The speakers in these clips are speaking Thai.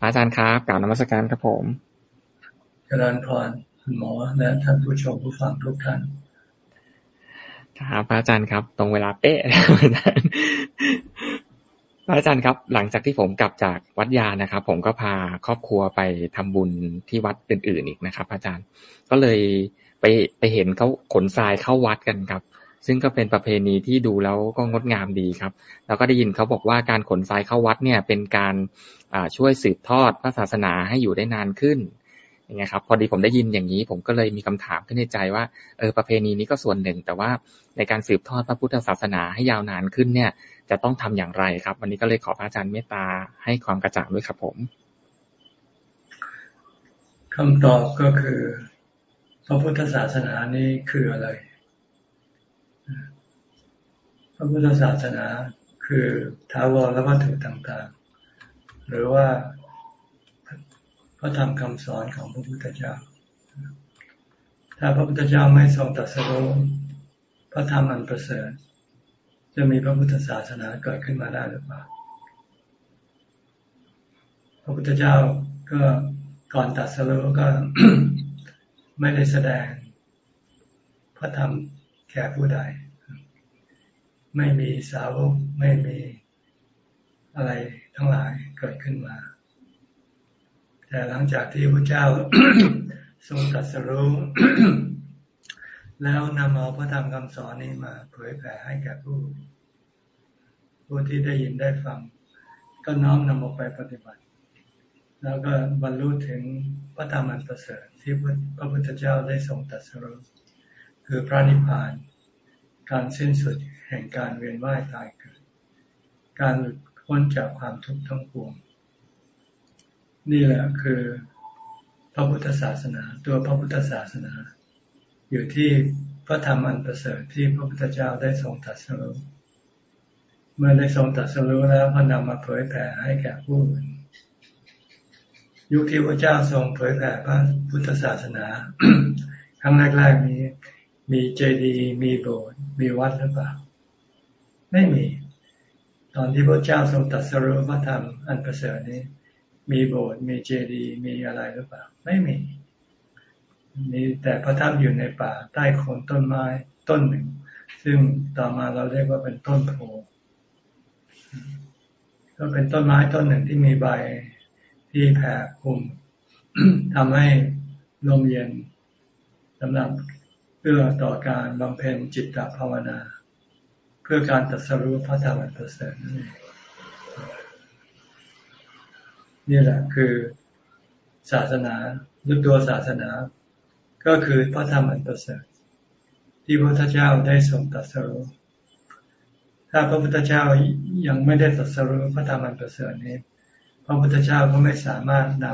พระอาจารย์ครับกล่าวนมัสการครับผมกรานพรคุณหมอและท่านผู้ชมผู้ฟังทุกท่านครับพระอาจารย์ครับ ตรงเวลาเป๊ะอาจารย์พระอาจารย์ครับ หลังจากที่ผมกลับจากวัดยานะครับ ผมก็พาครอบครัวไปทำบุญที่วัดอื่นๆอีกนะครับ อาจารย์ก็เลยไปไปเห็นเขาขนทรายเข้าวัดกันครับ ซึ่งก็เป็นประเพณีที่ดูแล้วก็งดงามดีครับ แล้วก็ได้ยินเขาบอกว่าการขนทรายเข้าวัดเนี่ย เป็นการช่วยสืบทอดพระศาสนาให้อยู่ได้นานขึ้นอย่างเงี้ยครับ พอดีผมได้ยินอย่างนี้ผมก็เลยมีคำถามขึ้นในใจว่าเออประเพณีนี้ก็ส่วนหนึ่ง แต่ว่าในการสืบทอดพระพุทธศาสนาให้ยาวนานขึ้นเนี่ย จะต้องทำอย่างไรครับ วันนี้ก็เลยขอพระอาจารย์เมตตาให้ความกระจ่างด้วยครับผมคำตอบก็คือ พระพุทธศาสนานี้คืออะไร พระพุทธศาสนาคือท้าวรและวัตถุต่างๆ หรือว่าพระธรรมคำสอนของพระพุทธเจ้า ถ้าพระพุทธเจ้าไม่ทรงตรัสรู้พระธรรมอันประเสริฐ จะมีพระพุทธศาสนาเกิดขึ้นมาได้หรือเปล่า พระพุทธเจ้าก็ก่อนตรัสรู้ก็ไม่ได้แสดง พระธรรม แก่ผู้ใด ไม่มีสาวกไม่มีอะไรทั้งหลายเกิดขึ้นมา แต่หลังจากที่พระเจ้าทรงตรัสรู้แล้วนำเอาพระธรรมคำสอนนี้มาเผยแผ่ให้แก่ผู้ผู้ที่ได้ยินได้ฟัง ก็น้อมนำออกไปปฏิบัติ แล้วก็บรรลุถึงพระธรรมอันประเสริฐที่พระพุทธเจ้าได้ทรงตรัสรู้ คือพระนิพพาน การสิ้นสุดแห่งการเวียนว่ายตายเกิด การหลุดพ้นจากความทุกข์ทั้งปวง นี่แหละคือพระพุทธศาสนา ตัวพระพุทธศาสนา อยู่ที่พระธรรมอันประเสริฐที่พระพุทธเจ้าได้ทรงตรัสรู้เมื่อได้ทรงตรัสรู้แล้วก็นำมาเผยแผ่ให้แก่ผู้อื่นยุคที่พระเจ้าทรงเผยแผ่พระพุทธศาสนา ครั้งแรกๆนี้ มีเจดีย์มีโบสถ์มีวัดหรือเปล่า ไม่มี ตอนที่พระเจ้าทรงตรัสรู้พระธรรมอันประเสริฐนี้ มีโบสถ์มีเจดีย์มีอะไรหรือเปล่า ไม่มีมีแต่พระธรรมอยู่ในป่าใต้โคนต้นไม้ต้นหนึ่ง ซึ่งต่อมาเราเรียกว่าเป็นต้นโพก็เป็นต้นไม้ต้นหนึ่งที่มีใบที่แผ่คลุมทำให้ลมเย็นสำหรับ เพื่อต่อการบำเพ็ญจิตตภาวนา เพื่อการตัดสรุปพระธรรมอันประเสริฐนั่นเองนี่แหละคือศาสนาหรือตัวศาสนา ก็คือพระธรรมอันประเสริฐที่พระพุทธเจ้าได้ทรงตรัสรู้ถ้าพระพุทธเจ้ายังไม่ได้ตรัสรู้พระธรรมอันประเสริฐนี้ พระพุทธเจ้าก็ไม่สามารถน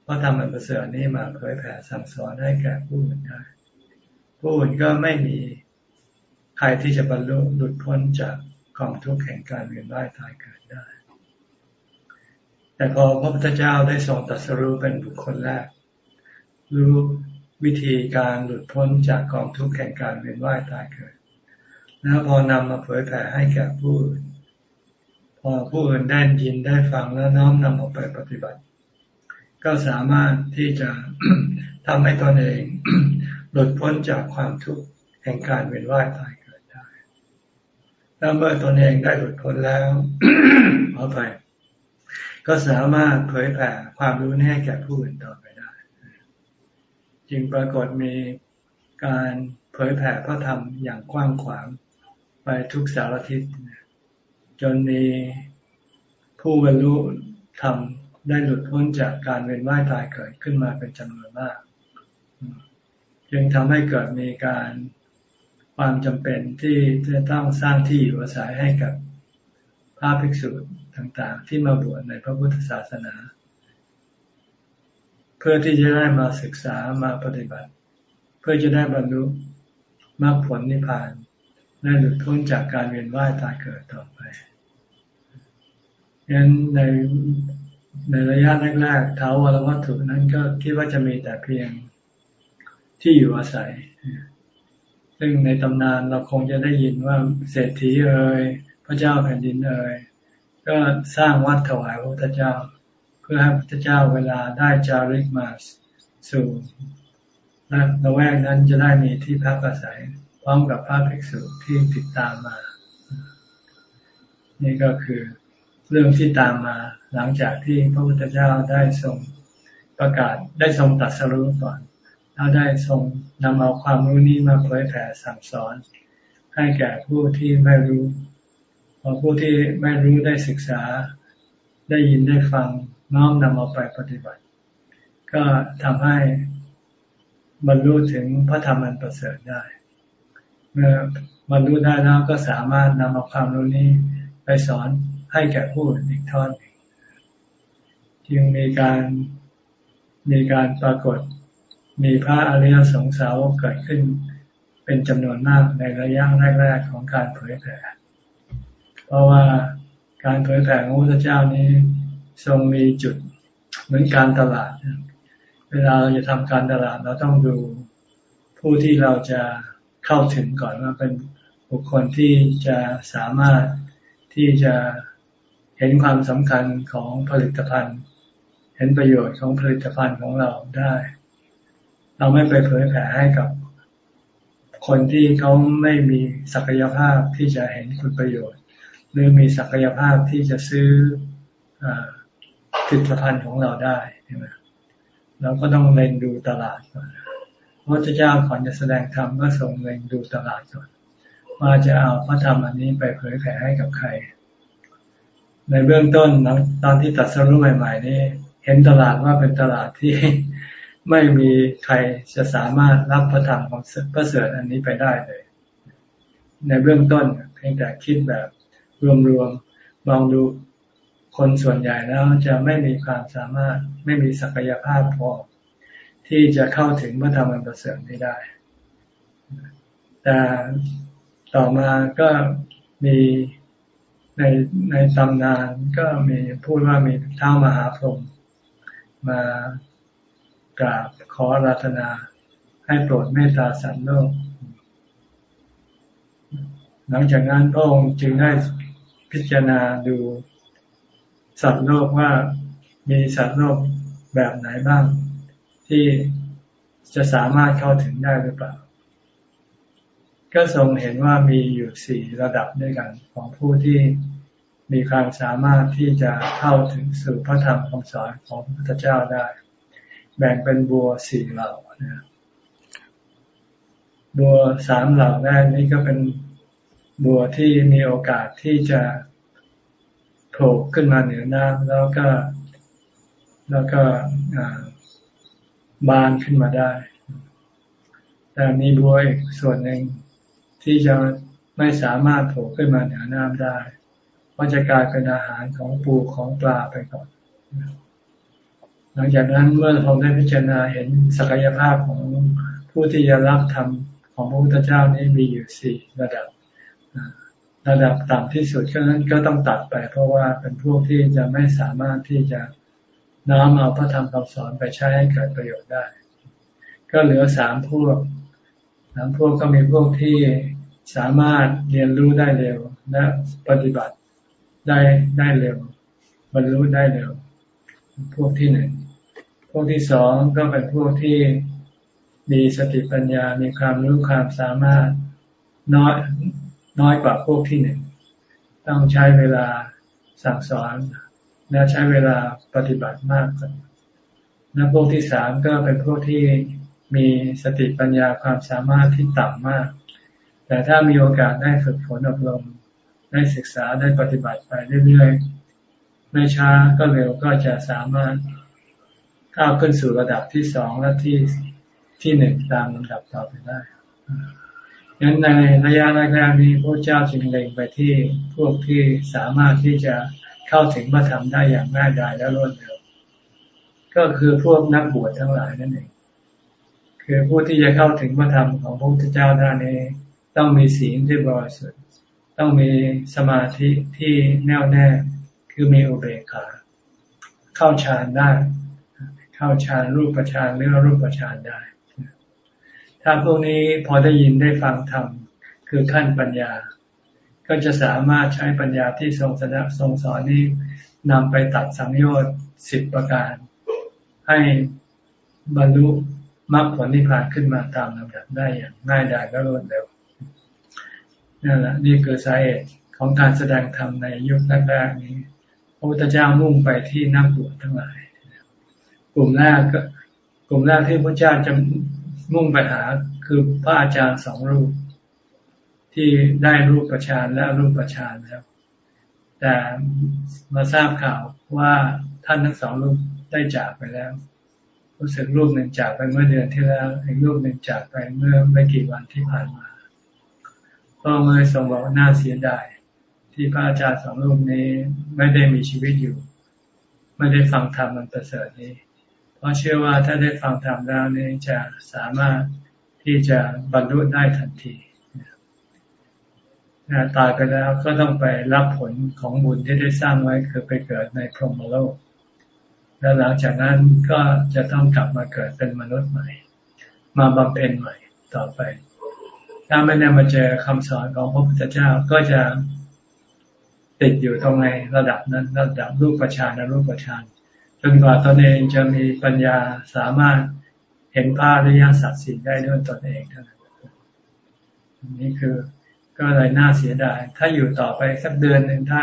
ำพระธรรมอันประเสริฐนี้มาเผยแผ่สั่งสอนให้แก่ผู้อื่นได้ ผู้อื่นก็ไม่มีใครที่จะบรรลุหลุดพ้นจากกองทุกข์แห่งการเวียนว่ายตายเกิดได้ แต่พอพระพุทธเจ้าได้ทรงตรัสรู้เป็นบุคคลแรก รู้วิธีการหลุดพ้นจากกองทุกข์แห่งการเวียนว่ายตายเกิด แล้วพอนำมาเผยแผ่ให้แก่ผู้อื่นพอผู้อื่นได้ยินได้ฟังแล้วน้อมนำออกไปปฏิบัติ ก็สามารถที่จะทำให้ตนเองหลุดพ้นจากความทุกข์แห่งการเวียนว่ายตายเกิดได้ แล้วเมื่อตนเองได้หลุดพ้นแล้วเอาไป ก็สามารถเผยแผ่ความรู้นี้ให้แก่ผู้อื่นต่อไปได้ จึงปรากฏมีการเผยแผ่พระธรรมอย่างกว้างขวางไปทุกสารทิศจนมีผู้บรรลุธรรม ได้หลุดพ้นจากการเวียนว่ายตายเกิดขึ้นมาเป็นจำนวนมากจึงทำให้เกิดมีการความจำเป็นที่จะต้องสร้างที่อยู่อาศัยให้กับพระภิกษุต่างๆ ที่มาบวชในพระพุทธศาสนา เพื่อที่จะได้มาศึกษามาปฏิบัติ เพื่อจะได้บรรลุมรรคผลนิพพานได้หลุดพ้นจากการเวียนว่ายตายเกิดต่อไปงั้นใน ในระยะแรกๆเท้าวรวัตถุนั้นก็คิดว่าจะมีแต่เพียงที่อยู่อาศัย ซึ่งในตำนานเราคงจะได้ยินว่าเศรษฐีเอ่ยพระเจ้าแผ่นดินเอ่ยก็สร้างวัดถวายพระพุทธเจ้า เพื่อให้พระเจ้าเวลาได้จาริกมาสู่และละแวกนั้นจะได้มีที่พักอาศัย พร้อมกับพระภิกษุที่ติดตามมา นี่ก็คือเรื่องที่ตามมา หลังจากที่พระพุทธเจ้าได้ทรงประกาศได้ทรงตัดสรุปก่อน แล้วได้ทรงนำเอาความรู้นี้มาเผยแผ่สั่งสอน ให้แก่ผู้ที่ไม่รู้พอผู้ที่ไม่รู้ได้ศึกษา ได้ยินได้ฟังน้อมนำเอาไปปฏิบัติ ก็ทำให้บรรลุถึงพระธรรมอันประเสริฐได้ เมื่อบรรลุได้แล้วก็สามารถนำเอาความรู้นี้ไปสอนให้แก่ผู้อื่นอีกทอดจึง มีการมีการปรากฏ มีพระอริยสงสาวกเกิดขึ้น เป็นจำนวนมากในระยะแรกๆของการเผยแผ่เพราะว่าการเผยแผ่ของพระเจ้านี้ทรงมีจุดเหมือนการตลาด เวลาเราจะทำการตลาดเราต้องดูผู้ที่เราจะเข้าถึงก่อนว่าเป็นบุคคลที่จะสามารถที่จะเห็นความสำคัญของผลิตภัณฑ์ ห็นประโยชน์ของผลิตภัณฑ์ของเราได้ เราไม่ไปเผยแผ่ให้กับคนที่เขาไม่มีศักยภาพที่จะเห็นคุณประโยชน์ หรือมีศักยภาพที่จะซื้ออผลิตภัณฑ์ของเราได้ใช่ไหมเราก็ต้องเล็งดูตลาดก่อนพระเจ้าก่อนจะแสดงธรรมก็ส่งเล็งดูตลาดก่อนว่าจะเอาพระธรรมอันนี้ไปเผยแผ่ให้กับใคร ในเบื้องต้นตอนที่ตัดสรุปใหม่ๆนี่ เห็นตลาดว่าเป็นตลาดที่ไม่มีใครจะสามารถรับพระธรรมของพระเสริฐอันนี้ไปได้เลย ในเบื้องต้นเพียงแต่คิดแบบรวมๆมองดูคนส่วนใหญ่แล้วจะไม่มีความสามารถไม่มีศักยภาพพอที่จะเข้าถึงพระธรรมอันประเสริฐนี้ได้ แต่ต่อมาก็มีในในตำนานก็มีพูดว่ามีเท้ามหาพรหม มากราบขอราธนา ให้โปรดเมตตาสันโลก หลังจากนั้นพระองค์จึงได้พิจารณาดูสัตว์โลกว่ามีสัตว์โลกแบบไหนบ้าง ที่จะสามารถเข้าถึงได้หรือเปล่า ก็ทรงเห็นว่ามีอยู่สี่ระดับด้วยกันของผู้ที่ มีความสามารถที่จะเข้าถึงสู่พระธรรมคำสอนของพระพุทธเจ้าได้ แบ่งเป็นบัวสี่เหล่านะบัวสามเหล่าแรกนี้ก็เป็นบัวที่มีโอกาสที่จะโผล่ขึ้นมาเหนือน้ำแล้วก็แล้วก็บานขึ้นมาได้ แต่มีบัวอีกส่วนหนึ่งที่จะไม่สามารถโผล่ขึ้นมาเหนือน้ำได้ เพราะจะกลายเป็นอาหารของปูของปลาไปก่อน หลังจากนั้นเมื่อเราได้พิจารณาเห็นศักยภาพของผู้ที่จะรับธรรมของพระพุทธเจ้านี้มีอยู่สี่ระดับระดับต่ำที่สุดก็นั้นก็ต้องตัดไป เพราะว่าเป็นพวกที่จะไม่สามารถที่จะน้อมเอาพระธรรมคำสอนไปใช้ให้เกิดประโยชน์ได้ ก็เหลือสามพวกสามพวกก็มีพวกที่สามารถเรียนรู้ได้เร็วและปฏิบัติ ได้ได้เร็ว บรรลุได้เร็ว พวกที่หนึ่ง พวกที่สองก็เป็นพวกที่มีสติปัญญา มีความรู้ความสามารถน้อยน้อยกว่าพวกที่หนึ่ง ต้องใช้เวลาสั่งสอน และใช้เวลาปฏิบัติมากกว่าและพวกที่สามก็เป็นพวกที่มีสติปัญญาความสามารถที่ต่ำมาก แต่ถ้ามีโอกาสได้ฝึกฝนอบรม ได้ศึกษาได้ปฏิบัติไปเรื่อยๆ ไม่ช้าก็เร็วก็จะสามารถก้าวขึ้นสู่ระดับที่สองและที่ที่หนึ่งตามลำดับต่อไปได้งั้นในระยะแรกๆนี้พระเจ้าจึงเล็งไปที่พวกที่สามารถที่จะเข้าถึงมาทำได้อย่างง่ายดายและรวดเร็ว ก็คือพวกนักบวชทั้งหลายนั่นเอง คือผู้ที่จะเข้าถึงมาทำของพระพุทธเจ้าได้นี้ต้องมีศีลที่บริสุทธิ์ ต้องมีสมาธิที่แน่วแน่คือมีอุเบกขา เข้าฌานได้ เข้าฌานรูปฌานหรือรูปฌานได้ ถ้าพวกนี้พอได้ยินได้ฟังธรรมคือขั้นปัญญา ก็จะสามารถใช้ปัญญาที่ทรงสนับทรงสอนนี้นำไปตัดสังโยชน์สิบประการ ให้บรรลุมรรคผลนิพพานขึ้นมาตามลำดับได้อย่างง่ายดายและรวดเร็ว นั่นแหละนี่คือสาเหตุของการแสดงธรรมในยุคแรกๆนี้ พระพุทธเจ้ามุ่งไปที่นักบวชทั้งหลาย กลุ่มแรกก็กลุ่มแรกที่พระเจ้าจะมุ่งไปหาคือพระอาจารย์สองรูป ที่ได้รูปประชานและรูปประชานแล้วแต่มาทราบข่าวว่าท่านทั้งสองรูปได้จากไปแล้ว รู้สึกรูปหนึ่งจากไปเมื่อเดือนที่แล้วอีกรูปหนึ่งจากไปเมื่อไม่กี่วันที่ผ่านมา ก็เลยทรงบอกว่าน่าเสียดายที่พระอาจารย์สองรูปนี้ไม่ได้มีชีวิตอยู่ ไม่ได้ฟังธรรมมันประเสริฐนี้ เพราะเชื่อว่าถ้าได้ฟังธรรมแล้วนี้จะสามารถที่จะบรรลุได้ทันทีตายไปแล้วก็ต้องไปรับผลของบุญที่ได้สร้างไว้คือไปเกิดในพรหมโลก แล้วหลังจากนั้นก็จะต้องกลับมาเกิดเป็นมนุษย์ใหม่ มาบำเพ็ญใหม่ต่อไป ถ้าไม่ได้มาเจอคำสอนของพระพุทธเจ้าก็จะติดอยู่ตรงในระดับนั้น ระดับรูปประชานรูปประชานจนกว่าตนเองจะมีปัญญาสามารถเห็นภาพริยสัตว์สิ่งได้ด้วยตนเองเท่านั้นนี่คือก็เลยน่าเสียดาย ถ้าอยู่ต่อไปสักเดือนหนึ่งได้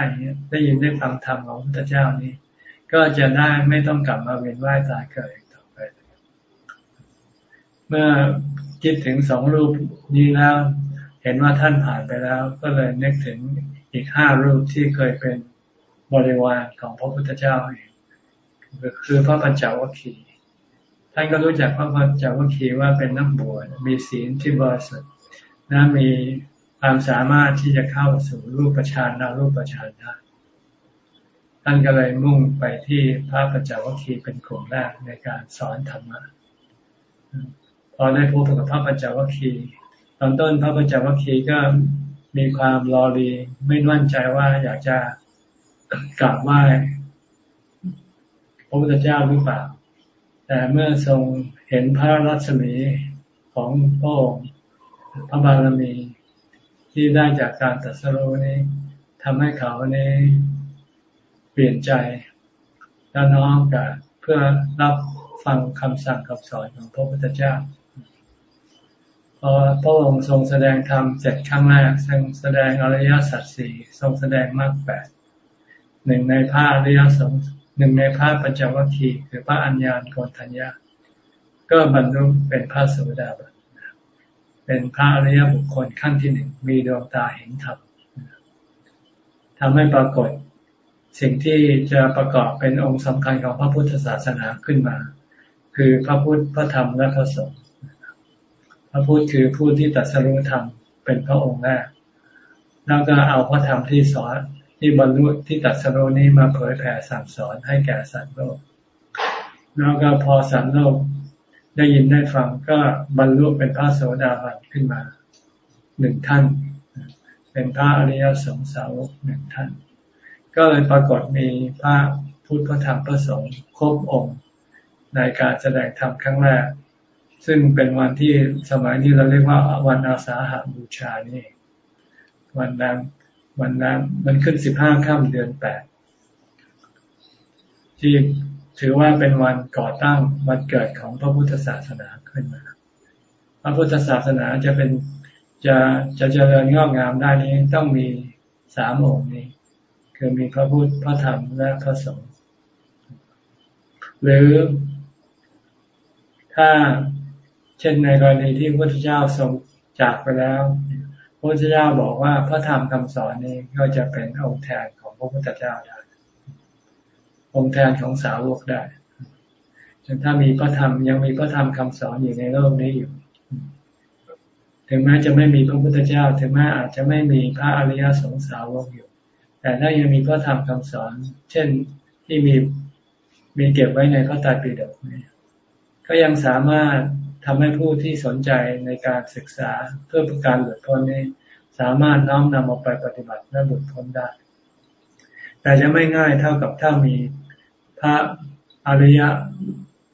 ได้ยินได้ฟังธรรมของพระเจ้านี้ ก็จะได้ไม่ต้องกลับมาเวียนว่ายตายเกิดต่อไป เมื่อ คิดถึงสองรูปนี้แล้ว เห็นว่าท่านผ่านไปแล้ว ก็เลยนึกถึงอีกห้ารูปที่เคยเป็นบริวารของพระพุทธเจ้าเองคือพระปัญจวัคคีย์ท่านก็รู้จักพระปัญจวัคคีย์ว่าเป็นนักบวชมีศีลที่บริสุทธิ์และมีความสามารถที่จะเข้าสู่รูปฌานนารูปฌานได้ท่านก็เลยมุ่งไปที่พระปัญจวัคคีย์เป็นกลุ่มแรกในการสอนธรรมะ พอได้พบกับพระปัญจวัคคีย์ตอนต้นพระปัญจวัคคีย์ก็มีความรอรีไม่มั่นใจว่าอยากจะกราบไหว้พระพุทธเจ้าหรือเปล่า แต่เมื่อทรงเห็นพระรัศมีของพระองค์พระบารมีที่ได้จากการตัดสรุนี้ทำให้เขานี้เปลี่ยนใจแล้วน้อมกับเพื่อรับฟังคำสั่งคำสอนของพระพุทธเจ้า พอพระองค์ทรงแสดงธรรมเสร็จครั้งแรกทรงแสดงอริยสัจสี่ทรงแสดงมรรคแปดหนึ่งในพระอริยสงฆ์หนึ่งในพระปัญจวัคคีย์คือพระอัญญาณโกนทัญญาก็บรรลุเป็นพระสุดาบันเป็นพระอริยบุคคลขั้นที่หนึ่งมีดวงตาเห็นธรรมทำให้ปรากฏ สิ่งที่จะประกอบเป็นองค์สำคัญของพระพุทธศาสนาขึ้นมา คือพระพุทธพระธรรมและพระสงฆ์ พระพุทธคือผู้ที่ตัดสรุธรรมเป็นพระองค์แรกแล้วก็เอาพระธรรมที่สอนที่บรรลุที่ตัดสรุนี้มาเผยแผ่สั่งสอนให้แก่สัตว์โลก แล้วก็พอสัตว์โลกได้ยินได้ฟังก็บรรลุเป็นพระโสดาบันขึ้นมาหนึ่งท่าน เป็นพระอริยสงสาวกหนึ่งท่าน ก็เลยปรากฏมีพระพุทธพระธรรมพระสงฆ์ครบองค์ ในการแสดงธรรมครั้งแรก ซึ่งเป็นวันที่สมัยนี้เราเรียกว่าวันอาสาหาบูชานี่ วันนั้นวันนั้นมันขึ้นสิบห้าค่ำเดือนแปดที่ถือว่าเป็นวันก่อตั้งวันเกิดของพระพุทธศาสนาขึ้นมา พระพุทธศาสนาจะเป็นจะจะเจริญงอกงามได้นี้ต้องมีสามองค์นี้ คือมีพระพุทธพระธรรมและพระสงฆ์หรือถ้า เช่นในกรณีที่พระพุทธเจ้าทรงจากไปแล้วพระพุทธเจ้าบอกว่าพระธรรมคำสอนนี้ก็จะเป็นองค์แทนของพระพุทธเจ้าได้องค์แทนของสาวกได้จนถ้ามีพระธรรมยังมีพระธรรมคำสอนอยู่ในโลกนี้อยู่ ถึงแม้จะไม่มีพระพุทธเจ้า ถึงแม้อาจจะไม่มีพระอริยสงสาวกอยู่ แต่ถ้ายังมีพระธรรมคำสอน เช่นที่มีมีเก็บไว้ในพระไตรปิฎกนี่ก็ยังสามารถ ทำให้ผู้ที่สนใจในการศึกษาเพื่อการหลุดพ้นนี้ สามารถน้อมนำเอาไปปฏิบัติและหลุดพ้นได้ แต่จะไม่ง่ายเท่ากับถ้ามีพระอริยะ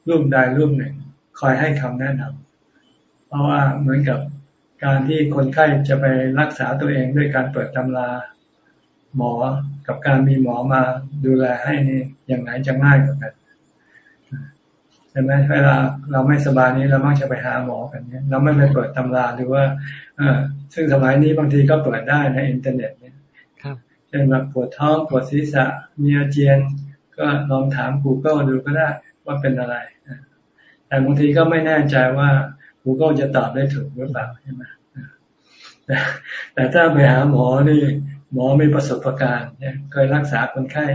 รูปใดรูปหนึ่ง คอยให้คำแนะนำเพราะว่าเหมือนกับการที่คนไข้จะไปรักษาตัวเองด้วยการเปิดตำราหมอ กับการมีหมอมาดูแลให้นี่อย่างไหนจะง่ายกว่ากัน ใช่ไหมเวลาเราไม่สบายนี้เรามักจะไปหาหมอกันเนี่ยเราไม่ไปเปิดตำราหรือว่าเออซึ่งสมัยนี้บางทีก็เปิดได้ในอินเทอร์เน็ตเนี่ยเช่นแบบปวดท้องปวดศีรษะมีอาเจียน ก็ลองถาม Google ดูก็ได้ว่าเป็นอะไรแต่บางทีก็ไม่แน่ใจว่า Google จะตอบได้ถูกหรือเปล่าใช่ไหมแต่แต่ถ้าไปหาหมอนี่หมอมีประสบการณ์เคยรักษาคนไข้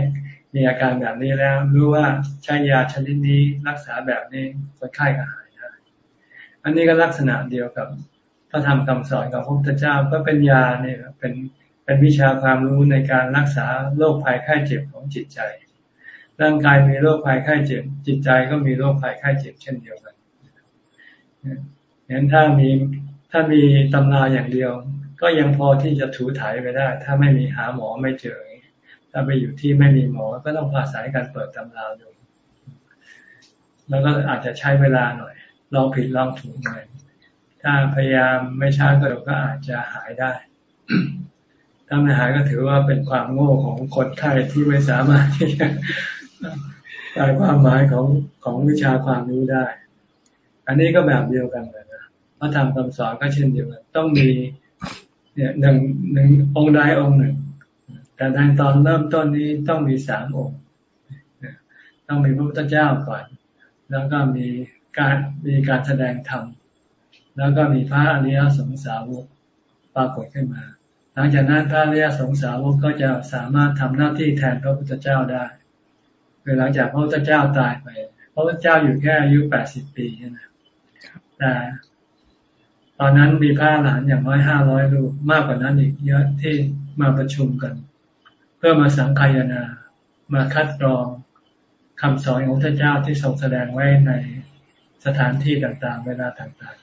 มีอาการแบบนี้แล้ว รู้ว่าใช้ยาชนิดนี้รักษาแบบนี้คนไข้ก็หายได้อันนี้ก็ลักษณะเดียวกับพระธรรมคำสอนของพระพุทธเจ้าก็เป็นยาเนี่ยเป็นเป็นวิชาความรู้ในการรักษาโรคภัยไข้เจ็บของจิตใจ ร่างกายมีโรคภัยไข้เจ็บ จิตใจก็มีโรคภัยไข้เจ็บเช่นเดียวกันงั้นถ้ามีถ้ามีตำราอย่างเดียว ก็ยังพอที่จะถูถ่ายไปได้ ถ้าไม่มีหาหมอไม่เจอ ถ้าไปอยู่ที่ไม่มีหมอ ก็ต้องอาศัยการเปิดตำราดูแล้วก็อาจจะใช้เวลาหน่อย ลองผิดลองถูกหน่อย ถ้าพยายามไม่ช้าก็เดี๋ยวก็อาจจะหายได้ ถ้าไม่หายก็ถือว่าเป็นความโง่ของคนไข้ที่ไม่สามารถที่จะได้ความหมายของของวิชาความรู้ได้ อันนี้ก็แบบเดียวกันเลยนะพระธรรมคำสอนก็เช่นเดียวกัน ต้องมี เนี่ยหนึ่งหนึ่งองค์ใดองค์หนึ่ง แต่ในตอนเริ่มต้นนี้ต้องมีสามองค์ต้องมีพระพุทธเจ้าก่อน แล้วก็มีการมีการแสดงธรรม แล้วก็มีพระอริยสงสาวกปรากฏขึ้นมา หลังจากนั้นพระอริยสงสาวกก็จะสามารถทำหน้าที่แทนพระพุทธเจ้าได้คือหลังจากพระพุทธเจ้าตายไป พระพุทธเจ้าอยู่แค่อายุแปดสิบปีนะแต่ตอนนั้นมีพระหลานอย่างน้อยห้าร้อยรูปมากกว่านั้นอีกเยอะที่มาประชุมกัน เพื่อมาสังคายนา มาคัดกรองคำสอนของพระเจ้าที่ทรงแสดงไว้ในสถานที่ต่างๆ เวลาต่าง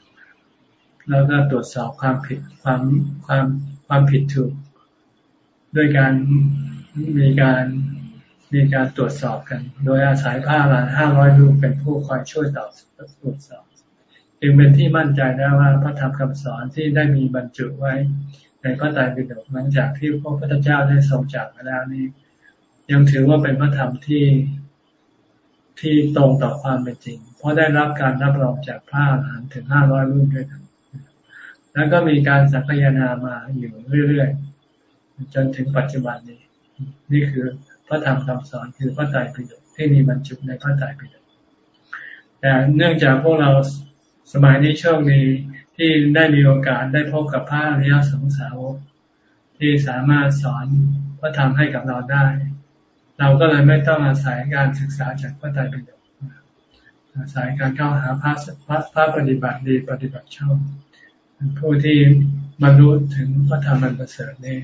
ๆ แล้วก็ตรวจสอบความผิดความความความผิดถูก ด้วยการมีการมีการตรวจสอบกัน โดยอาศัยผ้าลานห้าร้อยรูปเป็นผู้คอยช่วยตอบตรวจสอบ จึงเป็นที่มั่นใจได้ว่าพระธรรมคำสอนที่ได้มีบรรจุไว้ ในพระไตรปิฎกหลังจากที่พระพุทธเจ้าได้ทรงจากมาแล้วนี้ ยังถือว่าเป็นพระธรรมที่ที่ตรงต่อความเป็นจริง เพราะได้รับการรับรองจากพระอรหันต์ถึงห้าร้อยรุ่นด้วยกัน แล้วก็มีการสังคายนามาอยู่เรื่อยๆ จนถึงปัจจุบันนี้ นี่คือพระธรรมคำสอนคือพระไตรปิฎกที่มีบรรจุในพระไตรปิฎกแต่เนื่องจากพวกเราสมัยนี้โชคดี ที่ได้มีโอกาสได้พบกับพระอริยสงสาวกที่สามารถสอนพระธรรมให้กับเราได้ เราก็เลยไม่ต้องอาศัยการศึกษาจากพระไตรปิฎกอาศัยการเข้าหาพระพระพระปฏิบัติดีปฏิบัติชอบผู้ที่บรรลุถึงพระธรรมอันประเสริฐนี้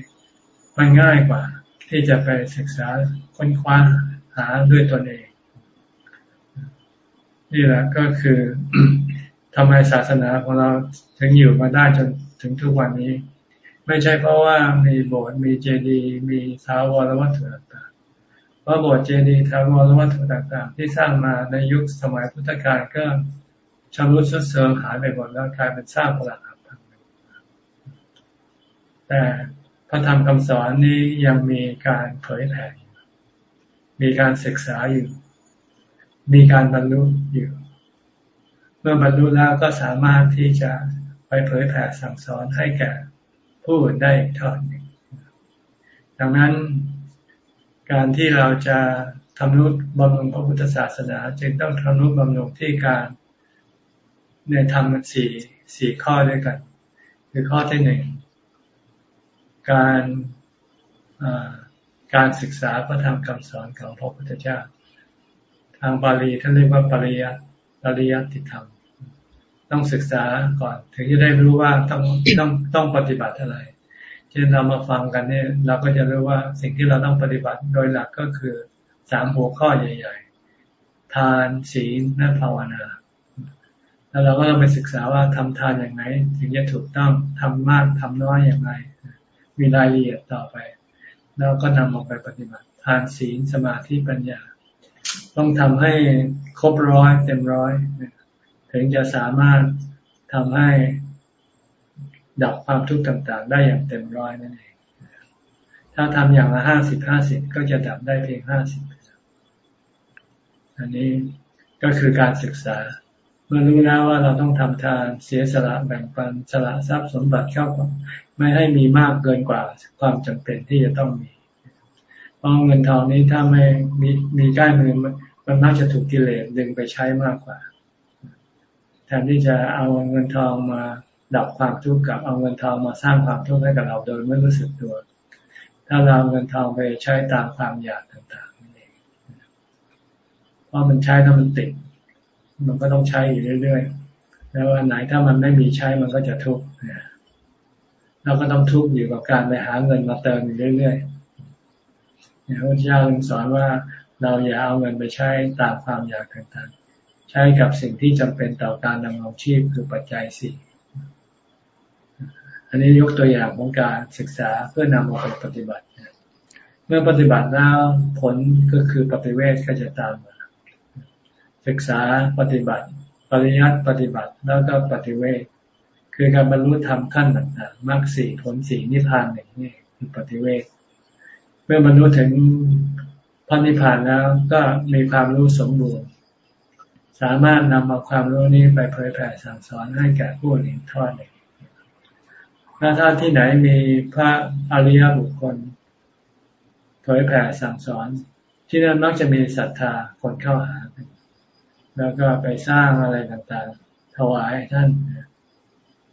มันง่ายกว่าที่จะไปศึกษาค้นคว้าหาด้วยตนเอง นี่แหละก็คือ ทำไมศาสนาของเราถึงอยู่มาได้จนถึงทุกวันนี้ ไม่ใช่เพราะว่ามีโบสถ์มีเจดีย์มีทาวรวัตถุต่างๆเพราะโบสถ์เจดีย์ทาวรวัตถุต่างๆ ที่สร้างมาในยุคสมัยพุทธกาลก็ชำรุดทรุดโทรมหายไปหมดแล้วกลายเป็นสร้างปลักหักพังแต่พระธรรมคำสอนนี้ยังมีการเผยแผ่มีการศึกษาอยู่ มีการบรรลุอยู่ เมื่อบรรลุแล้วก็สามารถที่จะไปเผยแผ่สั่งสอนให้แก่ผู้อื่นได้อีกทอดหนึ่งดังนั้นการที่เราจะทำนุบำรุงพระพุทธศาสนา จึงต้องทำนุบำรุงที่การในธรรมสี่สี่ข้อด้วยกัน คือข้อที่หนึ่งการการศึกษาพระธรรมคำสอนของพระพุทธเจ้า ทางบาลีท่านเรียกว่าปริยัติ ปริยัติธรรม ต้องศึกษาก่อน ถึงจะได้รู้ว่าต้องต้องต้องปฏิบัติอะไรเช่นเรามาฟังกันเนี่ย เราก็จะรู้ว่าสิ่งที่เราต้องปฏิบัติโดยหลักก็คือสามหัวข้อใหญ่ ๆ ทานศีลและภาวนาแล้วเราก็ต้องไปศึกษาว่าทำทานอย่างไรถึงจะถูกต้องทำมากทำน้อยอย่างไรมีรายละเอียดต่อไป แล้วก็นำออกไปปฏิบัติ ทานศีลสมาธิปัญญา ต้องทำให้ครบร้อยเต็มร้อยถึงจะสามารถทำให้ดับความทุกข์ต่างๆ ได้อย่างเต็มร้อยนั่นเอง ถ้าทำอย่างละห้าสิบห้าสิบก็จะดับได้เพียงห้าสิบอันนี้ก็คือการศึกษา เมื่อรู้แล้วว่าเราต้องทำทานเสียสละแบ่งปันสละทรัพย์สมบัติเข้าไม่ให้มีมากเกินกว่าความจำเป็นที่จะต้องมี เพราะเงินทองนี้ถ้าไม่มีมีใกล้มือมันมักจะถูกกิเลสดึงไปใช้มากกว่า แทนที่จะเอาเงินทองมาดับความทุกข์กับเอาเงินทองมาสร้างความทุกข์ให้กับเราโดยไม่รู้สึกตัว ถ้าเราเงินทองไปใช้ตามความอยากต่างๆนั่เองเพราะมันใช้ถ้ามันติด มันก็ต้องใช้อยู่เรื่อยๆ แล้วอันไหนถ้ามันไม่มีใช้มันก็จะทุกข์เราก็ต้องทุกข์อยู่กับการไปหาเงินมาเติมอยู่เรื่อยๆ พระเจ้าสอนว่าเราอย่าเอาเงินไปใช้ตามความอยากต่างๆ ใช้กับสิ่งที่จำเป็นต่อการดำรงชีพคือปัจจัยสี่อันนี้ยกตัวอย่างของการศึกษาเพื่อนำมาไปปฏิบัติ เมื่อปฏิบัติแล้วผลก็คือปฏิเวทก็จะตามมา ศึกษาปฏิบัติ ปริยัติปฏิบัติแล้วก็ปฏิเวทคือการบรรลุธรรมขั้นต่างๆมรรคสี่ผลสี่นิพพานหนึ่งนี่คือปฏิเวท เมื่อบรรลุถึงพระนิพพานแล้วก็มีความรู้สมบูรณ์ สามารถนำเอาความรู้นี้ไปเผยแผ่สั่งสอนให้แก่ผู้อื่นทอดหนึ่งถ้าท่านที่ไหนมีพระอริยบุคคล เผยแผ่สั่งสอน ที่นั่นมักจะมีศรัทธาคนเข้าหา แล้วก็ไปสร้างอะไรต่างๆ ถวายท่าน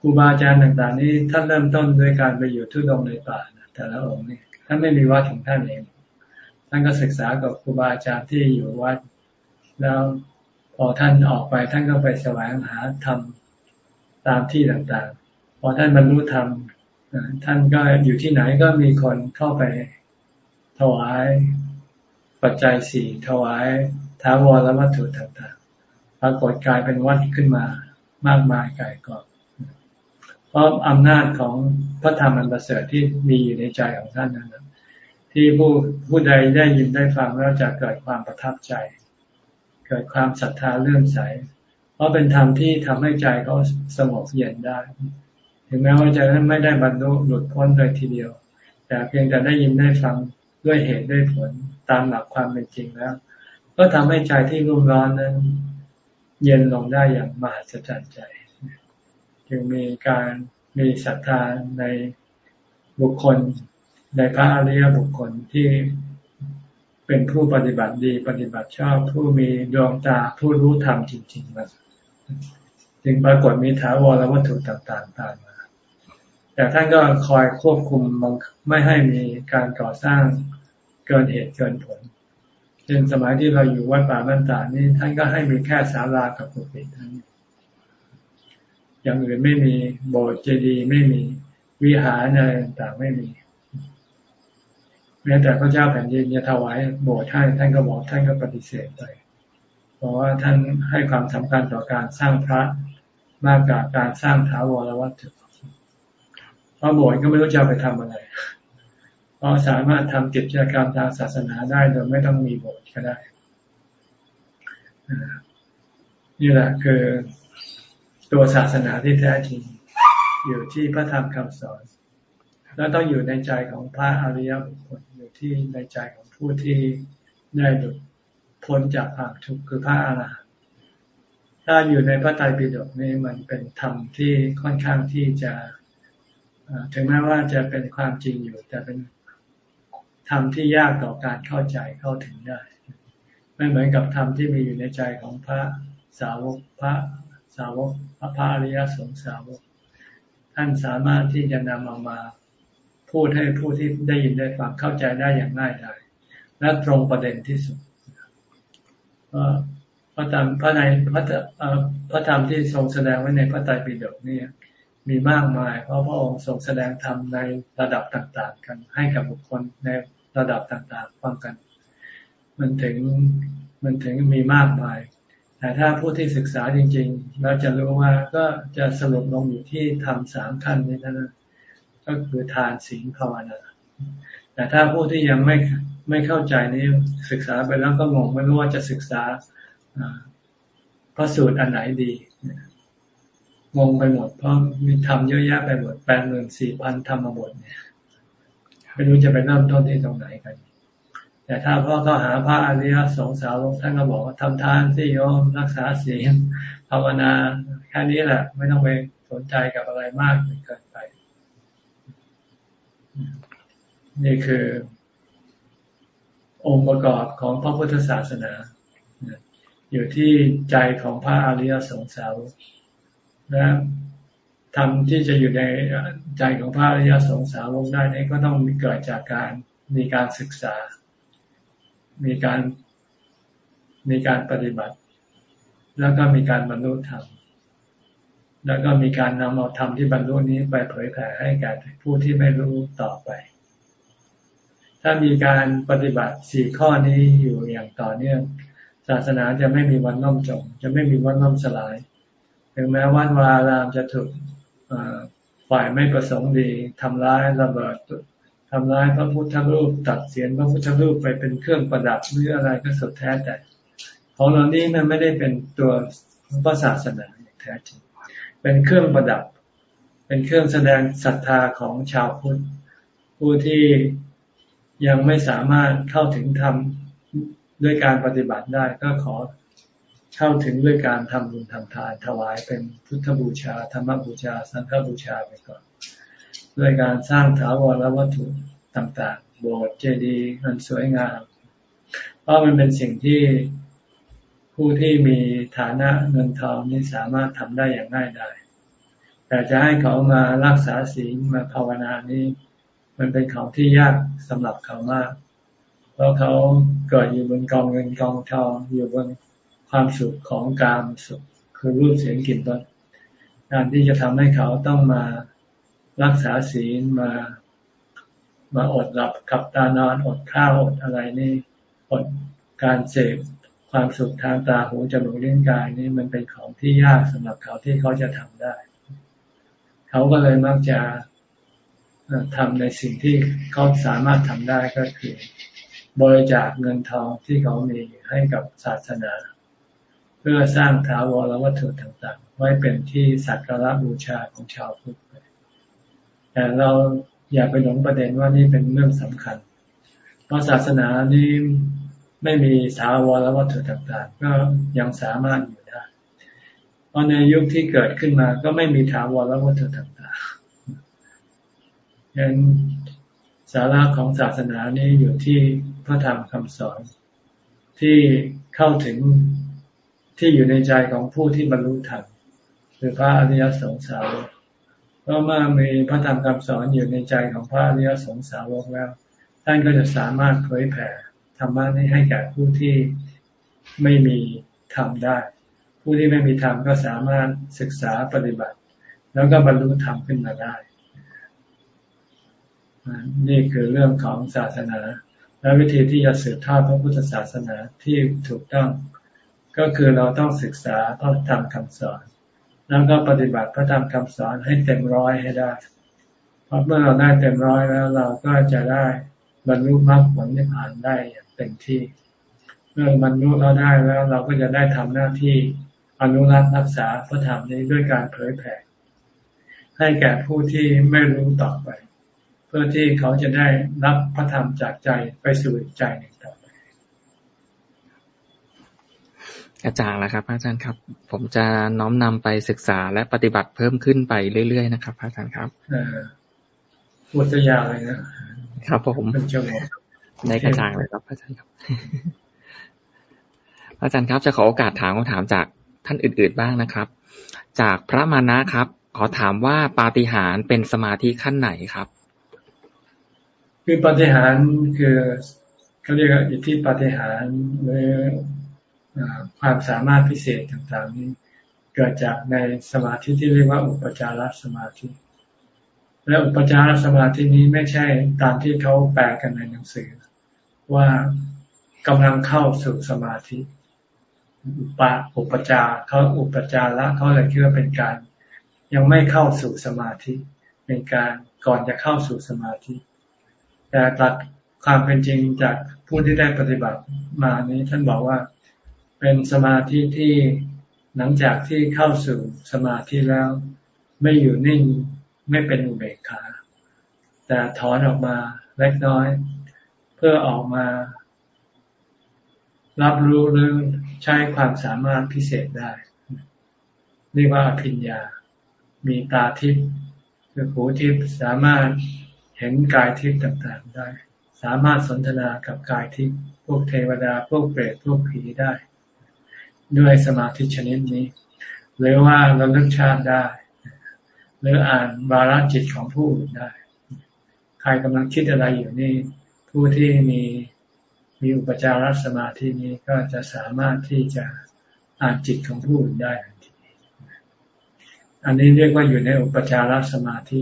ครูบาอาจารย์ต่างๆ นี่ท่านเริ่มต้นด้วยการไปอยู่ทุดงในป่าแต่ละองค์นี่ ท่านไม่มีวัดของท่านเอง ท่านก็ศึกษากับครูบาอาจารย์ที่อยู่วัด แล้วพอท่านออกไปท่านก็ไปแสวงหาธรรมตามที่ต่างๆ พอท่านบรรลุธรรมท่านก็อยู่ที่ไหนก็มีคนเข้าไปถวายปัจจัยสี่ถวายท้าวรและวัตถุต่างๆ ปรากฏกลายเป็นวัดขึ้นมามากมายกายกอง เพราะอำนาจของพระธรรมอันประเสริฐที่มีอยู่ในใจของท่านนั้นที่ผู้ผู้ใดได้ยินได้ฟังแล้วจะเกิดความประทับใจ เกิดความศรัทธาเลื่อมใส เพราะเป็นธรรมที่ทำให้ใจเขาสงบเย็นได้ ถึงแม้ว่าจะไม่ได้บรรลุหลุดพ้นเลยทีเดียว แต่เพียงแต่ได้ยินได้ฟังด้วยเหตุด้วยผลตามหลักความเป็นจริงแล้ว ก็ทำให้ใจที่รุ่มร้อนนั้น เย็นลงได้อย่างมหัศจรรย์ใจ จึงมีการมีศรัทธาในบุคคล ในพระอริยบุคคลที่เป็นผู้ปฏิบัติดีปฏิบัติชอบผู้มีดวงตาผู้รู้ธรรมจริงๆมาจึงปรากฏมีถาวรวัตถุต่างๆตามมา แต่ท่านก็คอยควบคุมไม่ให้มีการก่อสร้างเกินเหตุเกินผลเช่นสมัยที่เราอยู่วัดป่าบ้านตานี่ท่านก็ให้มีแค่ศาลากับกุฏิท่าน อย่างอื่นไม่มีโบสถ์เจดีย์ไม่มีวิหารอะไรต่างไม่มีแม้แต่พระเจ้าแผ่นดินจะถวายโบสถ์ให้ท่านก็บอกท่านก็ปฏิเสธไปเพราะว่าท่านให้ความสำคัญต่อการสร้างพระมากกว่าการสร้างถาวรวัตถุเพราะโบสถ์ก็ไม่รู้จะไปทำอะไรเพราะสามารถทำกิจกรรมทางศาสนาได้โดยไม่ต้องมีโบสถ์ก็ได้นี่แหละคือ ตัวศาสนาที่แท้จริง อยู่ที่พระธรรมคำสอน แล้วต้องอยู่ในใจของพระอริยบุคคลอยู่ที่ในใจของผู้ที่ได้หลุดพ้นจากความทุกข์คือพระอรหันต์ถ้าอยู่ในพระไตรปิฎกนี่มันเป็นธรรมที่ค่อนข้างที่จะถึงแม้ว่าจะเป็นความจริงอยู่ แต่เป็นธรรมที่ยากต่อการเข้าใจเข้าถึงได้ไม่เหมือนกับธรรมที่มีอยู่ในใจของพระสาวกพระสาวก พระพระอริยสงสาวกท่านสามารถที่จะนำเอามาพูดให้ผู้ที่ได้ยินได้ฟังเข้าใจได้อย่างง่ายดายและตรงประเด็นที่สุดพระธรรมพระในพระพระธรรมที่ทรงแสดงไว้ในพระไตรปิฎกนี่มีมากมาย เพราะพระองค์ทรงแสดงธรรมในระดับต่างๆ กัน ให้กับบุคคลในระดับต่างๆฟังกัน มันถึงมันถึงมีมากมาย แต่ถ้าผู้ที่ศึกษาจริงๆ เราจะรู้ว่าก็จะสรุปลงอยู่ที่ทำสามขั้นนี้นั้นก็คือทานศีลภาวนา แต่ถ้าผู้ที่ยังไม่ไม่เข้าใจนี้ศึกษาไปแล้วก็งงไม่รู้ว่าจะศึกษาพระสูตรอันไหนดีงงไปหมดเพราะมีทำเยอะแยะไปหมดแปดหมื่นสี่พันธรรมบทเนี่ยไม่รู้จะไปเริ่มต้นที่ตรงไหนกัน แต่ถ้าพ่อก็หาพระอริยสงสาวกท่านก็บอกว่าทำทานสิโยมรักษาศีลภาวนาแค่นี้แหละ ไม่ต้องไปสนใจกับอะไรมากเกินไป นี่คือ องค์ประกอบของพระพุทธศาสนา อยู่ที่ใจของพระอริยสงสาวกและทำที่จะอยู่ในใจของพระอริยสงสาวกได้นี้ก็ต้องมีเกิดจากการมีการศึกษา มีการมีการปฏิบัติ แล้วก็มีการบรรลุธรรมแล้วก็มีการนำเอาธรรมที่บรรลุนี้ไปเผยแผ่ให้แก่ผู้ที่ไม่รู้ต่อไป ถ้ามีการปฏิบัติสี่ข้อนี้อยู่อย่างต่อเนื่อง ศาสนาจะไม่มีวันล่มจม จะไม่มีวันล่มสลาย ถึงแม้วัดวารามจะถูกฝ่ายไม่ประสงค์ดีทำร้ายระเบิด ทำร้ายพระพุทธรูป ตัดเสียนพระพุทธรูปไปเป็นเครื่องประดับหรืออะไรก็สุดแท้แต่ ของเหล่านี้มันไม่ได้เป็นตัวพระศาสนาอย่างแท้จริง เป็นเครื่องประดับ เป็นเครื่องแสดงศรัทธาของชาวพุทธผู้ที่ยังไม่สามารถเข้าถึงธรรมด้วยการปฏิบัติได้ก็ขอเข้าถึงด้วยการทำบุญทำทานถวายเป็นพุทธบูชาธรรมบูชา สังฆบูชาไปก่อน ด้วยการสร้างถาวรวัตถุต่างๆ โบสถ์เจดีย์มันสวยงาม เพราะมันเป็นสิ่งที่ผู้ที่มีฐานะเงินทองนี่สามารถทำได้อย่างง่ายดายแต่จะให้เขามารักษาศีลมาภาวนานี้ มันเป็นของที่ยากสำหรับเขามาก เพราะเขาเกิดอยู่บนกองเงินกองทองอยู่บนความสุขของการสุขคือรูปเสียงกลิ่นรสการที่จะทำให้เขาต้องมา รักษาศีลมา มาอดหลับขับตานอนอดข้าวอดอะไรนี่อดการเสพความสุขทางตาหูจมูกเลิ้นกายนี่มันเป็นของที่ยากสำหรับเขาที่เขาจะทำได้ เขาก็เลยมักจะทำในสิ่งที่เขาสามารถทำได้ก็คือ บริจาคเงินทองที่เขามีให้กับศาสนา เพื่อสร้างถาวรวัตถุต่างๆ ไว้เป็นที่สักการะบูชาของชาวพุทธ แต่เราอย่าไปหลงประเด็นว่านี่เป็นเรื่องสำคัญ เพราะศาสนานี้ไม่มีถาวรวัตถุต่างๆ ก็ยังสามารถอยู่ได้ เพราะในยุคที่เกิดขึ้นมาก็ไม่มีถาวรวัตถุต่างๆยังสาระของศาสนานี้อยู่ที่พระธรรมคำสอน ที่เข้าถึงที่อยู่ในใจของผู้ที่บรรลุธรรมคือพระอริยสงสาวก เพราะเมื่อมีพระธรรมคำสอนอยู่ในใจของพระอริยสงสาวกแล้ว ท่านก็จะสามารถเผยแผ่ธรรมะนี้ให้แก่ผู้ที่ไม่มีธรรมได้ ผู้ที่ไม่มีธรรมก็สามารถศึกษาปฏิบัติ แล้วก็บรรลุธรรมขึ้นมาได้ นี่คือเรื่องของศาสนา และวิธีที่จะสืบทอดพระพุทธศาสนาที่ถูกต้อง ก็คือเราต้องศึกษาพระธรรมคำสอน แล้วก็ปฏิบัติพระธรรมคำสอนให้เต็มร้อยให้ได้ เพราะเมื่อเราได้เต็มร้อยแล้วเราก็จะได้บรรลุมรรคผลนิพพานได้อย่างเต็มที่ เมื่อบรรลุเราได้แล้วเราก็จะได้ทำหน้าที่อนุรักษ์รักษาพระธรรมนี้ด้วยการเผยแผ่ให้แก่ผู้ที่ไม่รู้ต่อไป เพื่อที่เขาจะได้รับพระธรรมจากใจไปสู่ใจหนึ่งต่ ออาจารย์แล้วครับ อาจารย์ครับ ผมจะน้อมนำไปศึกษาและปฏิบัติเพิ่มขึ้นไปเรื่อยๆนะครับ อาจารย์ครับพูดจะยาวเลยนะครับผมเป็นชั่วโมงในกระจ่างเลยครับอาจารย์ครับ อาจารย์ครับจะขอโอกาสถามคำถามจากท่านอื่น ๆบ้างนะครับ จากพระมานะครับ ขอถามว่าปาฏิหาริย์เป็นสมาธิขั้นไหนครับ คือปาฏิหาริย์คือเขาเรียกว่าอิทธิปาฏิหาริย์หรือ ความสามารถพิเศษต่างๆ นี้ เกิดจากในสมาธิที่เรียกว่าอุปจารสมาธิ และอุปจารสมาธินี้ไม่ใช่ตามที่เขาแปลกันในหนังสือ ว่ากำลังเข้าสู่สมาธิ อุปอุปจารเขาอุปจาระเขาเลยคิดว่าเป็นการ ยังไม่เข้าสู่สมาธิ เป็นการก่อนจะเข้าสู่สมาธิ แต่ตัดความเป็นจริงจากผู้ที่ได้ปฏิบัติมานี้ท่านบอกว่า เป็นสมาธิที่หลังจากที่เข้าสู่สมาธิแล้ว ไม่อยู่นิ่งไม่เป็นอุเบกขา แต่ถอนออกมาเล็กน้อย เพื่อออกมา รับรู้หรือใช้ความสามารถพิเศษได้เรียกว่าอภิญญา มีตาทิพย์คือหูทิพย์สามารถเห็นกายทิพย์ต่างๆได้ สามารถสนทนากับกายทิพย์พวกเทวดาพวกเปรตพวกผีได้ ด้วยสมาธิชนิดนี้ หรือว่าระลึกชาติได้ หรืออ่านบาลจิตของผู้อื่นได้ ใครกำลังคิดอะไรอยู่นี่ ผู้ที่มีมีอุปจารสมาธินี้ก็จะสามารถที่จะอ่านจิตของผู้อื่นได้ทันทีอันนี้เรียกว่าอยู่ในอุปจารสมาธิ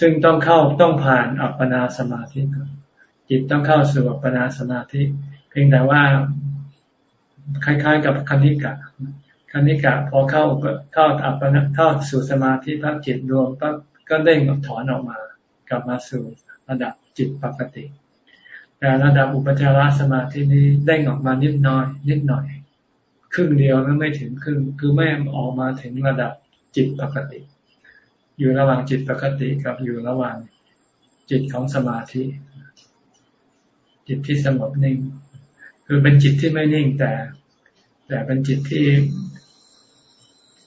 ซึ่งต้องเข้าต้องผ่านอัปปนาสมาธิจิตต้องเข้าสู่อัปปนาสมาธิ เพียงแต่ว่า คล้ายๆ กับคณิกะคณิกะพอเข้าเข้าอัปปนาเข้าสู่สมาธิพักจิตรวมก็ก็เด้งถอนออกมา กลับมาสู่ระดับจิตปกติ แต่ระดับอุปจารสมาธินี้เด้งออกมานิดน้อย นิดหน่อย ครึ่งเดียวแล้วไม่ถึงครึ่งคือไม่ออกมาถึงระดับจิตปกติ อยู่ระหว่างจิตปกติกับอยู่ระหว่างจิตของสมาธิ จิตที่สงบนิ่ง คือเป็นจิตที่ไม่นิ่งแต่ แต่เป็นจิตที่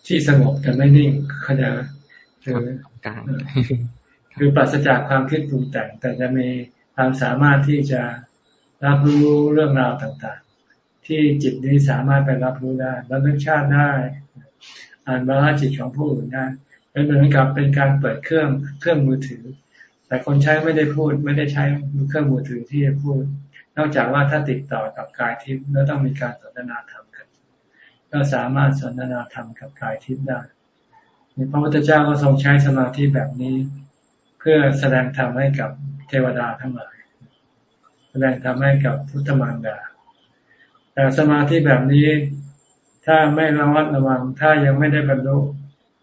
ที่สงบแต่ไม่นิ่งเขาจะคือการคือปราศจากความคิดปรุงแต่งแต่จะมีความสามารถที่จะรับรู้เรื่องราวต่างๆ ที่จิตนี้สามารถไปรับรู้ได้รับนึกชาติได้ อ่านบาลจิตของผู้อื่นได้เป็นเหมือนกับเป็นการเปิดเครื่องเครื่องมือถือ แต่คนใช้ไม่ได้พูด ไม่ได้ใช้เครื่องมือถือที่จะพูด นอกจากว่าถ้าติดต่อกับกายทิพย์แล้วต้องมีการสนทนาธรรมกัน ก็สามารถสนทนาธรรมกับกายทิพย์ได้พระพุทธเจ้าก็ทรงใช้สมาธิแบบนี้ เพื่อแสดงธรรมให้กับเทวดาทั้งหลาย แสดงธรรมให้กับพุทธมารดา แต่สมาธิแบบนี้ถ้าไม่ระวัดระวัง ถ้ายังไม่ได้บรรลุ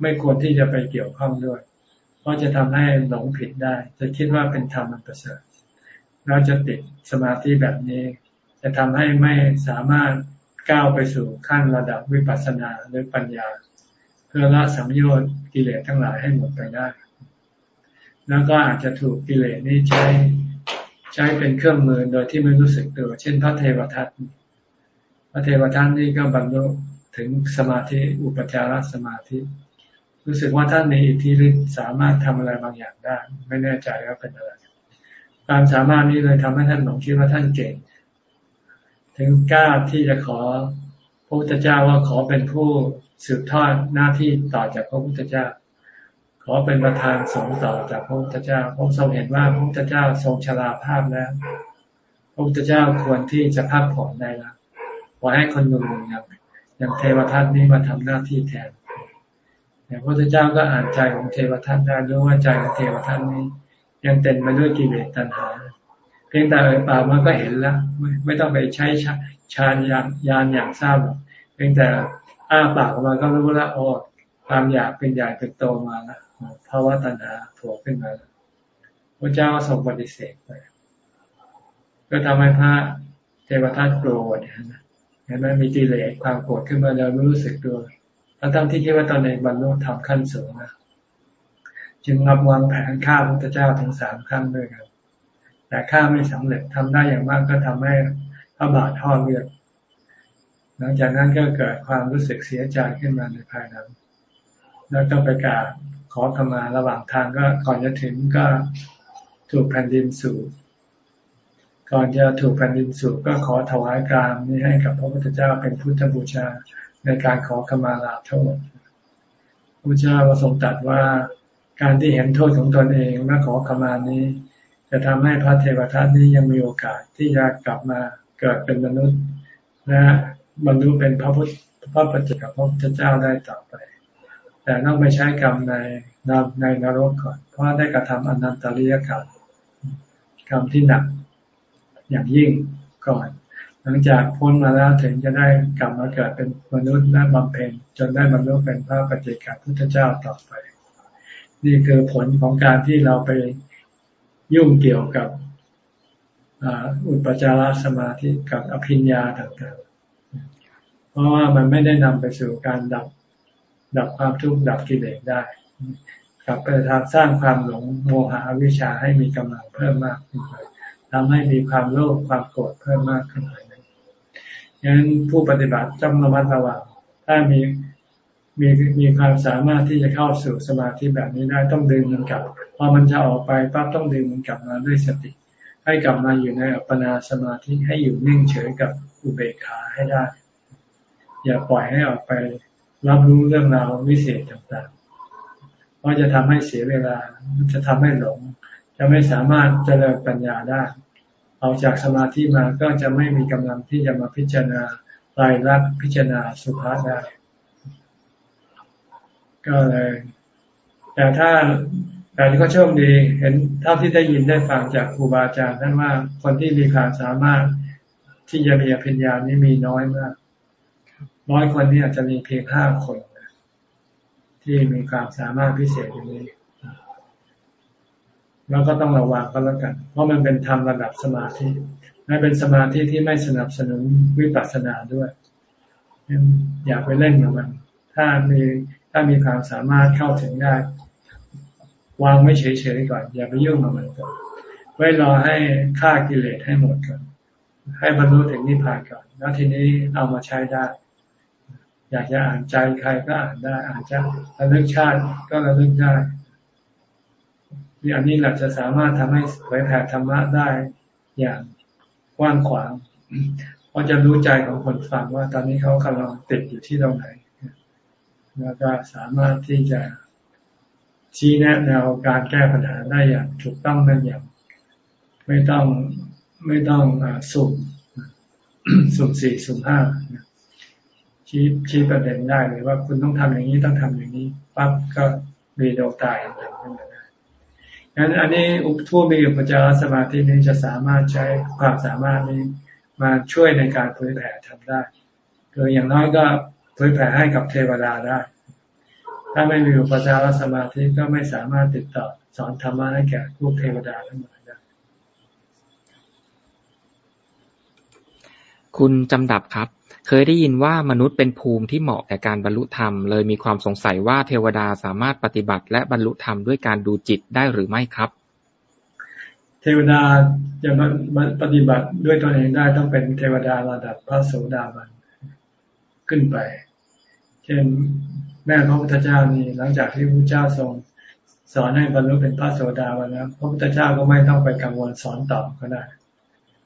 ไม่ควรที่จะไปเกี่ยวข้องด้วย เพราะจะทำให้หลงผิดได้ จะคิดว่าเป็นธรรมอันประเสริฐ เราจะติดสมาธิแบบนี้ จะทำให้ไม่สามารถก้าวไปสู่ขั้นระดับวิปัสสนาหรือปัญญา เพื่อละสัมโยชน์กิเลสทั้งหลายให้หมดไปได้ แล้วก็อาจจะถูกกิเลสนี้ใช้ใช้เป็นเครื่องมือโดยที่ไม่รู้สึกตัว เช่นพระเทวทัตพระเทวทัตนี่ก็บรรลุถึงสมาธิอุปจารสมาธิ รู้สึกว่าท่านมีอิทธิฤทธิ์สามารถทำอะไรบางอย่างได้ ไม่แน่ใจว่าเป็นอะไร การสามารถนี้เลยทำให้ท่านหลงคิดว่าท่านเก่ง ถึงกล้าที่จะขอพระพุทธเจ้าว่าขอเป็นผู้สืบทอดหน้าที่ต่อจากพระพุทธเจ้า ขอเป็นประธานสงฆ์ต่อจากพระพุทธเจ้าพระทรงเห็นว่าพระพุทธเจ้าทรงชราภาพแล้ว พระพุทธเจ้าควรที่จะพักผ่อนได้แล้วขอให้คนหนุ่มอย่างอย่างเทวทัตนี้มาทำหน้าที่แทนแต่พระพุทธเจ้าก็อ่านใจของเทวทัตได้รู้ว่าใจของเทวทัตนี้ ยังเต็มไปด้วยกิเลสตัณหา เพียงแต่เอ่ยปากมันก็เห็นแล้วไม่ไม่ต้องไปใช้ชาญยานยานอย่างทราบเพียงแต่อ้าปากมาก็รู้ล้วโอ้ความอยากเป็นใหญ่เป็นโตมาแล้วภาวะตัณหาโผล่ขึ้นมาพระเจ้าทรงปฏิเสธไปก็ทำให้พระเทวทัตโกรธนะเห็นไหมมีกิเลสความโกรธขึ้นมาแล้วรู้สึกตัวทั้งทั้งที่คิดว่าตอนในบรรลุธรรมขั้นสูงนะ จึงรับวางแผนฆ่าพระพุทธเจ้าถึงสามครั้งด้วยกัน แต่ฆ่าไม่สำเร็จทำได้อย่างมากก็ทำให้พระบาททอเลือดหลังจากนั้นก็เกิดความรู้สึกเสียใจขึ้นมาในภายหลังแล้วก็ไปกราบขอขมาระหว่างทางก็ก่อนจะถึงก็ถูกแผ่นดินสูบก่อนจะถูกแผ่นดินสูบก็ขอถวายกรามนี้ให้กับพระพุทธเจ้าเป็นพุทธบูชาในการขอขมาลาโทษพระเจ้าประสงค์ตัดว่า การที่เห็นโทษของตนเองและขอขมานี้ จะทำให้พระเทวทัตนี้ยังมีโอกาสที่จะกลับมาเกิดเป็นมนุษย์และบรรลุเป็นพระพุทธพระปัจจกับพระพุทธเจ้าได้ต่อไป แต่ต้องไปใช้กรรมในนในนรกก่อน เพราะได้กระทำอนันตริยกรรมกรรมที่หนักอย่างยิ่งก่อน หลังจากพ้นมาแล้วถึงจะได้กลับมาเกิดเป็นมนุษย์และบำเพ็ญจนได้บรรลุเป็นพระปฏิเจกพุทธเจ้าต่อไป นี่คือผลของการที่เราไปยุ่งเกี่ยวกับอุปจารสมาธิกับอภิญญาต่างๆ เพราะว่ามันไม่ได้นำไปสู่การดับดับความทุกข์ดับกิเลสได้กลับไปทางสร้างความหลงโมหะวิชาให้มีกำลังเพิ่มมากขึ้นไปทำให้มีความโลภความโกรธเพิ่มมากขึ้นไปนั้นผู้ปฏิบัติจำระมัดระวังถ้ามี มีมีความสามารถที่จะเข้าสู่สมาธิแบบนี้ได้ต้องดึงมันกลับพอมันจะออกไปปั๊บต้องดึงมันกลับมาด้วยสติ ให้กลับมาอยู่ในอัปปนาสมาธิให้อยู่นิ่งเฉยกับอุเบกขาให้ได้ อย่าปล่อยให้ออกไปรับรู้เรื่องราววิเศษต่างๆ เพราะจะทำให้เสียเวลาจะทำให้หลง จะไม่สามารถเจริญปัญญาได้ออกจากสมาธิมาก็จะไม่มีกำลังที่จะมาพิจารณารายลักษณ์พิจารณาสุภาษได้ ก็เลย แต่ถ้าแต่ที่เขาโชคดี เห็นเท่าที่ได้ยินได้ฟังจากครูบาอาจารย์ท่านว่าคนที่มีความสามารถที่จะมีอภิญญานี่มีน้อยมากน้อยคนนี้อาจจะมีเพียงห้าคนที่มีความสามารถพิเศษอย่างนี้ แล้วก็ต้องระวังก็แล้วกัน เพราะมันเป็นธรรมระดับสมาธินั่นเป็นสมาธิที่ไม่สนับสนุนวิปัสสนาด้วย อยากไปเล่นกับมัน ถ้ามี ถ้ามีความสามารถเข้าถึงได้ วางไม่เฉยๆก่อน อย่าไปยุ่งกับมันก่อนไว้รอให้ฆ่ากิเลสให้หมดก่อน ให้บรรลุถึงนิพพานก่อน แล้วทีนี้เอามาใช้ได้ อยากจะอ่านใจใครก็อ่านได้ อ่านจะระลึกชาติก็ระลึกได้นี่อันนี้แหละจะสามารถทำให้เผยแผ่ธรรมะได้อย่างกว้างขวางเพราะจะรู้ใจของคนฟังว่า ตอนนี้เขากำลังติดอยู่ที่ตรงไหน แล้วก็สามารถที่จะชี้แนะแนวการแก้ปัญหาได้อย่างถูกต้องนั่นอย่าง ไม่ต้องไม่ต้องสุ่มสุ่มสี่สุ่มห้าชี้ชี้ประเด็นได้เลยว่าคุณต้องทำอย่างนี้ต้องทำอย่างนี้ปั๊บก็มีดวงตายอย่างนั้นได้งั้นอันนี้อุปทูมีอุปจารสมาธินี้จะสามารถใช้ความสามารถนี้มาช่วยในการเผยแผ่ทำได้โดยอย่างน้อยก็ เผยแผ่ให้กับเทวดาได้ ถ้าไม่มีอุปจารสมาธิก็ไม่สามารถติดต่อสอนธรรมะให้แก่พวกเทวดาทั้งหมดได้ คุณจำดับครับ เคยได้ยินว่ามนุษย์เป็นภูมิที่เหมาะแก่การบรรลุธรรม เลยมีความสงสัยว่าเทวดาสามารถปฏิบัติและบรรลุธรรมด้วยการดูจิตได้หรือไม่ครับ เทวดาจะปฏิบัติด้วยตนเองได้ต้องเป็นเทวดาระดับพระโสดาบัน ขึ้นไป เช่นแม่พระพุทธเจ้านี่หลังจากที่พระเจ้าทรงสอนให้บรรลุเป็นพระโสดาบันแล้วพระพุทธเจ้าก็ไม่ต้องไปกังวลสอนต่อก็ได้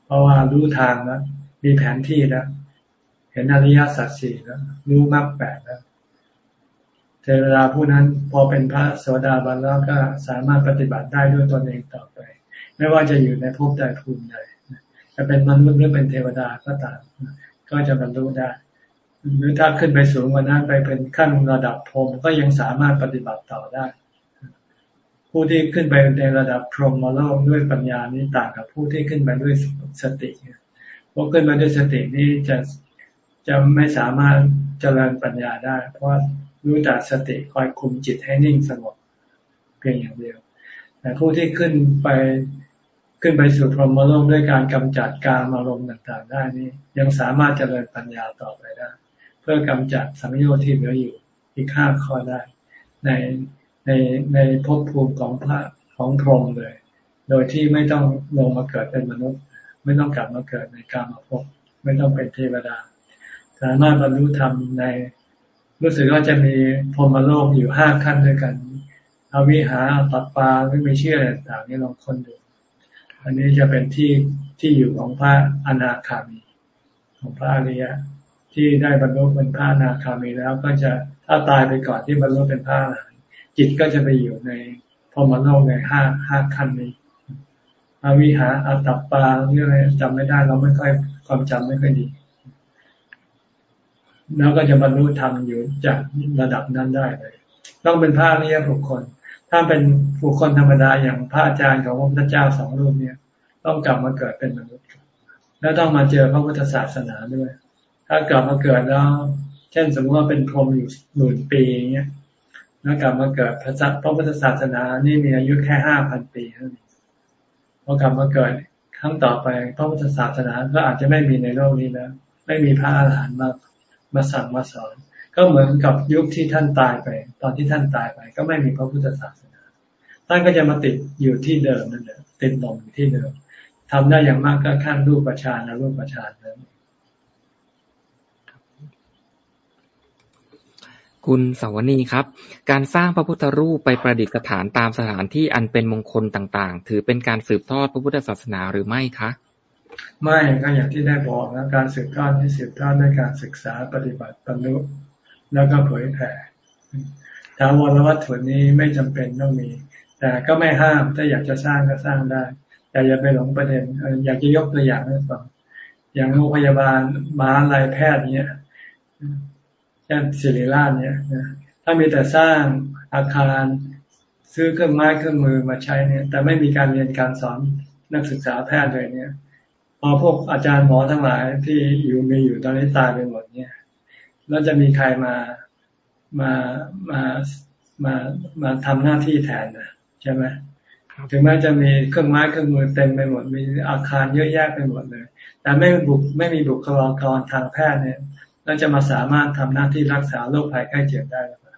เพราะว่ารู้ทางแล้วมีแผนที่แล้วเห็นอริยสัจสี่แล้วรู้มรรคแปดแล้วเทวดาผู้นั้นพอเป็นพระโสดาบันแล้วก็สามารถปฏิบัติได้ด้วยตนเองต่อไป ไม่ว่าจะอยู่ในภพใดภูมิใดจะเป็นมนุษย์หรือเป็นเทวดาก็ตามก็จะบรรลุได้ หรือถ้าขึ้นไปสูงกว่านั้นไปเป็นขั้นระดับพรหมก็ยังสามารถปฏิบัติต่อได้ ผู้ที่ขึ้นไปในระดับพรหมโลกด้วยปัญญานี้ต่างกับผู้ที่ขึ้นไปด้วยสติพวกขึ้นมาด้วยสตินี้จะจะไม่สามารถเจริญปัญญาได้ เพราะรู้แต่สติคอยคุมจิตให้นิ่งสงบเพียงอย่างเดียว แต่ผู้ที่ขึ้นไปขึ้นไปสู่พรหมโลกด้วยการกำจัดการอารมณ์ต่างๆ ได้นี้ยังสามารถเจริญปัญญาต่อไปได้ พื่อกำจัดสังโยชน์ที่เหลืออยู่อีกห้าข้อได้ ในในในภพภูมิของพระของพรหมเลย โดยที่ไม่ต้องลงมาเกิดเป็นมนุษย์ ไม่ต้องกลับมาเกิดในกามภพไม่ต้องเป็นเทวดา สามารถบรรลุธรรมในรู้สึกว่าจะมีพรหมโลกอยู่ห้าขั้นด้วยกันอาวิหาตัปปาไม่มีเชื่ออะไรต่างนี่ลองคนดู อันนี้จะเป็นที่ที่อยู่ของพระอนาคามี ของพระอริยะ ที่ได้บรรลุเป็นพระนาคามีแล้วก็จะถ้าตายไปก่อนที่บรรลุเป็นพระอรหันต์จิตก็จะไปอยู่ในพรมโลกในห้าห้าขั้นนี้อาวิหาอาตัปปาเรื่องอะไรจำไม่ได้เราไม่ค่อยความจำไม่ค่อยดี แล้วก็จะบรรลุธรรมอยู่จากระดับนั้นได้เลย ต้องเป็นพระนิยบุคคล ถ้าเป็นบุคคลธรรมดาอย่างพระอาจารย์ของพระพุทธเจ้าสองรูปเนี่ย ต้องกลับมาเกิดเป็นมนุษย์แล้วต้องมาเจอพระพุทธศาสนาด้วย ถ้ากลับมาเกิดแล้ว เช่นสมมติว่าเป็นพรหมอยู่หมื่นปีอย่างเงี้ยแล้วกลับมาเกิดพระพระพุทธศาสนานี่มีอายุแค่ห้าพันปีเท่านั้นพอกลับมาเกิดครั้งต่อไปพระพุทธศาสนาก็อาจจะไม่มีในโลกนี้แล้วไม่มีพระอาหารหันต์มามาสั่งมาสอน ก็เหมือนกับยุคที่ท่านตายไป ตอนที่ท่านตายไป ก็ไม่มีพระพุทธศาสนาท่านก็จะมาติดอยู่ที่เดิมนั่นแหละติดลมอยู่ที่เดิมทำได้อย่างมากก็ขั้นรูปประชานะรูปประชานนั้น คุณสาวนีครับ การสร้างพระพุทธรูปไปประดิษฐานตามสถานที่อันเป็นมงคลต่างๆ ถือเป็นการสืบทอดพระพุทธศาสนาหรือไม่คะ ไม่ก็อย่างที่ได้บอกนะการสืบทอดที่สืบทอดด้วยการศึกษาปฏิบัติบรรลุแล้วก็เผยแผ่ถาวรวัตถุนี้ไม่จำเป็นต้องมี แต่ก็ไม่ห้ามถ้าอยากจะสร้างก็สร้างได้แต่อย่าไปหลงประเด็นอยากจะยกตัวอย่างให้ฟังอย่างโรงพยาบาลมาลายแพทย์เนี้ย เช่นศิริราชเนี่ยถ้ามีแต่สร้างอาคารซื้อเครื่องไม้เครื่องมือมาใช้เนี่ย แต่ไม่มีการเรียนการสอนนักศึกษาแพทย์เลยเนี่ยพอพวกอาจารย์หมอทั้งหลายที่อยู่มีอยู่ตอนนี้ตายไปหมดเนี่ยแล้วจะมีใครมามามามามาทำหน้าที่แทนนะใช่ไหมถึงแม้จะมีเครื่องไม้เครื่องมือเต็มไปหมดมีอาคารเยอะแยะไปหมดเลย แต่ไม่บุกไม่มีบุคลากรทางแพทย์เนี่ย แล้วจะมาสามารถทำหน้าที่รักษาโรคภัยไข้เจ็บได้หรือเปล่า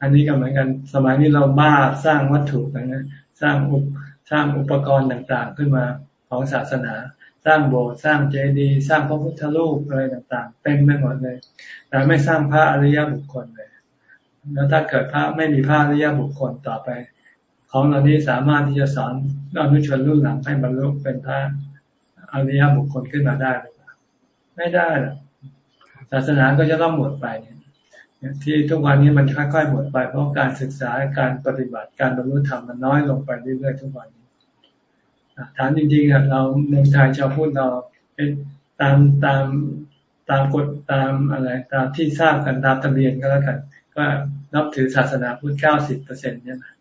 อันนี้ก็เหมือนกัน สมัยนี้เราบ้าสร้างวัตถุกันนะสร้างอุปสร้างอุปกรณ์ต่างๆ ขึ้นมาของศาสนา สร้างโบสถ์สร้างเจดีย์สร้างพระพุทธรูปอะไรต่างๆ เต็มไปหมดเลย แต่ไม่สร้างพระอริยบุคคลเลย แล้วถ้าเกิดพระไม่มีพระอริยบุคคลต่อไป ของเหล่านี้สามารถที่จะสอนอนุชนรุ่นหลังให้บรรลุเป็นพระอริยบุคคลขึ้นมาได้ ไม่ได้หรอกศาสนาก็จะต้องหมดไปที่ทุกวันนี้มันค่อยๆหมดไป เพราะการศึกษาการปฏิบัติการบรรลุธรรมมันน้อยลงไปเรื่อยๆทุกวันนี้ถามจริงๆเราเมืองไทยชาวพุทธเราตามตามตามกฎตามอะไรตามที่ทราบกันตามทะเบียนก็แล้วกัน ก็นับถือศาสนาพุทธเก้าสิบเปอร์เซ็นต์เนี่ยนะ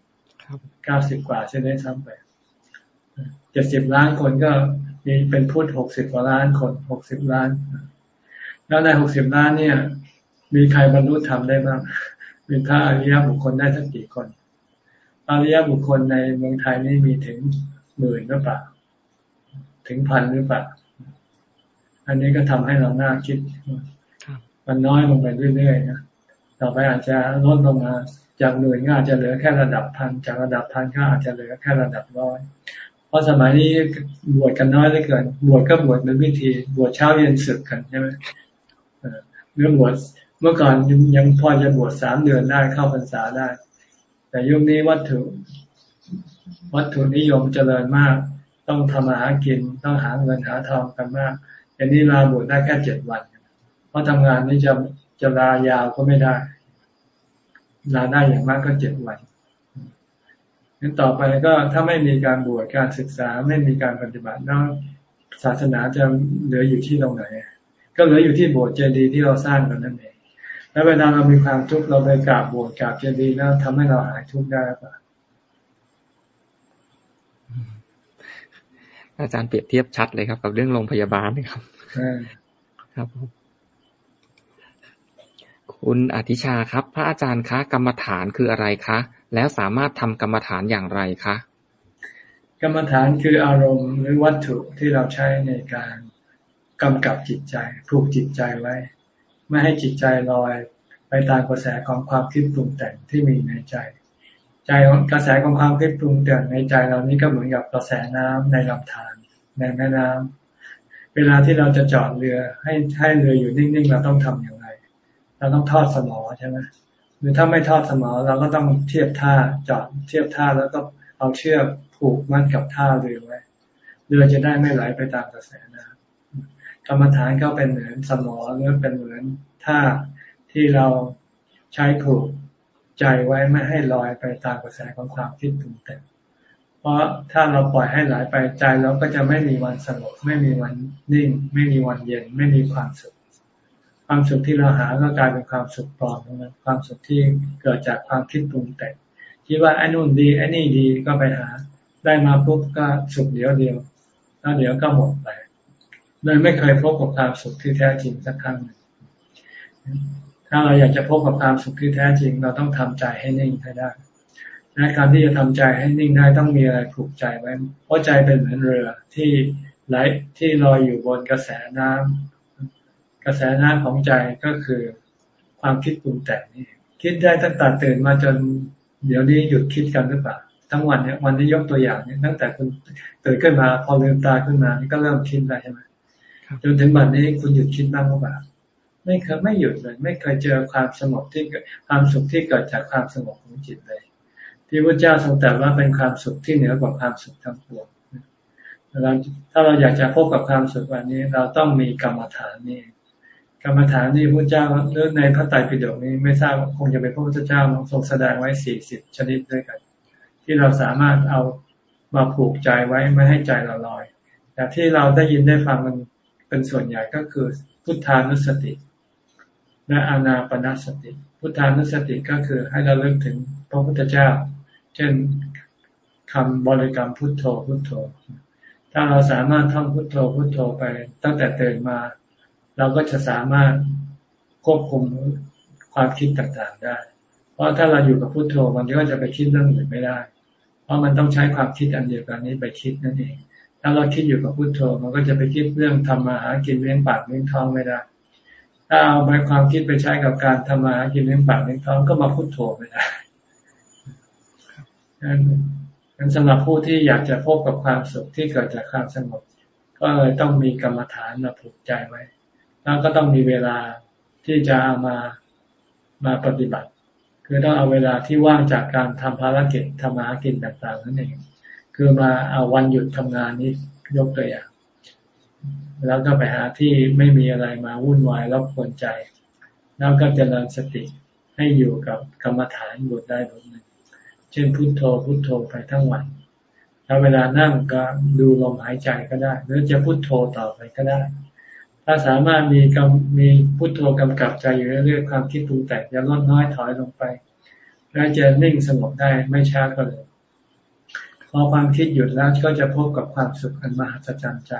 เก้าสิบกว่าใช่ไหมซ้ำไปเจ็ดสิบล้านคนก็ มีเป็นพุทธหกสิบกว่าล้านคนหกสิบล้าน แล้วในหกสิบล้านเนี่ย มีใครบรรลุธรรมได้บ้างมีพระอริยบุคคลได้สักกี่คนอริยบุคคลในเมืองไทยนี่มีถึงหมื่นหรือเปล่า ถึงพันหรือเปล่า อันนี้ก็ทำให้เราหน้าคิด มันน้อยลงไปเรื่อยๆนะ ต่อไปอาจจะลดลงมาจากหมื่นก็อาจจะเหลือแค่ระดับพัน จากระดับพันก็อาจจะเหลือแค่ระดับร้อย เพราะสมัยนี้บวชกันน้อยเหลือเกิน บวชก็บวชเป็นวิธี บวชเช้าเย็นศึกกันใช่ไหมเรื่อบวชเมื่อก่อนยังพอจะบวชสามเดือนได้เข้าพรรษาได้ แต่ยุคนี้วัตถุ วัตถุนิยมเจริญมาก ต้องทำมาหากินต้องหาเงินหาทองกันมากอย่างนี้ลาบวชได้แค่เจ็ดวัน เพราะทำงานนี้จะจะลายาวก็ไม่ได้ลาได้อย่างมากก็เจ็ดวัน นั้นต่อไปก็ถ้าไม่มีการบวชการศึกษาไม่มีการปฏิบัติแล้วศาสนาจะเหลืออยู่ที่ตรงไหน ก็เหลืออยู่ที่โบสถ์เจดีย์ที่เราสร้างกันนั่นเองแล้วเวลาเรามีความทุกข์เราไปกราบโบสถ์กราบเจดีย์แล้วทำให้เราหายทุกข์ได้ปะอาจารย์เปรียบเทียบชัดเลยครับ กับเรื่องโรงพยาบาลนะครับครับคุณอธิชาครับ พระอาจารย์คะกรรมฐานคืออะไรคะ แล้วสามารถทำกรรมฐานอย่างไรคะ กรรมฐานคืออารมณ์หรือวัตถุที่เราใช้ในการกำกับจิตใจผูกจิตใจไว้ ไม่ให้จิตใจลอยไปตามกระแสของความคิดปรุงแต่งที่มีในใจ ใจกระแสของความคิดปรุงแต่งในใจเรานี้ก็เหมือนกับกระแสน้ำในลำธารในแม่น้ำเวลาที่เราจะจอดเรือให้ให้เรืออยู่นิ่งๆเราต้องทํำอย่างไร เราต้องทอดสมอใช่ไหม หรือถ้าไม่ทอดสมอเราก็ต้องเทียบท่าจอดเทียบท่าแล้วก็เอาเชือกผูกมัดกับท่าเรือไว้เรือจะได้ไม่ไหลไปตามกระแสน้ำกรรมฐานก็เป็นเหมือนสมอหรือเป็นเหมือนท่าที่เราใช้ผูกใจไว้ไม่ให้ลอยไปตามกระแสของความคิดปรุงแต่งเพราะถ้าเราปล่อยให้ไหลไปใจเราก็จะไม่มีวันสงบไม่มีวันนิ่ง ไม่มีวันเย็น ไม่มีความสุข ความสุขที่เราหาก็กลายเป็นความสุขปลอมนะความสุขที่เกิดจากความคิดปรุงแต่งคิดว่าไอ้นู่นดีไอ้นี่ดีก็ไปหา ได้มาปุ๊บก็สุขเดียวเดียว แล้วเดี๋ยวก็หมดไปเลยไม่เคยพบกับความสุขที่แท้จริงสักครั้งหนึ่งถ้าเราอยากจะพบกับความสุขที่แท้จริง เราต้องทำใจให้นิ่งให้ได้และการที่จะทำใจให้นิ่งได้ต้องมีอะไรผูกใจไว้ เพราะใจเป็นเหมือนเรือที่ไหลที่ลอยอยู่บนกระแสน้ำ กระแสน้ำของใจก็คือความคิดปรุงแต่งนี่คิดได้ตั้งแต่ตื่นมาจนเดี๋ยวนี้หยุดคิดกันหรือเปล่าทั้งวันเนี่ยวันที่ยกตัวอย่างเนี่ยตั้งแต่คุณตื่นขึ้นมา พอลืมตาขึ้นมานี่ก็เริ่มคิดแล้วใช่ไหมจนถึงวันนี้คุณหยุดคิดบ้างหรือเปล่าไม่เคยไม่หยุดเลย ไม่เคยเจอความสงบที่ความสุขที่เกิดจากความสงบของจิตเลย ที่พระเจ้าทรงตรัสว่าเป็นความสุขที่เหนือกว่าความสุขทั้งปวงเราถ้าเราอยากจะพบกับความสุขวันนี้ เราต้องมีกรรมฐานนี่ กรรมฐานนี่พระเจ้าเรื่องในพระไตรปิฎกนี้ไม่ทราบคงจะเป็นพระพุทธเจ้าทรงแสดงไว้สี่สิบชนิดด้วยกัน ที่เราสามารถเอามาผูกใจไว้ไม่ให้ใจเราลอยแต่ที่เราได้ยินได้ฟังมันเป็นส่วนใหญ่ก็คือพุทธานุสติ และอานาปนาสติ พุทธานุสติก็คือให้เราเริ่มถึงพระพุทธเจ้า เช่นคำบริกรรมพุทโธพุทโธ ถ้าเราสามารถท่องพุทโธพุทโธไปตั้งแต่เตินมา เราก็จะสามารถควบคุมความคิดต่างๆได้ เพราะถ้าเราอยู่กับพุทโธมันก็จะไปคิดเรื่องอื่นไม่ได้ เพราะมันต้องใช้ความคิดอันเดียวกันนี้ไปคิดนั่นเอง ถ้าเราคิดอยู่กับพุทโธมันก็จะไปคิดเรื่องทำมาหากินเลี้ยงปากเลี้ยงท้องไม่ได้ ถ้าเอาไปความคิดไปใช้กับการทำมาหากินเลี้ยงปากเลี้ยงท้องก็มาพุโทโธไปได้ดังสำหรับผู้ที่อยากจะพบกับความสุขที่เกิดจากความสงบ ก็เลยต้องมีกรรมฐานมาผูกใจไว้ แล้วก็ต้องมีเวลาที่จะเอามามาปฏิบัติ คือต้องเอาเวลาที่ว่างจากการทำภารกิจทำมาหากินต่างๆนั่นเองคือมาเอาวันหยุดทำงานนี้ยกตัวอย่าง แล้วก็ไปหาที่ไม่มีอะไรมาวุ่นวายรบกวนใจ แล้วก็จเจริญสติให้อยู่กับกรรมฐานบทได้บทหนึ่งเช่นพุโทโธพุโทโธไปทั้งวันแล้วเวลานั่งก็ดูลมหายใจก็ได้ หรือจะพุโทโธต่อไปก็ได้ ถ้าสามารถมีกำมีพุทโธกำกับใจอยู่เรื่อยๆความคิดปรุงแต่งจะลดน้อยถอยลงไป แล้วจะนิ่งสงบได้ไม่ช้าก็เลยพอความคิดหยุดแล้วก็จะพบกับความสุขอันมหัศจรรย์ใจ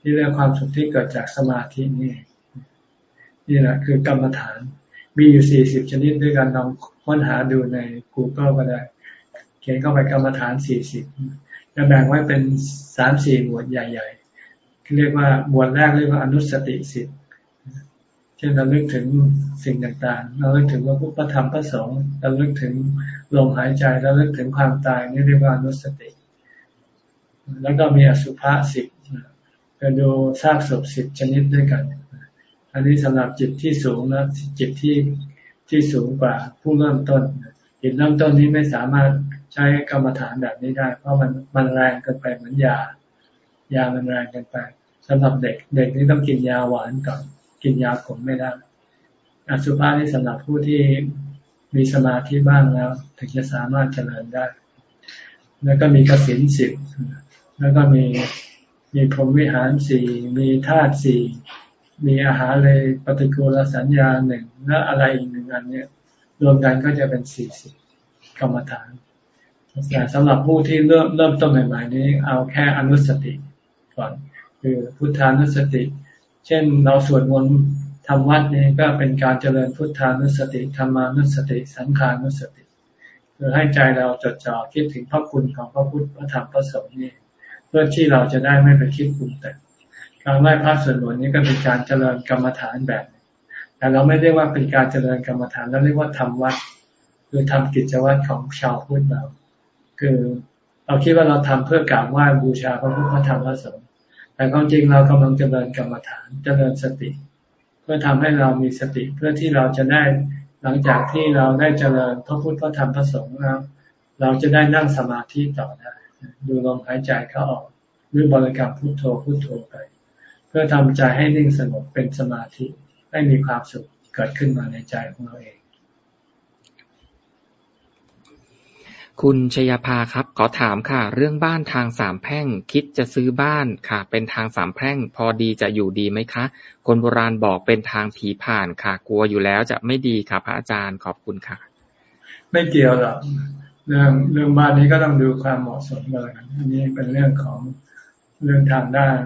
ที่เรียกความสุขที่เกิดจากสมาธินี่นี่แหละคือกรรมฐาน มีอยู่สี่สิบชนิดด้วยกันลองค้นหาดูใน Google ก็ได้ เขียนเข้าไปกรรมฐานสี่สิบจะแบ่งไว้เป็นสามสี่หมวดใหญ่ ๆ เรียกว่าหมวดแรกเรียกว่าอนุสติสิบเช่นเราเลึกถึงสิ่งต่างๆ เราเลึกถึงว่าพุทธธรรมพระสงฆ์เราเลึกถึงลมหายใจเราเลึกถึงความตายนี่เรียกว่าอนุสติ แล้วก็มีอสุภะสิบจะดูซากศพสิบชนิดด้วยกัน อันนี้สำหรับจิตที่สูงนะจิตที่ที่สูงกว่าผู้เริ่มต้นจิตเริ่มต้นนี้ไม่สามารถใช้กรรมฐานแบบนี้ได้ เพราะมันมันแรงเกินไปเหมือนยายามันแรงเกินไป สำหรับเด็ก เด็กนี่ต้องกินยาหวานก่อน กินยาขมไม่ได้อสุภานี่สำหรับผู้ที่มีสมาธิบ้างแล้ว ถึงจะสามารถเจริญได้ แล้วก็มีกสินสิบแล้วก็มีมีพรหมวิหารสี่มีธาตุสี่มีอาหารเลยปฏิกูลสัญญาหนึ่งและอะไรอีกหนึ่งอันเนี่ยรวมกันก็จะเป็นสี่สิบกรรมฐานแต่สำหรับผู้ที่เริ่มเริ่มต้นใหม่ๆนี้ เอาแค่อนุสติก่อน คือพุทธานุสติ เช่นเราสวดมนต์ทำวัดนี้ก็เป็นการเจริญพุทธานุสติธรรมานุสติ สังขานุสติ คือให้ใจเราจดจ่อคิดถึงพระคุณของพระพุทธพระธรรมพระสงฆ์นี่เพื่อที่เราจะได้ไม่ไปคิดปรุงแต่งการไหว้พระสวดมนต์นี้ก็เป็นการเจริญกรรมฐานแบบแต่เราไม่เรียกว่าเป็นการเจริญกรรมฐานเราเรียกว่าทำวัดคือทำกิจวัตรของชาวพุทธเรา คือเราคิดว่าเราทำเพื่อกราบไหว้บูชาพระพุทธพระธรรมพระสงฆ์ แต่ความจริงเรากำลังเจริญกรรมฐานเจริญสติ เพื่อทำให้เรามีสติเพื่อที่เราจะได้หลังจากที่เราได้เจริญพระพุทธพระธรรมพระสงฆ์แล้วเราจะได้นั่งสมาธิต่อได้ดูลมหายใจเข้าออกหรือบริกรรมพุทโธพุทโธไป เพื่อทำใจให้นิ่งสงบเป็นสมาธิให้มีความสุขเกิดขึ้นมาในใจของเราเอง คุณชยภาครับ ขอถามค่ะ เรื่องบ้านทางสามแพร่ง คิดจะซื้อบ้านค่ะ เป็นทางสามแพร่ง พอดีจะอยู่ดีไหมคะ คนโบราณบอกเป็นทางผีผ่านค่ะ กลัวอยู่แล้วจะไม่ดีค่ะพระอาจารย์ขอบคุณค่ะ ไม่เกี่ยวหรอกเรื่องเรื่องบ้านนี้ก็ต้องดูความเหมาะสมกันแล้วกันอันนี้เป็นเรื่องของเรื่องทางด้าน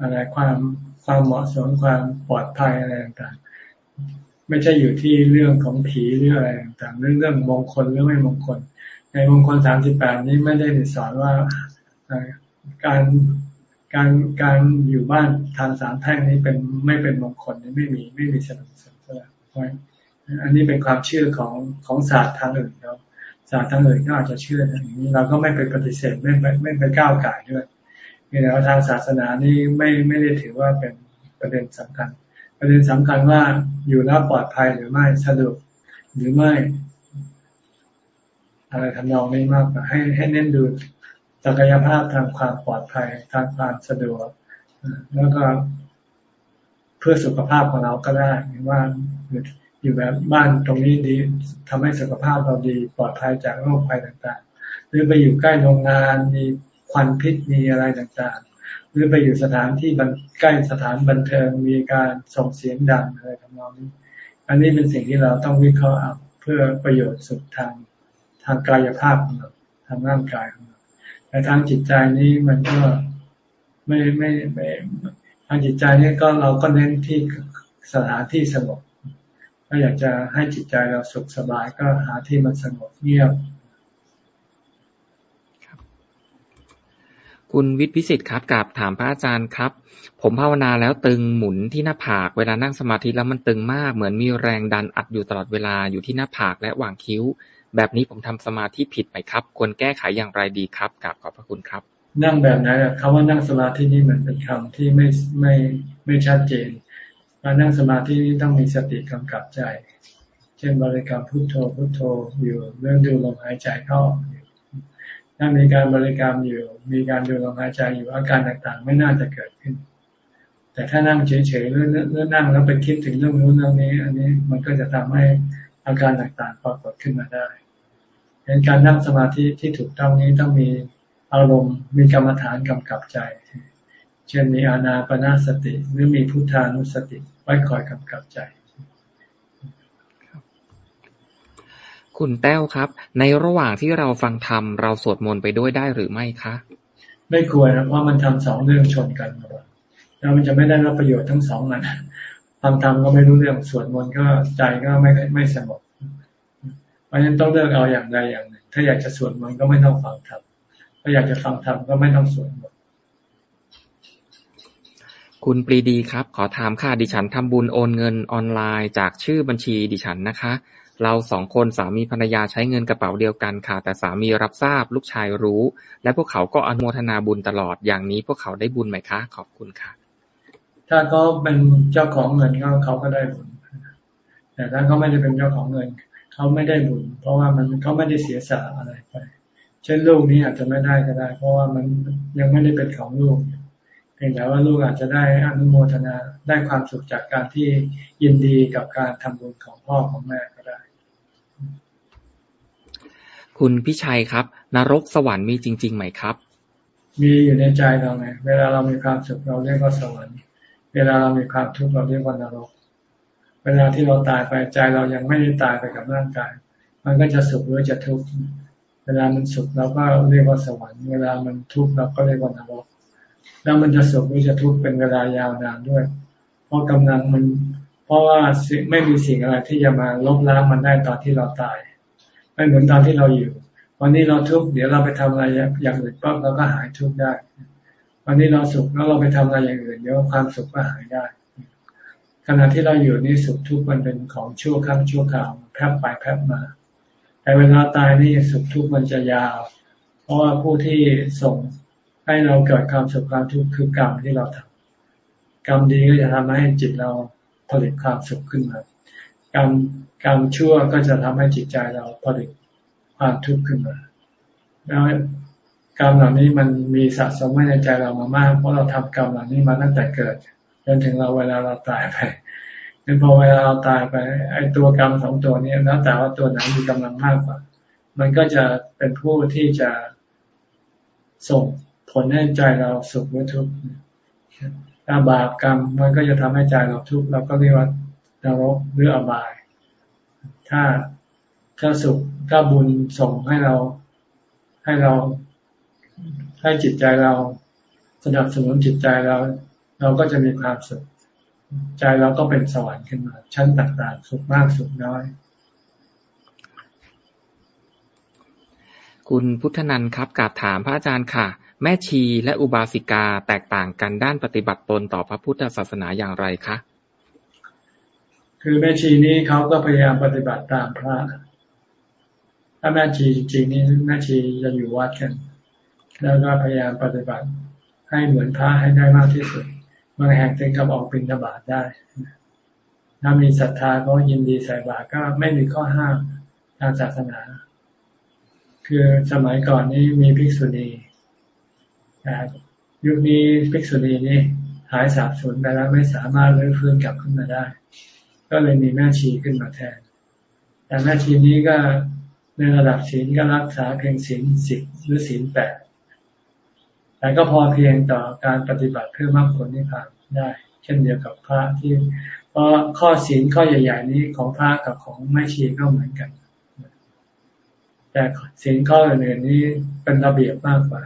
อะไรความความเหมาะสมความปลอดภัยอะไรต่าง ไม่ใช่อยู่ที่เรื่องของผีหรืออะไรต่างๆเรื่องเรื่องมงคลหรือไม่มงคล ในมงคลสามสิบแปดนี้ไม่ได้สอนว่าการการการอยู่บ้านทางสามแท่งนี้เป็นไม่เป็นมงคลไม่มีไม่มีสนับสนุนอันนี้เป็นความเชื่อของของศาสตร์ทางอื่นครับศาสตร์ทางอื่นก็อาจจะเชื่ออย่างนี้เราก็ไม่ไปปฏิเสธไม่ไปไม่ไปก้าวไก่ด้วยในแนวทางศาสนานี้ไม่ไม่ได้ถือว่าเป็นประเด็นสำคัญ ประเด็นสำคัญว่าอยู่แล้วปลอดภัยหรือไม่สะดวกหรือไม่ อะไรทำนองนี้มากกว่าให้ให้เน้นดูศักยภาพทางความปลอดภัยทางความสะดวกแล้วก็เพื่อสุขภาพของเราก็ได้ว่าอยู่แบบบ้านตรงนี้ดีทำให้สุขภาพเราดีปลอดภัยจากโรคภัยต่างๆ หรือไปอยู่ใกล้โรงงานมีควันพิษมีอะไรต่างๆ หรือไปอยู่สถานที่ใกล้สถานบันเทิงมีการส่งเสียงดังอะไรทำนองนี้ อันนี้เป็นสิ่งที่เราต้องวิเคราะห์เพื่อประโยชน์สุดทางทางกายภาพของเราทางร่างกายของเราแต่ทางจิตใจนี้มันก็ไม่ไม่ไม่ทางจิตใจนี่ก็เราก็เน้นที่สถานที่สงบถ้าอยากจะให้จิตใจเราสุขสบายก็หาที่มันสงบเงียบ คุณวิทย์พิสิทธิ์ครับกับถามพระอาจารย์ครับ ผมภาวนาแล้วตึงหมุนที่หน้าผากเวลานั่งสมาธิแล้วมันตึงมากเหมือนมีแรงดันอัดอยู่ตลอดเวลาอยู่ที่หน้าผากและหว่างคิ้ว แบบนี้ผมทำสมาธิผิดไหมครับ ควรแก้ไขอย่างไรดีครับกับขอบพระคุณครับ นั่งแบบไหนคำว่านั่งสมาธินี่มันเป็นคำที่ไม่ไม่ไม่ชัดเจนการนั่งสมาธินี้ต้องมีสติกำกับใจ เช่นบริกรรมพุทโธพุทโธอยู่เรื่องดูลมหายใจเข้า ถ้ามีการบริกรรมอยู่ มีการดูลมหายใจอยู่อาการต่างๆ ไม่น่าจะเกิดขึ้น แต่ถ้านั่งเฉยๆหรือเรือนั่งแล้วไปคิดถึงเรื่องนู้นเรื่องนี้ อันนี้มันก็จะทำให้อาการต่างๆปรากฏขึ้นมาได้เป็นการนั่งสมาธิที่ถูกต้องนี้ต้องมีอารมณ์มีกรรมฐานกำกับใจ เช่นมีอานาปนาสติ หรือมีพุทธานุสติไว้คอยกำกับใจ คุณแต้วครับ ในระหว่างที่เราฟังธรรมเราสวดมนต์ไปด้วยได้หรือไม่คะ ไม่ควรนะเพราะมันทำสองเรื่องชนกันแล้วมันจะไม่ได้รับประโยชน์ทั้งสองมันฟังธรรมก็ไม่รู้เรื่องสวดมนต์ก็ใจก็ไม่ไม่สงบเพราะฉะนั้นต้องเลือกเอาอย่างใดอย่างหนึ่ง ถ้าอยากจะสวดมนต์ก็ไม่ต้องฟังธรรมถ้าอยากจะฟังธรรมก็ไม่ต้องสวดมนต์คุณปรีดีครับ ขอถามค่ะดิฉันทำบุญโอนเงินออนไลน์จากชื่อบัญชีดิฉันนะคะ เราสองคนสามีภรรยาใช้เงินกระเป๋าเดียวกันค่ะ แต่สามีรับทราบ ลูกชายรู้ และพวกเขาก็อนุโมทนาบุญตลอด อย่างนี้พวกเขาได้บุญไหมคะ ขอบคุณค่ะ ถ้าเขาเป็นเจ้าของเงินก็เขาก็ได้บุญ แต่ถ้าเขาไม่ได้เป็นเจ้าของเงิน เขาไม่ได้บุญ เพราะว่ามันเขาไม่ได้เสียสละอะไรไป เช่นลูกนี้อาจจะไม่ได้ก็ได้ เพราะว่ามันยังไม่ได้เป็นของลูกเพียงแต่ว่าลูกอาจจะได้อนุโมทนาได้ความสุขจากการที่ยินดีกับการทำบุญของพ่อของแม่ก็ได้ คุณพิชัยครับ นรกสวรรค์มีจริง ๆ ไหมครับ มีอยู่ในใจเราไงเวลาเรามีความสุขเราเรียกว่าสวรรค์ เวลาเรามีความทุกข์เราเรียกว่านรก เวลาที่เราตายไปใจเรายังไม่ได้ตายไปกับร่างกาย มันก็จะสุขหรือจะทุกข์เวลามันสุขเราก็เรียกว่าสวรรค์เวลามันทุกข์เราก็เรียกว่านรก แล้วมันจะสุขหรือจะทุกข์เป็นเวลายาวนานด้วย เพราะกำลังมัน เพราะว่าไม่มีสิ่งอะไรที่จะมาลบล้างมันได้ตอนที่เราตาย ไม่เหมือนตอนที่เราอยู่ วันนี้เราทุกข์เดี๋ยวเราไปทำอะไรอย่างอื่นปั๊บเราก็หายทุกข์ได้ วันนี้เราสุขแล้วเราไปทำอะไรอย่างอื่นเดี๋ยวความสุขก็หายได้ ขณะที่เราอยู่นี่สุขทุกข์มันเป็นของชั่วครั้งชั่วคราวแพบไปแพบมา แต่เวลาตายนี่สุขทุกข์มันจะยาว เพราะว่าผู้ที่ส่งให้เราเกิดความสุขความทุกข์คือกรรมที่เราทำกรรมดีก็จะทำให้จิตเราผลิตความสุขขึ้นมากรรม กรรมชั่วก็จะทำให้จิตใจเราผลิตความทุกข์ขึ้นมา แล้วกรรมเหล่านี้มันมีสะสมไว้ในใจเรามามาก เพราะเราทำกรรมเหล่านี้มาตั้งแต่เกิดจนถึงเราเวลาเราตายไปเป็นพอเวลาเราตายไป ไอ้ตัวกรรมสองตัวนี้แล้วแต่ว่าตัวไหนมีกำลังมากกว่า มันก็จะเป็นผู้ที่จะส่งผลให้ใจเราสุขหรือทุกข์ถ้าบาปกรรมมันก็จะทำให้ใจเราทุกข์เราก็เรียกว่านรกหรืออบาย ถ้าถ้าสุขถ้าบุญส่งให้เราให้เราให้จิตใจเรา สนับสนุนจิตใจเรา เราก็จะมีความสุข ใจเราก็เป็นสวรรค์ขึ้นมา ชั้นต่างๆ สุขมากสุขน้อย คุณพุทธนันครับกราบถามพระอาจารย์ค่ะ แม่ชีและอุบาสิกาแตกต่างกันด้านปฏิบัติตนต่อพระพุทธศาสนาอย่างไรคะ คือแม่ชีนี้เขาก็พยายามปฏิบัติตามพระ ถ้าแม่ชีจริงๆนี่แม่ชีจะอยู่วัดกัน แล้วก็พยายามปฏิบัติให้เหมือนพระให้ได้มากที่สุดบางแห่งถึงกับออกบิณฑบาตได้ ถ้ามีศรัทธาก็ยินดีใส่บาตรก็ไม่มีข้อห้ามทางศาสนา คือสมัยก่อนนี้มีภิกษุณีแต่ยุคนี้ภิกษุณีนี่หายสาบสูญไปแล้วไม่สามารถเลื้อฟื้นกลับขึ้นมาได้ ก็เลยมีแม่ชีขึ้นมาแทน แต่แม่ชีนี้ก็ในระดับศีลก็รักษาเพียงศีลสิบหรือศีลแปดแต่ก็พอเพียงต่อการปฏิบัติเพื่อมรรคผลนิพพานได้ เช่นเดียวกับพระที่เพราะข้อศีลข้อใหญ่ ๆ นี้ของพระกับของแม่ชีก็เหมือนกัน แต่ศีลข้ออื่นๆนี้เป็นระเบียบมากกว่า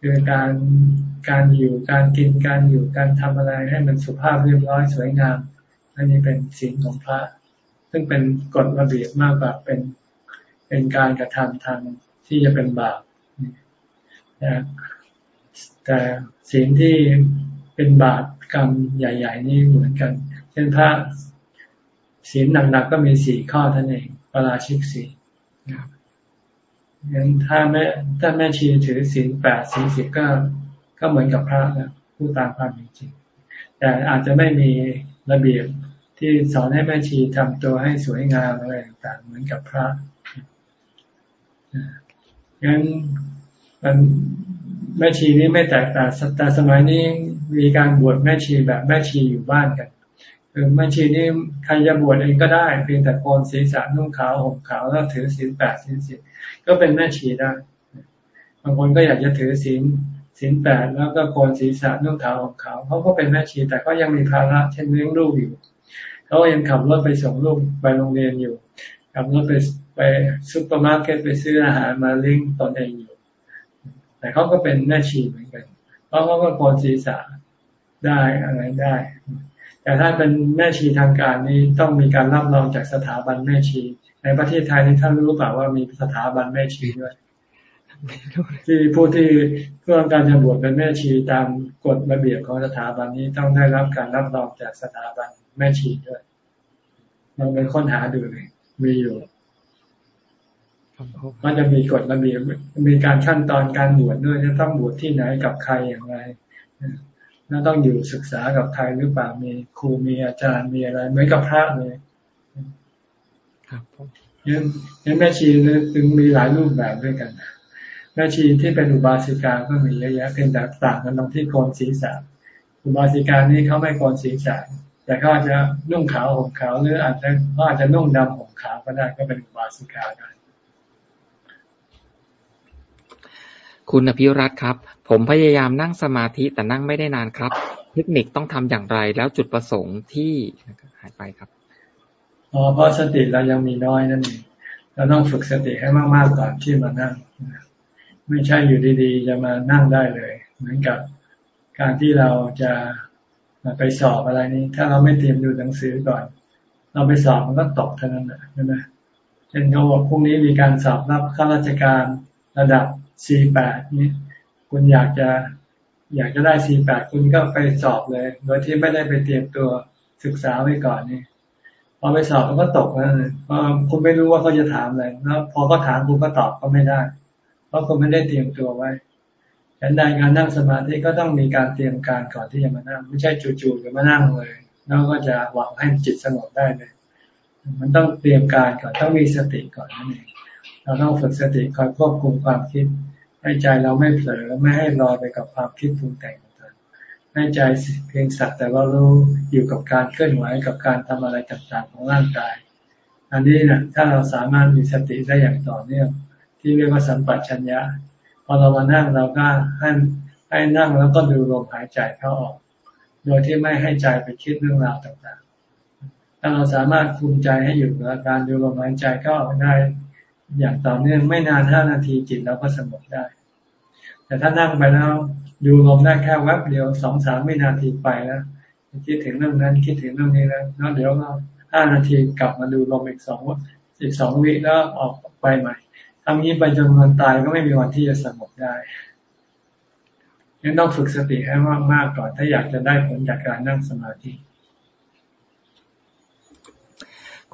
คือการการอยู่การกินการอยู่การทำอะไรให้มันสุภาพเรียบร้อยสวยงาม อันนี้เป็นศีลของพระ ซึ่งเป็นกฎระเบียบมากกว่าเป็นเป็นการกระทำทางที่จะเป็นบาปแต่แต่ศีลที่เป็นบาปกรรมใหญ่ ๆ นี่เหมือนกัน เช่นพระศีลหนักๆก็มีสี่ข้อท่านเองปราชิกสี่งั้นถ้าแม่ถ้าแม่ชีถือศีลแปดศีลสิบก็ก็เหมือนกับพระนะผู้ตามความจริง แต่อาจจะไม่มีระเบียบ ที่สอนให้แม่ชีทำตัวให้สวยงามอะไรต่างๆ เหมือนกับพระงั้นมันแม่ชีนี้ไม่แตกต่างแต่สมัยนี้มีการบวชแม่ชีแบบแม่ชีอยู่บ้านกันคือแม่ชีนี่ใครจะบวชเองก็ได้ เพียงแต่โกนศีรษะนุ่งขาวห่มขาวแล้วถือศีลแปดศีลสิบก็เป็นแม่ชีได้บางคนก็อยากจะถือศีลศีลแปดแล้วก็โกนศีรษะนุ่งขาวห่มขาวเขาก็เป็นแม่ชี แต่ก็ยังมีภาระเช่นเลี้ยงลูกอยู่ เขายังขับรถไปส่งลูกไปโรงเรียนอยู่ขับรถไปไปซุปเปอร์มาร์เก็ตไปซื้ออาหารมาเลี้ยงตนเองอยู่ แต่เขาก็เป็นแม่ชีเหมือนกัน เพราะเขาก็โกนศีรษะได้อะไรได้ แต่ถ้าเป็นแม่ชีทางการนี้ต้องมีการรับรองจากสถาบันแม่ชี ในประเทศไทยนี่ท่านรู้เปล่าว่ามีสถาบันแม่ชีด้วย ที่ผู้ที่เพื่อการจะบวชเป็นแม่ชีตามกฎระเบียบของสถาบันนี้ต้องได้รับการรับรองจากสถาบันแม่ชีด้วยเราไปค้นหาดูเลยมีอยู่มันจะมีกฎระเบียบมีการขั้นตอนการบวชด้วยจะต้องบวชที่ไหนกับใครอย่างไรแล้วต้องอยู่ศึกษากับใครหรือเปล่ามีครูมีอาจารย์มีอะไรเหมือนกับพระเลยครับยังยังแม่ชีจึงมีหลายรูปแบบด้วยกัน แม่ชีที่เป็นอุบาสิกาก็มีเยอะแยะเป็นแบบต่างกันตรงที่โกนศีรษะ อุบาสิกานี้เขาไม่โกนศีรษะ แต่เขาอาจจะนุ่งขาวห่มขาวหรืออาจจะเขาอาจจะนุ่งดำห่มขาวก็ได้ก็เป็นอุบาสิกาได้คุณอภิรัตครับ ผมพยายามนั่งสมาธิแต่นั่งไม่ได้นานครับ เทคนิคต้องทำอย่างไรแล้วจุดประสงค์ที่หายไปครับอ๋อเพราะสติเรายังมีน้อยนั่นเองเราต้องฝึกสติให้มากๆก่อนที่มานั่ง ไม่ใช่อยู่ดีๆ จะมานั่งได้เลย เหมือนกับการที่เราจะมาไปสอบอะไรนี้ ถ้าเราไม่เตรียมดูหนังสือก่อน เราไปสอบมันก็ตกเท่านั้นแหละใช่ไหมเช่นเขาบอกพรุ่งนี้มีการสอบรับข้าราชการระดับ C8 นี่คุณอยากจะอยากจะได้ C8 คุณก็ไปสอบเลย โดยที่ไม่ได้ไปเตรียมตัวศึกษาไว้ก่อนนี่พอไปสอบมันก็ตกแล้วเพราะคุณไม่รู้ว่าเขาจะถามอะไรแล้วพอเขาถามคุณก็ตอบก็ไม่ได้ เพราะคุณไม่ได้เตรียมตัวไว้ฉันใดการนั่งสมาธิก็ต้องมีการเตรียมการก่อนที่จะมานั่ง ไม่ใช่จู่ๆจะมานั่งเลยแล้วก็จะหวังให้จิตสงบได้เลย มันต้องเตรียมการก่อนต้องมีสติก่อนนั่นเองเราต้องฝึกสติคอยควบคุมความคิดให้ใจเราไม่เผลอไม่ให้ลอยไปกับความคิดปรุงแต่งต่างๆให้ใจเพียงสักแต่ว่ารู้อยู่กับการเคลื่อนไหวกับการทำอะไรต่างๆของร่างกาย อันนี้นะถ้าเราสามารถมีสติได้อย่างต่อเนื่อง ที่เรียกว่าสัมปชัญญะพอเรามานั่งเราก็ให้ให้นั่งแล้วก็ดูลมหายใจเข้าออก โดยที่ไม่ให้ใจไปคิดเรื่องราวต่างๆ ถ้าเราสามารถคุมใจให้อยู่กับการดูลมหายใจเข้าออกได้ อย่างต่อเนื่องไม่นานห้านาทีจิตเราก็สงบได้ แต่ถ้านั่งไปแล้วดูลมได้แค่แวบเดียวสองสามวินาทีไปแล้วคิดถึงเรื่องนั้นคิดถึงเรื่องนี้แล้วแล้วเดี๋ยวก็ห้านาทีกลับมาดูลมอีกสองอีกสองวิแล้วออกไปใหม่ ทำนี้ไปจนวันตายก็ไม่มีวันที่จะสงบได้ยังต้องฝึกสติให้มากๆก่อน ถ้าอยากจะได้ผลจากการนั่งสมาธิ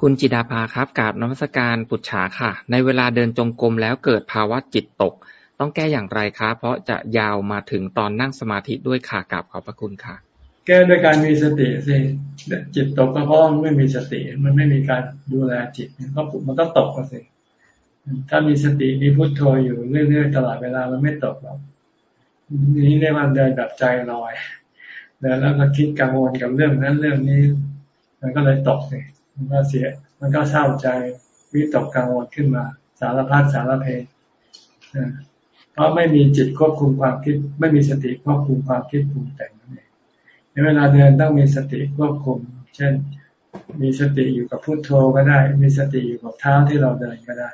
คุณจิดาภาครับกราบนมัสการปุจฉาค่ะ ในเวลาเดินจงกรมแล้วเกิดภาวะจิตตก ต้องแก้อย่างไรคะ เพราะจะยาวมาถึงตอนนั่งสมาธิด้วยค่ะกราบขอบพระคุณค่ะ แก้ด้วยการมีสติสิจิตตกก็เพราะมันไม่มีสติ มันไม่มีการดูแลจิตมันก็มันก็ตกก็สิ ถ้ามีสติมีพุทโธอยู่เรื่อยๆตลอดเวลามันไม่ตกหรอกนี้เรียกว่าเดินแบบใจลอยเดินแล้วก็คิดกังวลกับเรื่องนั้นเรื่องนี้ มันก็เลยตกสิมันก็เสีย มันก็เศร้าใจวิตกกังวลขึ้นมา สารพัดสารเพเพราะไม่มีจิตควบคุมความคิด ไม่มีสติควบคุมความคิดปรุงแต่งนั่นเองในเวลาเดินต้องมีสติควบคุม เช่น มีสติอยู่กับพุโทโธก็ได้ มีสติอยู่กับเท้าที่เราเดินก็ได้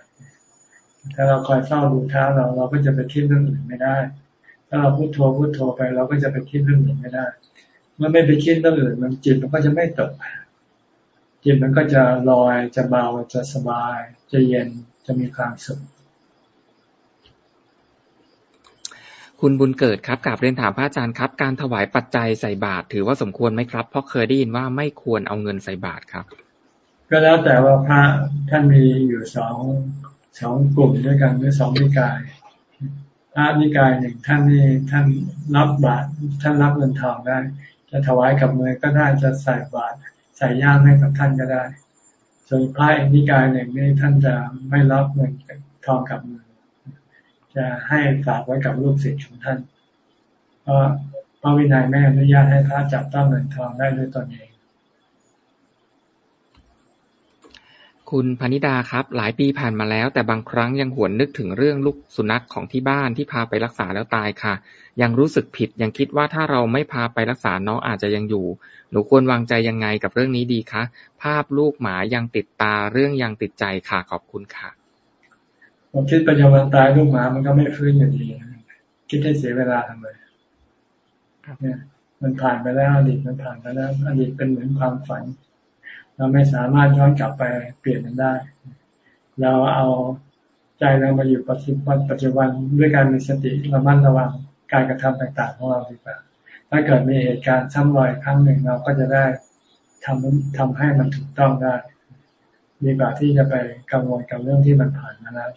ถ้าเราคอยเฝ้าดูเท้าเราเราก็จะไปคิดเรื่องอื่นไม่ได้ ถ้าเราพุโทโธพุโทโธไป เราก็จะไปคิดเรื่องอื่นไม่ได้ เมื่อไม่ไปคิดเรื่องอื่นมันจิตมันก็จะไม่ตกจิตมันก็จะลอยจะเบาจะสบาย จะเย็นจะมีความสุขคุณบุญเกิดครับกราบเรียนถามพระอาจารย์ครับ การถวายปัจจัยใส่บาตรถือว่าสมควรไหมครับ เพราะเคยได้ยินว่าไม่ควรเอาเงินใส่บาตรครับ ก็แล้วแต่ว่าพระท่านมีอยู่สอง สองกลุ่มด้วยกันหรือสองนิกายพระนิกายหนึ่งท่านนี่ท่านรับบาตรท่านรับเงินทองได้ จะถวายกับมือก็ได้จะใส่บาตรใส่ย่ามให้กับท่านก็ได้ ส่วนพระนิกายหนึ่งนี่ท่านจะไม่รับเงินทองกับมือ จะให้ฝากไว้กับลูกศิษย์ของท่านเพราะพระวินัยไม่อนุญาตให้พระจับต้องเงินทองได้ด้วยตนเอง คุณพนิดาครับ หลายปีผ่านมาแล้ว แต่บางครั้งยังหวนนึกถึงเรื่องลูกสุนัขของที่บ้านที่พาไปรักษาแล้วตายค่ะ ยังรู้สึกผิดยังคิดว่าถ้าเราไม่พาไปรักษาน้องอาจจะยังอยู่ หนูควรวางใจยังไงกับเรื่องนี้ดีคะ ภาพลูกหมายังติดตาเรื่องยังติดใจค่ะขอบคุณค่ะ ผมคิดปัจจุบันตายลูกหมามันก็ไม่ฟื้นอยู่ดีคิดให้เสียเวลาทำไมเนี่ยมันผ่านไปแล้วอดีตมันผ่านไปแล้วอดีตเป็นเหมือนความฝัน เราไม่สามารถย้อนกลับไปเปลี่ยนมันได้ เราเอาใจเรามาอยู่ปัจจุบันปัจจุบันด้วยการมีสติระมัดระวังการกระทำต่างๆของเราดีกว่า ถ้าเกิดมีเหตุการณ์ซ้ำรอยครั้งหนึ่งเราก็จะได้ทำทำให้มันถูกต้องได้ดีกว่าที่จะไปกังวลกับเรื่องที่มันผ่านมาแล้ว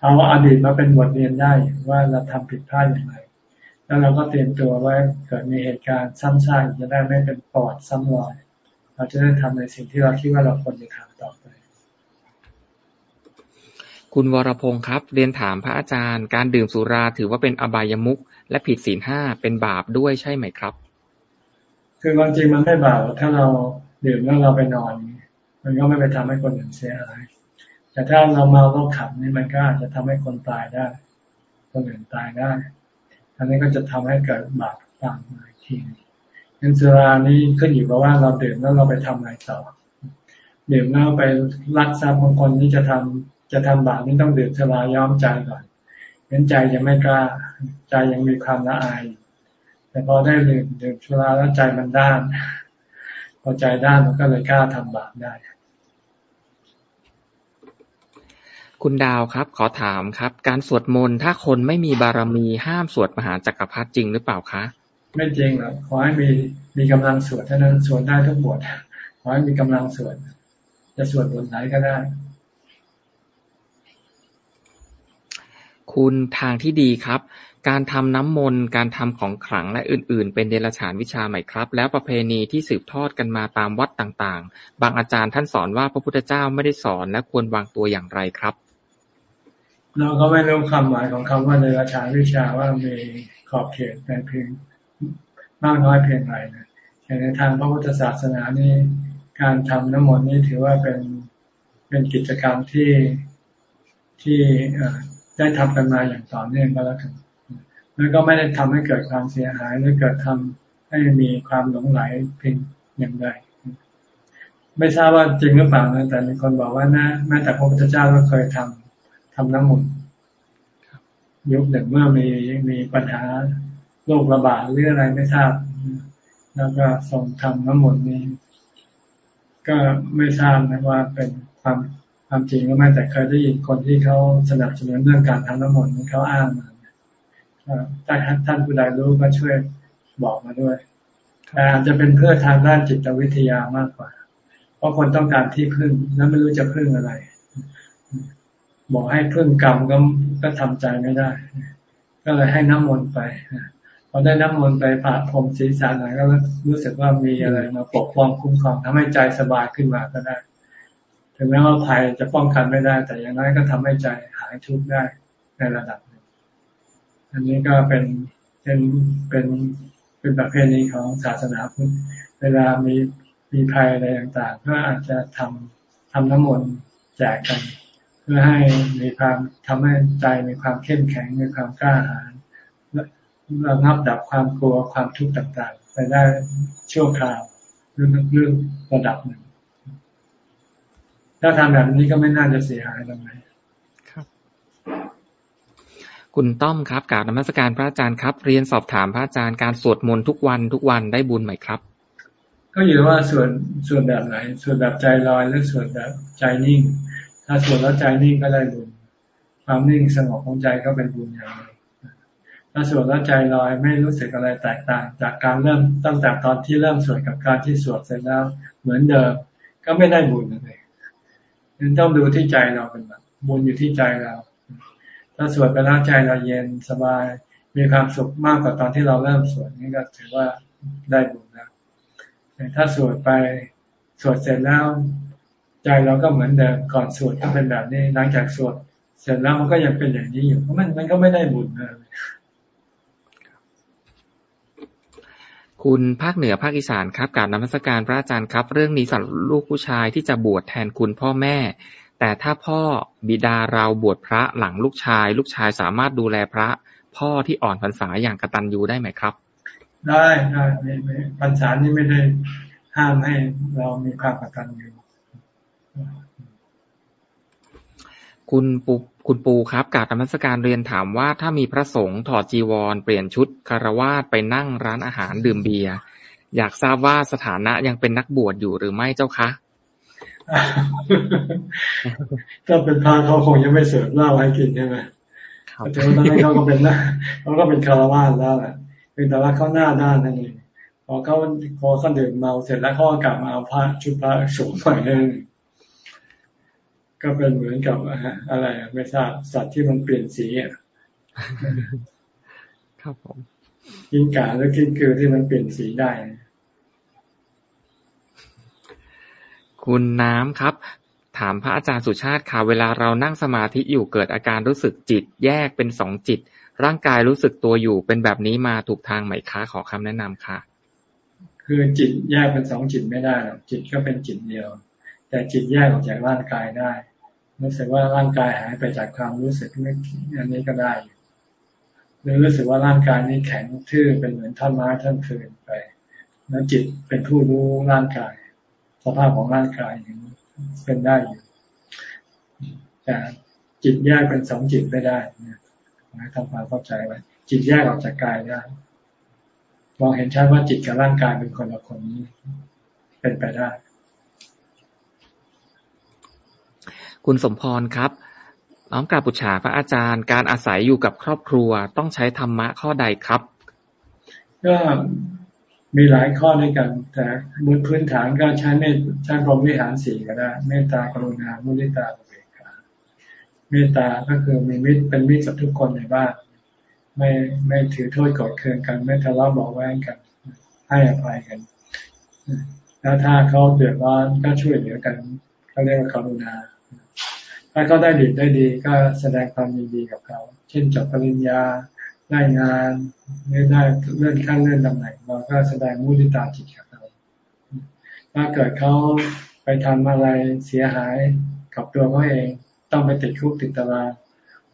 เอาอดีตมาเป็นบทเรียนได้ว่าเราทำผิดพลาดอย่างไร แล้วเราก็เตรียมตัวไว้เกิดมีเหตุการณ์ซ้ำซากจะได้ไม่เป็นปอดซ้ำรอย เราจะได้ทำในสิ่งที่เราคิดว่าเราควรจะทำต่อไป คุณวรพงศ์ครับ เรียนถามพระอาจารย์ การดื่มสุราถือว่าเป็นอบายมุขและผิดศีลห้าเป็นบาปด้วยใช่ไหมครับ คือความจริงมันไม่บาปถ้าเราดื่มแล้วเราไปนอน มันก็ไม่ไปทำให้คนอื่นเสียหายแต่ถ้าเราเมาแล้วขับนี่มันก็อาจจะทำให้คนตายได้ คนอื่นตายได้อันนี้ก็จะทำให้เกิดบาปตามมาทีเงิ นสุรานี้ขึ้นอยู่กับว่าเราดื่มแล้วเราไปทำอะไรต่อดื่มแล้วไปรักทรัพย์บางคนนี่จะทำจะทำบาปนี่ต้องดื่มสุราย้อมใจก่อนเห็นใจยังไม่กล้าใจยังมีความละอาย แต่พอได้ดื่มดื่มชุราแล้วใจมันด้านพอใจด้านมันก็เลยกล้าทำบาปได้ คุณดาวครับ ขอถามครับ การสวดมนต์ถ้าคนไม่มีบารมีห้ามสวดมหาจักรพรรดิจริงหรือเปล่าคะ ไม่จริงหรอกขอให้มีมีกำลังสวดเท่านั้นสวดได้ทุกบทขอให้มีกำลังสวดจะสวดบทไหนก็ได้ คุณทางที่ดีครับ การทำน้ำมนต์การทำของขลังและอื่น ๆ เป็นเดรัจฉานวิชาไหมครับ แล้วประเพณีที่สืบทอดกันมาตามวัดต่างๆ บางอาจารย์ท่านสอนว่าพระพุทธเจ้าไม่ได้สอนและควรวางตัวอย่างไรครับ เราก็ไม่รู้คำหมายของคำว่าเดรัจฉานวิชาว่ามีขอบเขตในเพียง มากน้อยเพียงไรนะในทางพระพุทธศาสนานี้ การทำน้ำมนต์นี้ถือว่าเป็นเป็นกิจกรรมที่ที่ได้ทำกันมาอย่างต่อเนื่องก็แล้วกันแล้วก็ไม่ได้ทำให้เกิดความเสียหายหรือเกิดทำให้มีความหลงไหลเพียงอย่างใดไม่ทราบว่าจริงหรือเปล่านะแต่มีคนบอกว่านะแม้แต่พระพุทธเจ้าก็เคยทำทำน้ำมนต์ยุคหนึ่งเมื่อมีมีปัญหา โรคระบาดหรืออะไรไม่ทราบ แล้วก็ส่งทำน้ำมนต์นี้ ก็ไม่ทราบนะว่าเป็นความความจริงก็ไม่แต่เคยได้ยินคนที่เขาสนับสนุนเรื่องการทำน้ำมนต์เขาอ้างมาถ้าท่านผู้ใดรู้ก็ช่วยบอกมาด้วยแต่อาจจะเป็นเพื่อทางด้านจิตวิทยามากกว่า เพราะคนต้องการที่พึ่งแล้วไม่รู้จะพึ่งอะไร บอกให้พึ่งกรรมก็ก็ทำใจไม่ได้ ก็เลยให้น้ำมนต์ไป อได้น้ำมนต์ไปผ่าพรมศีรษะหน่อยก็รู้สึกว่ามีอะไรมาปกป้องคุ้มครองทำให้ใจสบายขึ้นมาก็ได้ ถึงแม้ว่าภัยจะป้องกันไม่ได้ แต่อย่างน้อยก็ทำให้ใจหายทุกข์ได้ในระดับหนึ่งอันนี้ก็เป็นเป็นเป็นเป็นประเพณีของศาสนาพุทธเวลามีมีภัยอะไรต่างๆ ก็อาจจะทำทำน้ำมนต์แจกกัน เพื่อให้มีความทำให้ใจมีความเข้มแข็งมีความกล้าหาญ ระงับดับความกลัวความทุกข์ต่างๆ ไปได้ชั่วคราวเรื่องเรื่องระดับหนึ่ง ถ้าทำแบบนี้ก็ไม่น่าจะเสียหายตรงไหนครับคุณต้อมครับกราบนมัสการพระอาจารย์ครับ เรียนสอบถามพระอาจารย์การสวดมนต์ทุกวันทุกวันได้บุญไหมครับ ก็อยู่ว่าส่วนส่วนแบบไหน ส่วนแบบใจลอยหรือส่วนแบบใจนิ่ง ถ้าส่วนแล้วใจนิ่งก็ได้บุญความนิ่งสงบของใจก็เป็นบุญอย่างนึง ถ้าสวดแล้วใจลอยไม่รู้สึกอะไรแตกต่าง จากการเริ่มตั้งแต่ตอนที่เริ่มสวดกับการที่สวดเสร็จแล้ว เหมือนเดิมก็ไม่ได้บุญเลยนั้นต้องดูที่ใจเราเป็นแบบบุญอยู่ที่ใจเรา ถ้าสวดไปแล้วใจเราเย็นสบายมีความสุขมากกว่าตอนที่เราเริ่มสวดนี่ก็ถือว่าได้บุญแล้วแต่ถ้าสวดไปสวดเสร็จแล้ว ใจเราก็เหมือนเดิมก่อนสวดก็เป็นแบบนี้หลังจากสวดเสร็จแล้วมันก็ยังเป็นอย่างนี้อยู่เพราะมันมันก็ไม่ได้บุญเลย คุณภาคเหนือภาคอีสานครับกราบนมัสการพระอาจารย์ครับ เรื่องนี้สำหรับลูกผู้ชายที่จะบวชแทนคุณพ่อแม่ แต่ถ้าพ่อบิดาเราบวชพระหลังลูกชาย ลูกชายสามารถดูแลพระ พ่อที่อ่อนพรรษาอย่างกตัญญูได้ไหมครับ ได้ได้ไม่พรรษานี้ไม่ได้ห้ามให้เรามีความกตัญญูคุณปู คุณปูครับกาบธรรมสการเรียนถามว่าถ้ามีพระสงฆ์ถอดจีวร เปลี่ยนชุดคารวาสไปนั่งร้านอาหารดื่มเบียร์อยากทราบว่าสถานะยังเป็นนักบวชอยู่หรือไม่เจ้าคะถ้าเป็นพระเขาคงยังไม่เสิร์ฟเหล้าให้กินใช่ไหมแต่ตอนนั้นเขาก็เป็นนะเขาก็เป็นคารวาสแล้วแหละเป็นแต่ว่าเขาหน้าด้านนั่นเองพอเขาพอเขาดื่มเมาเสร็จแล้วเขากลับมาเอาผ้าชุดพระสวมใหม่นั่น ก็เป็นเหมือนกับอะไรไม่ทราบสัตว์ที่มันเปลี่ยนสีอะครับผมกินกาแล้วกินเกลือที่มันเปลี่ยนสีได้ คุณน้ำครับ ถามพระอาจารย์สุชาติค่ะ เวลาเรานั่งสมาธิอยู่เกิดอาการรู้สึกจิต แยกเป็นสองจิต ร่างกายรู้สึกตัวอยู่เป็นแบบนี้มาถูกทางไหมคะขอคำแนะนำค่ะ คือจิตแยกเป็นสองจิตไม่ได้หรอกจิตก็เป็นจิตเดียว แต่จิตแยกออกจากร่างกายได้รู้สึกว่าร่างกายหายไปจากความรู้สึกนึกอันนี้ก็ได้หรือรู้สึกว่าร่างกายนี้แข็งทื่อเป็นเหมือนท่อนไม้ท่อนฟืนไป แล้วจิตเป็นผู้รู้ร่างกาย สภาพของร่างกายอย่างเป็นได้อยู่แต่จิตแยกเป็นสองจิตไม่ได้นะทำความเข้าใจไว้จิตแยกออกจากกายได้มองเห็นชัดว่าจิตกับร่างกายเป็นคนละคนนี้เป็นไปได้ คุณสมพรครับ น้อมกราบปุชาพระอาจารย์ การอาศัยอยู่กับครอบครัวต้องใช้ธรรมะข้อใดครับ ก็มีหลายข้อด้วยกัน แต่บนพื้นฐานก็ใช้เมตใช้พรหมวิหารสี่ก็ได้เมตตากรุณามุทิตาอุเบกขาเมตตาก็คือมีมิตรเป็นมิตรกับทุกคนในบ้าน ไม่ไม่ถือโทษกดเคืองกัน ไม่ทะเลาะบอกแว้งกัน ให้อภัยกัน แล้วถ้าเขาเดือดร้อนก็ช่วยเหลือกันเขาเรียกว่ากรุณา ถ้าเขาได้ดีได้ดีก็แสดงความยินดีกับเขา เช่นจบปริญญาได้งานไม่ได้เลื่อนขั้นเลื่อนตำแหน่งเราก็แสดงมุทิตาจิตกับเขาถ้าเกิดเขาไปทำอะไรเสียหายกับตัวเขาเองต้องไปติดคุกติดตาราง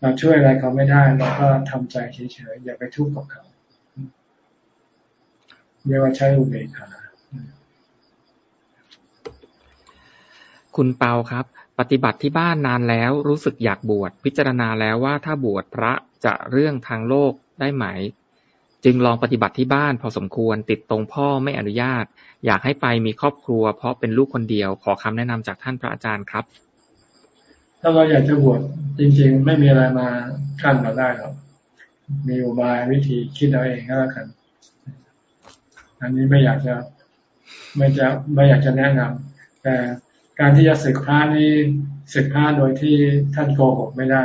เราช่วยอะไรเขาไม่ได้เราก็ทำใจเฉยๆอย่าไปทุกข์กับเขาเรียกว่าใช้อุเบกขาคุณเปาครับ ปฏิบัติที่บ้านนานแล้วรู้สึกอยากบวชพิจารณาแล้วว่าถ้าบวชพระจะเรื่องทางโลกได้ไหม จึงลองปฏิบัติที่บ้านพอสมควรติดตรงพ่อไม่อนุญาต อยากให้ไปมีครอบครัว เพราะเป็นลูกคนเดียว ขอคำแนะนำจากท่านพระอาจารย์ครับ ถ้าเราอยากจะบวชจริงๆ ไม่มีอะไรมาขั้นเราได้หรอกมีอุบายวิธีคิดเอาเองก็แล้วกัน อันนี้ไม่อยากจะไม่จะไม่อยากจะแนะนำแต่ การที่จะศึกพระนี่ศึกพระโดยที่ท่านโกหกไม่ได้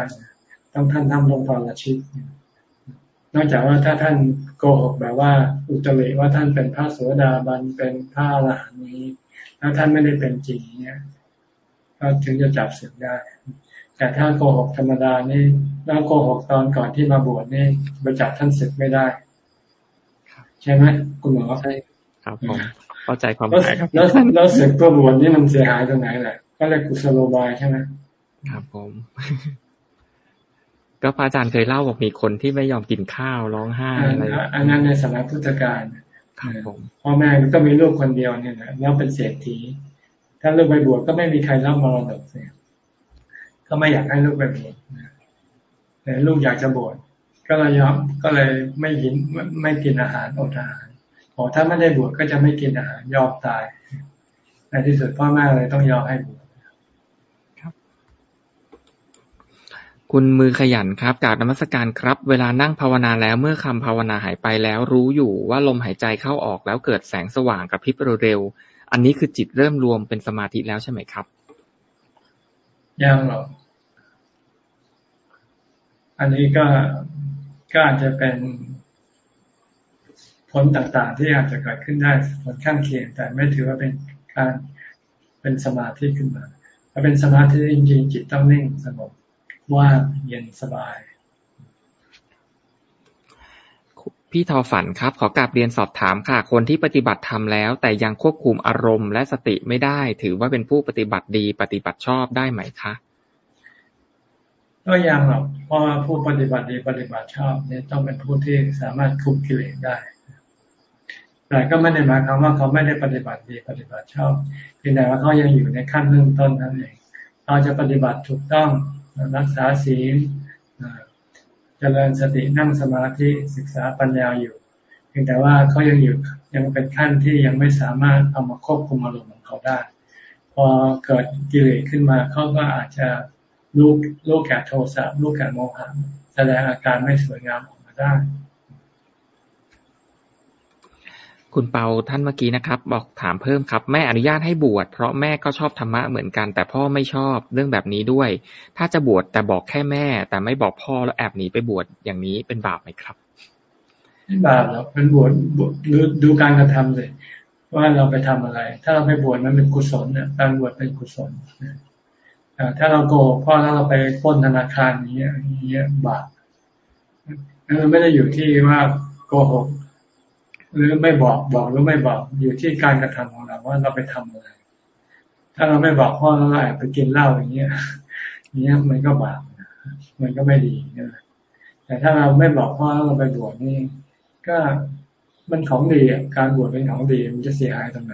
ต้องท่านทำลงพรชิตนอกจากว่าถ้าท่านโกหกแบบว่า อุตริว่าท่านเป็นพระโสดาบันเป็นพระอรหันต์นี้ แล้วท่านไม่ได้เป็นจริงเนี่ยก็ถึงจะจับศึกได้ แต่ถ้าโกหกธรรมดานี่แล้วโกหกตอนก่อนที่มาบวชนี่ไปจับท่านศึกไม่ได้ ใช่ไหมคุณหมอใช่ครับผม เข้าใจความหมายครับ แล้วแล้วศึกตัวบวชนี่มันเสียหายตรงไหนแหละก็เลยกุศโลบายใช่ไหมครับผมก็พระอาจารย์เคยเล่าบอกมีคนที่ไม่ยอมกินข้าวร้องไห้อะไรอันนั้นในสมัยพุทธกาลพ่อแม่ก็มีลูกคนเดียวเนี่ยนะแล้วเป็นเศรษฐี ถ้าลูกไปบวชก็ไม่มีใครรับมรดกเสียก็ไม่อยากให้ลูกไปบวชแต่ลูกอยากจะบวชก็เลยยอมก็เลยไม่กินไม่กินอาหารอดอาหารพ อถ้าไม่ได้บวชก็จะไม่กินอาหารยอมตาย ในที่สุดพ่อแม่เลยต้องยอมให้บวชคุณมือขยันครับกาบนมัสการครับ เวลานั่งภาวนาแล้วเมื่อคำภาวนาหายไปแล้วรู้อยู่ว่าลมหายใจเข้าออกแล้วเกิดแสงสว่างกับพริบเร็วๆ อันนี้คือจิตเริ่มรวมเป็นสมาธิแล้วใช่ไหมครับ ยังหรอกอันนี้ก็ก็อาจจะเป็นผ ลต่างๆ ที่อาจจะเกิดขึ้นได้ผลข้างเคียง แต่ไม่ถือว่าเป็นการเป็นสมาธิขึ้นมา ถ้าเป็นสมาธิจริงๆจิตต้องนิ่งสงบว่างเย็นสบาย พี่ทอฝันครับ ขอกลับเรียนสอบถามค่ะ คนที่ปฏิบัติธรรมแล้ว แต่ยังควบคุมอารมณ์และสติไม่ได้ ถือว่าเป็นผู้ปฏิบัติดีปฏิบัติชอบได้ไหมคะก็ยังหรอกเพราะผู้ปฏิบัติดีปฏิบัติชอบนี่ต้องเป็นผู้ที่สามารถคุมกิเลสได้ แต่ก็ไม่ได้หมายความว่าเขาไม่ได้ปฏิบัติดีปฏิบัติชอบเพียงแต่ว่าเขายังอยู่ในขั้นเริ่มต้นนั่นเองเราจะปฏิบัติถูกต้องรักษาศีลเจริญสตินั่งสมาธิศึกษาปัญญาอยู่ เพียงแต่ว่าเขายังอยู่ยังเป็นขั้นที่ยังไม่สามารถเอามาควบคุมอารมณ์ของเขาได้ พอเกิดกิเลสขึ้นมาเขาก็อาจจะลูกลูกแก่โทสะลูกแก่โมหะแสดงอาการไม่สวยงามออกมาได้ คุณเปาท่านเมื่อกี้นะครับ บอกถามเพิ่มครับ แม่อนุญาตให้บวชเพราะแม่ก็ชอบธรรมะเหมือนกัน แต่พ่อไม่ชอบเรื่องแบบนี้ด้วย ถ้าจะบวชแต่บอกแค่แม่ แต่ไม่บอกพ่อแล้วแอบหนีไปบวชอย่างนี้เป็นบาปไหมครับไม่บาปหรอกเป็นบวชดูดูการกระทำเลย ว่าเราไปทำอะไร ถ้าเราไปบวชมันเป็นกุศลเนี่ยการบวชเป็นกุศลถ้าเราโกหกพ่อถ้าเราไปป้นธนาคารนี้อย่างเงี้ยบาปนั่นไม่ได้อยู่ที่ว่าโกหก หรือไม่บอกบอกหรือไม่บอกอยู่ที่การกระทำของเราว่าเราไปทำอะไร ถ้าเราไม่บอกพ่อเราแอบไปกินเหล้าอย่างเงี้ยเนี้ยมันก็บาปมันก็ไม่ดีนะแต่ถ้าเราไม่บอกพ่อเราไปบวชนี่ ก็มันของดีการบวชเป็นของดีมันจะเสียหายตรงไหน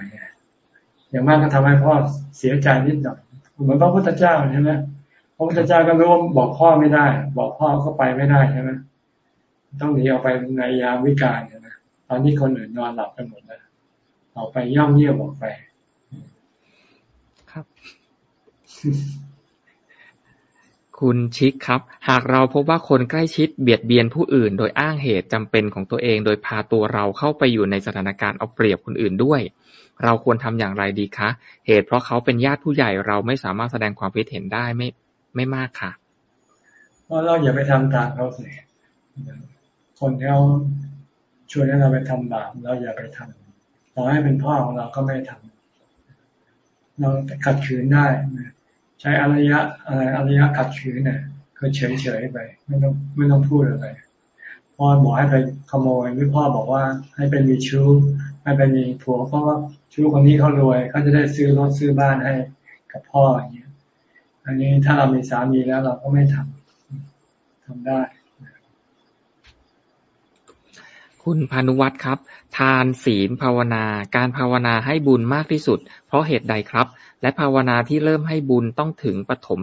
อย่างมากก็ทำให้พ่อเสียใจนิดหน่อยเหมือนพระพุทธเจ้าใช่ไหมพระพุทธเจ้าก็รู้ว่าบอกพ่อไม่ได้ บอกพ่อก็ไปไม่ได้ใช่ไหมต้องหนีออกไปในยามวิกาล ตอนนี้คนอื่นนอนหลับกันหมดแล้วออกไปย่องเยี่ยมออกไป ครับ คุณชิคครับ หากเราพบว่าคนใกล้ชิดเบียดเบียนผู้อื่น โดยอ้างเหตุจำเป็นของตัวเอง โดยพาตัวเราเข้าไปอยู่ในสถานการณ์เอาเปรียบคนอื่นด้วย เราควรทำอย่างไรดีคะ เหตุเพราะเขาเป็นญาติผู้ใหญ่เราไม่สามารถแสดงความคิดเห็นได้ไม่ไม่มากค่ะเพราะเราอย่าไปทำตามเขาสิคนที่เขา ชวนให้เราไปทำบาปเราอย่าไปทำต่อให้เป็นพ่อของเราก็ไม่ทำเราขัดขืนได้ใช้อารยะอะไรอารยะขัดขืนเนี่ยก็เฉยเฉยไป ไม่ต้องไม่ต้องพูดอะไรพ่อบอกให้ไปขโมยหรือพ่อบอกว่าให้ไปมีชู้ให้ไปมีผัวเพราะว่าชู้คนนี้เขารวยเขาจะได้ซื้อรถซื้อบ้านให้กับพ่ออย่างเงี้ย อันนี้ถ้าเรามีสามีแล้วเราก็ไม่ทำทำได้ คุณพานุวัตรครับ ทานศีลภาวนา การภาวนาให้บุญมากที่สุด เพราะเหตุใดครับ และภาวนาที่เริ่มให้บุญต้องถึงปฐม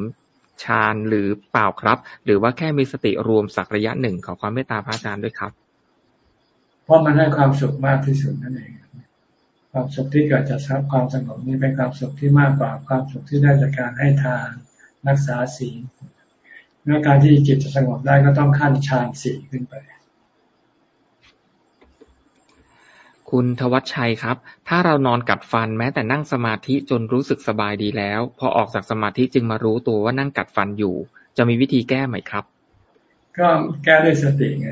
ฌานหรือเปล่าครับ หรือว่าแค่มีสติรวมสักระยะหนึ่งขอความเมตตาพระอาจารย์ด้วยครับเพราะมันให้ความสุขมากที่สุดนั่นเองความสุขที่เกิดจากความสงบนี้เป็นความสุขที่มากกว่าความสุขที่ได้จากการให้ทานรักษาศีลเมื่อการที่จิตจะสงบได้ก็ต้องขั้นฌานสี่ขึ้นไป คุณทวัชชัยครับ ถ้าเรานอนกัดฟันแม้แต่นั่งสมาธิจนรู้สึกสบายดีแล้ว พอออกจากสมาธิจึงมารู้ตัวว่านั่งกัดฟันอยู่ จะมีวิธีแก้ไหมครับ ก็แก้ด้วยสติไง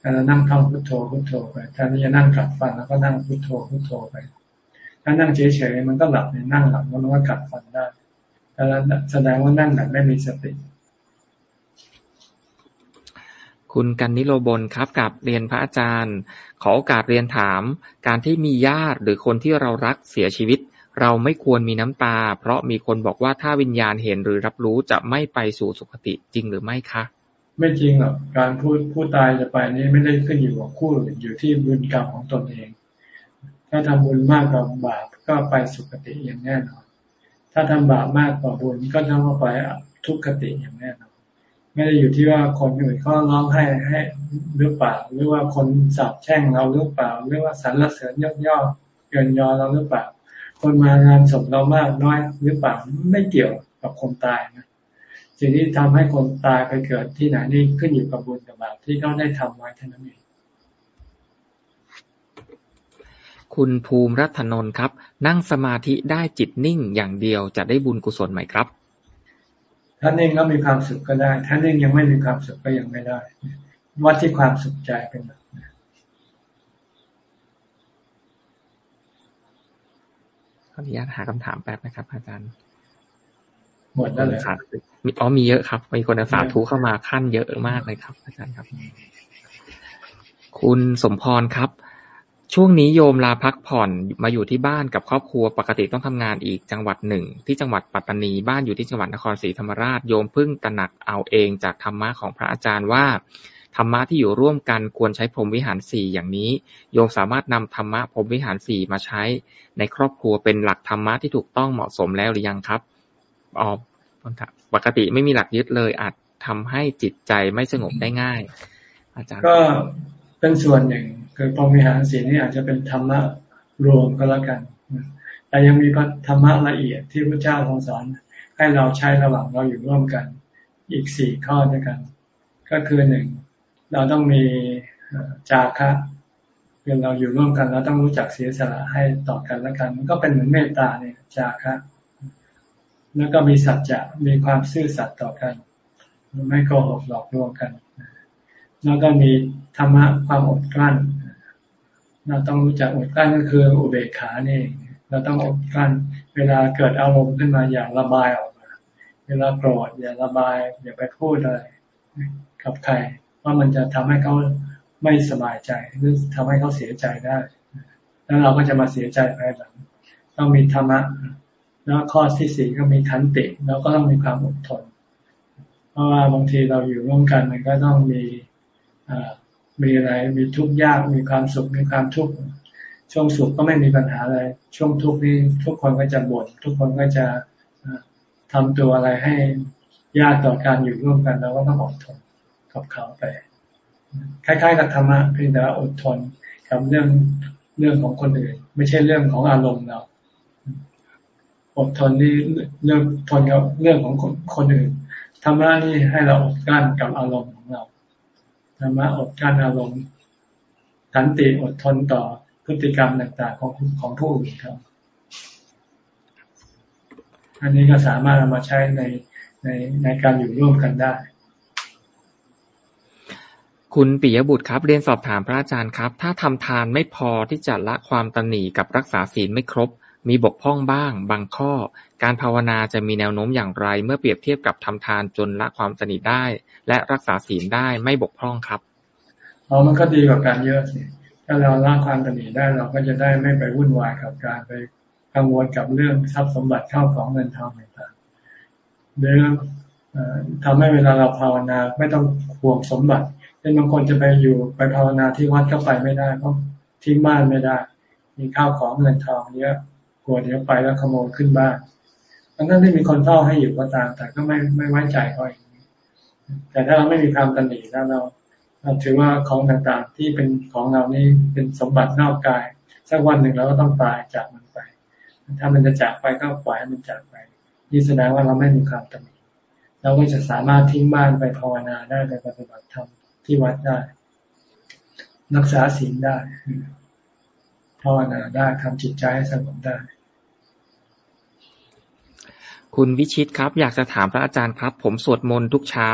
เรานั่งท่องพุทโธพุทโธไปแทนที่จะนั่งกัดฟันแล้วก็นั่งพุทโธพุทโธไป ถ้านั่งเฉยๆมันก็หลับเนี่ยนั่งหลับมันก็กัดฟันได้แต่แสดงว่านั่งแบบไม่มีสติ คุณกันนิโรบลครับกับเรียนพระอาจารย์ ขอโอกาสเรียนถาม การที่มีญาติหรือคนที่เรารักเสียชีวิต เราไม่ควรมีน้ำตา เพราะมีคนบอกว่าถ้าวิญญาณเห็นหรือรับรู้จะไม่ไปสู่สุคติจริงหรือไม่คะ ไม่จริงหรอกการพูดผู้ตายจะไปนี้ไม่ได้ขึ้นอยู่กับคู่อยู่ที่บุญกรรมของตนเอง ถ้าทำบุญมากกว่าบาปก็ไปสุคติอย่างแน่นอน ถ้าทำบาปมากกว่าบุญก็จะไปทุกขติอย่างแน่นอน ไม่ได้อยู่ที่ว่าคนอื่นเขาร้องให้ให้หรือเปล่า หรือว่าคนสาบแช่งเราหรือเปล่า หรือว่าสรรเสริญยกย่อเกินยอเราหรือเปล่า คนมางานศพเรามากน้อยหรือเปล่าไม่เกี่ยวกับคนตายนะสิ่งที่ทำให้คนตายไปเกิดที่ไหนนี่ขึ้นอยู่กับบุญกับบาปที่เขาได้ทำไว้เท่านั้นเองคุณภูมิรัตนนท์ครับ นั่งสมาธิได้จิตนิ่งอย่างเดียวจะได้บุญกุศลไหมครับ ถ้านิ่งแล้วมีความสุขก็ได้ ถ้านิ่งยังไม่มีความสุขก็ยังไม่ได้ วัดที่ความสุขใจเป็นหลักขออนุญาตหาคำถามแป๊บนะครับ อาจารย์ หมดแล้วเลยมีอ๋อมีเยอะครับ มีคนสาธุเข้ามาขั้นเยอะมากเลยครับ อาจารย์ครับ คุณสมพรครับ ช่วงนี้โยมลาพักผ่อนมาอยู่ที่บ้านกับครอบครัว ปกติต้องทำงานอีกจังหวัดหนึ่ง ที่จังหวัดปัตตานีบ้านอยู่ที่จังหวัดนครศรีธรรมราชโยมพึ่งตระหนักเอาเองจากธรรมะของพระอาจารย์ว่าธรรมะที่อยู่ร่วมกันควรใช้พรหมวิหารสี่อย่างนี้ โยมสามารถนำธรรมะพรหมวิหารสี่มาใช้ ในครอบครัวเป็นหลักธรรมะที่ถูกต้องเหมาะสมแล้วหรือยังครับอ๋อปกติไม่มีหลักยึดเลยอาจทำให้จิตใจไม่สงบได้ง่าย อาจารย์ก็ เป็นส่วนหนึ่งคือพรหมิหารสีนี่อาจจะเป็นธรรมะรวมก็แล้วกัน แต่ยังมีธรรมะละเอียดที่พระเจ้าทรงสอนให้เราใช้ระหว่างเราอยู่ร่วมกัน อีกสี่ข้อด้วยกัน ก็คือหนึ่งเราต้องมีจาคะคือเราอยู่ร่วมกันเราต้องรู้จักเสียสละให้ต่อกันแล้วกัน มันก็เป็นเหมือนเมตตาเนี่ยจาคะแล้วก็มีสัจจะมีความซื่อสัตย์ต่อกัน ไม่โกหกหลอกลวงกัน แล้วก็มีธรรมะความอดกลั้น เราต้องรู้จักอดกลั้นก็คืออุเบกขานี่เราต้องอดกลั้น เวลาเกิดอารมณ์ขึ้นมาอย่าระบายออกมา เวลาโกรธอย่าระบายอย่าไปพูดอะไรกับใครว่ามันจะทำให้เขาไม่สบายใจหรือทำให้เขาเสียใจได้ แล้วเราก็จะมาเสียใจภายหลังต้องมีธรรมะแล้วข้อที่สี่ก็มีขันติ แล้วก็ต้องมีความอดทน เพราะว่าบางทีเราอยู่ร่วมกันมันก็ต้องมี มีอะไรมีทุกข์ยากมีความสุขมีความทุกข์ช่วงสุขก็ไม่มีปัญหาอะไร ช่วงทุกข์นี่ทุกคนก็จะบ่นทุกคนก็จะทำตัวอะไรให้ยากต่อการอยู่ร่วมกันเราก็ต้องอดทนกับเขาไป คล้ายๆกับธรรมะเพียงแต่อดทนกับเรื่องเรื่องของคนอื่น ไม่ใช่เรื่องของอารมณ์เราอดทนนี่เรื่องทนกับเรื่องของคนอื่นธรรมะนี่ให้เราอดกั้นกับอารมณ์ ธรรมะอดกั้นอารมณ์ขันติอดทนต่อพฤติกรรมต่างๆของของผู้อื่นครับ อันนี้ก็สามารถเอามาใช้ในในในการอยู่ร่วมกันได้ คุณปิยบุตรครับ เรียนสอบถามพระอาจารย์ครับ ถ้าทำทานไม่พอที่จะละความตนีกับรักษาศีลไม่ครบ มีบกพร่องบ้าง บางข้อ การภาวนาจะมีแนวโน้มอย่างไร เมื่อเปรียบเทียบกับทำทานจนละความตนีได้ และรักษาศีลได้ไม่บกพร่องครับอ๋อมันก็ดีกว่าการเยอะสิถ้าเราละความตนีได้เราก็จะได้ไม่ไปวุ่นวายกับการไปกังวลกับเรื่องทรัพย์สมบัติเข้าของเงินทองต่างๆหรือทำให้เวลาเราภาวนาไม่ต้องห่วงสมบัติเช่นบางคนจะไปอยู่ไปภาวนาที่วัดก็ไปไม่ได้เพราะทิ้งบ้านไม่ได้ มีข้าวของเงินทองเยอะกลัวเดี๋ยวไปแล้วขโมยขึ้นบ้านทั้งนั้นที่มีคนเฝ้าให้อยู่ก็ตามแต่ก็ไม่ไม่ไว้ใจเขาเอง แต่ถ้าเราไม่มีความตันหนีแล้วเราเราถือว่าของต่างๆที่เป็นของเรานี่เป็นสมบัตินอกกาย สักวันหนึ่งเราก็ต้องตายจากมันไป ถ้ามันจะจากไปก็ปล่อยให้มันจากไปนี่แสดงว่าเราไม่มีความตันหนีเราก็จะสามารถทิ้งบ้านไปภาวนาได้ไปปฏิบัติธรรมที่วัดได้ รักษาศีลได้ ภาวนาได้ทำจิตใจให้สงบได้ คุณวิชิตครับ อยากจะถามพระอาจารย์ครับ ผมสวดมนต์ทุกเช้า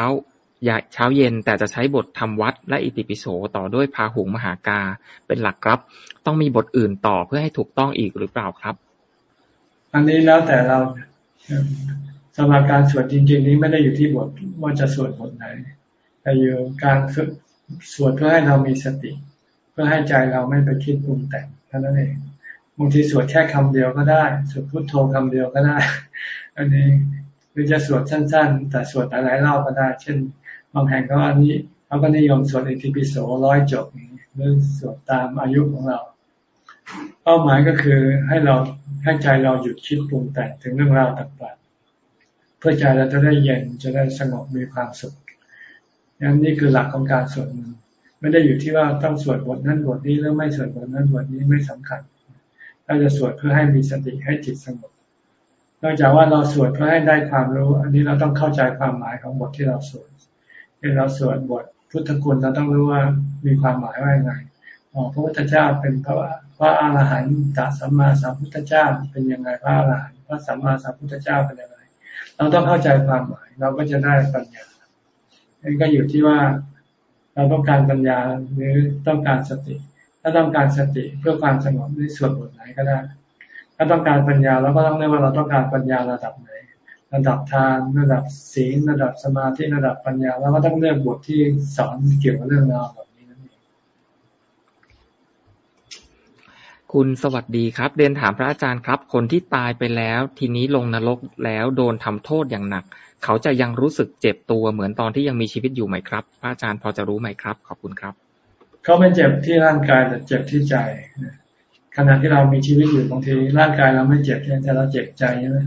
อย่าเช้าเย็นแต่จะใช้บททำวัดและอิติปิโสต่อด้วยพาหุงมหากาเป็นหลักครับ ต้องมีบทอื่นต่อเพื่อให้ถูกต้องอีกหรือเปล่าครับ อันนี้แล้วแต่เราสำหรับการสวดจริง ๆ นี้ไม่ได้อยู่ที่บทว่าจะสวดบทไหนแต่อยู่การสวดเพื่อให้เรามีสติ เพื่อให้ใจเราไม่ไปคิดปรุงแต่งเท่านั้นเองบางทีสวดแค่คำเดียวก็ได้สวดพุทโธคำเดียวก็ได้ อันนี้หรือจะสวดสั้น ๆ แต่สวดหลายๆรอบก็ได้ เช่น บางแห่งก็อันนี้เขาก็นิยมสวดอิติปิโสร้อยจบหรือสวดตามอายุของเรา เป้าหมายก็คือให้เราให้ใจเราหยุดคิดปรุงแต่งถึงเรื่องราวต่างๆ เพื่อใจเราจะได้เย็นจะได้สงบมีความสุขนั้นนี่คือหลักของการสวดมนต์ไม่ได้อยู่ที่ว่าต้องสวดบทนั้นบทนี้หรือไม่สวดบทนั้นบทนี้ไม่สำคัญเราจะสวดเพื่อให้มีสติให้จิตสงบ นอกจากว่าเราสวดเพื่อให้ได้ความรู้ อันนี้เราต้องเข้าใจความหมายของบทที่เราสวดเราสวดบทพุทธคุณเราต้องรู้ว่ามีความหมายว่าอย่างไรพระพุทธเจ้าเป็นพระพระอาหารหันตสัมมาสัมพุทธเจ้าเป็นยังไงพระอาหารหันต์พระสัมมาสัมพุทธเจ้าเป็นยังไงเราต้องเข้าใจความหมาย เราก็จะได้ปัญญานี่ก็อยู่ที่ว่าเราต้องการปัญญาหรือต้องการสติ ถ้าต้องการสติเพื่อความสงบในส่วนบทไหนก็ได้ ถ้าต้องการปัญญาเราก็ต้องเรียกว่าเราต้องการปัญญาระดับไหน ระดับทานระดับศีลระดับสมาธิระดับปัญญาแล้วก็ต้องเลือกบทที่สอนเกี่ยวกับเรื่องราวแบบนี้นั่นเองคุณสวัสดีครับ เรียนถามพระอาจารย์ครับ คนที่ตายไปแล้ว ทีนี้ลงนรกแล้วโดนทำโทษอย่างหนัก เขาจะยังรู้สึกเจ็บตัวเหมือนตอนที่ยังมีชีวิตอยู่ไหมครับ พระอาจารย์พอจะรู้ไหมครับ ขอบคุณครับ เขาไม่เจ็บที่ร่างกายแต่เจ็บที่ใจ ขณะที่เรามีชีวิตอยู่บางทีร่างกายเราไม่เจ็บแต่เราเจ็บใจใช่ไหม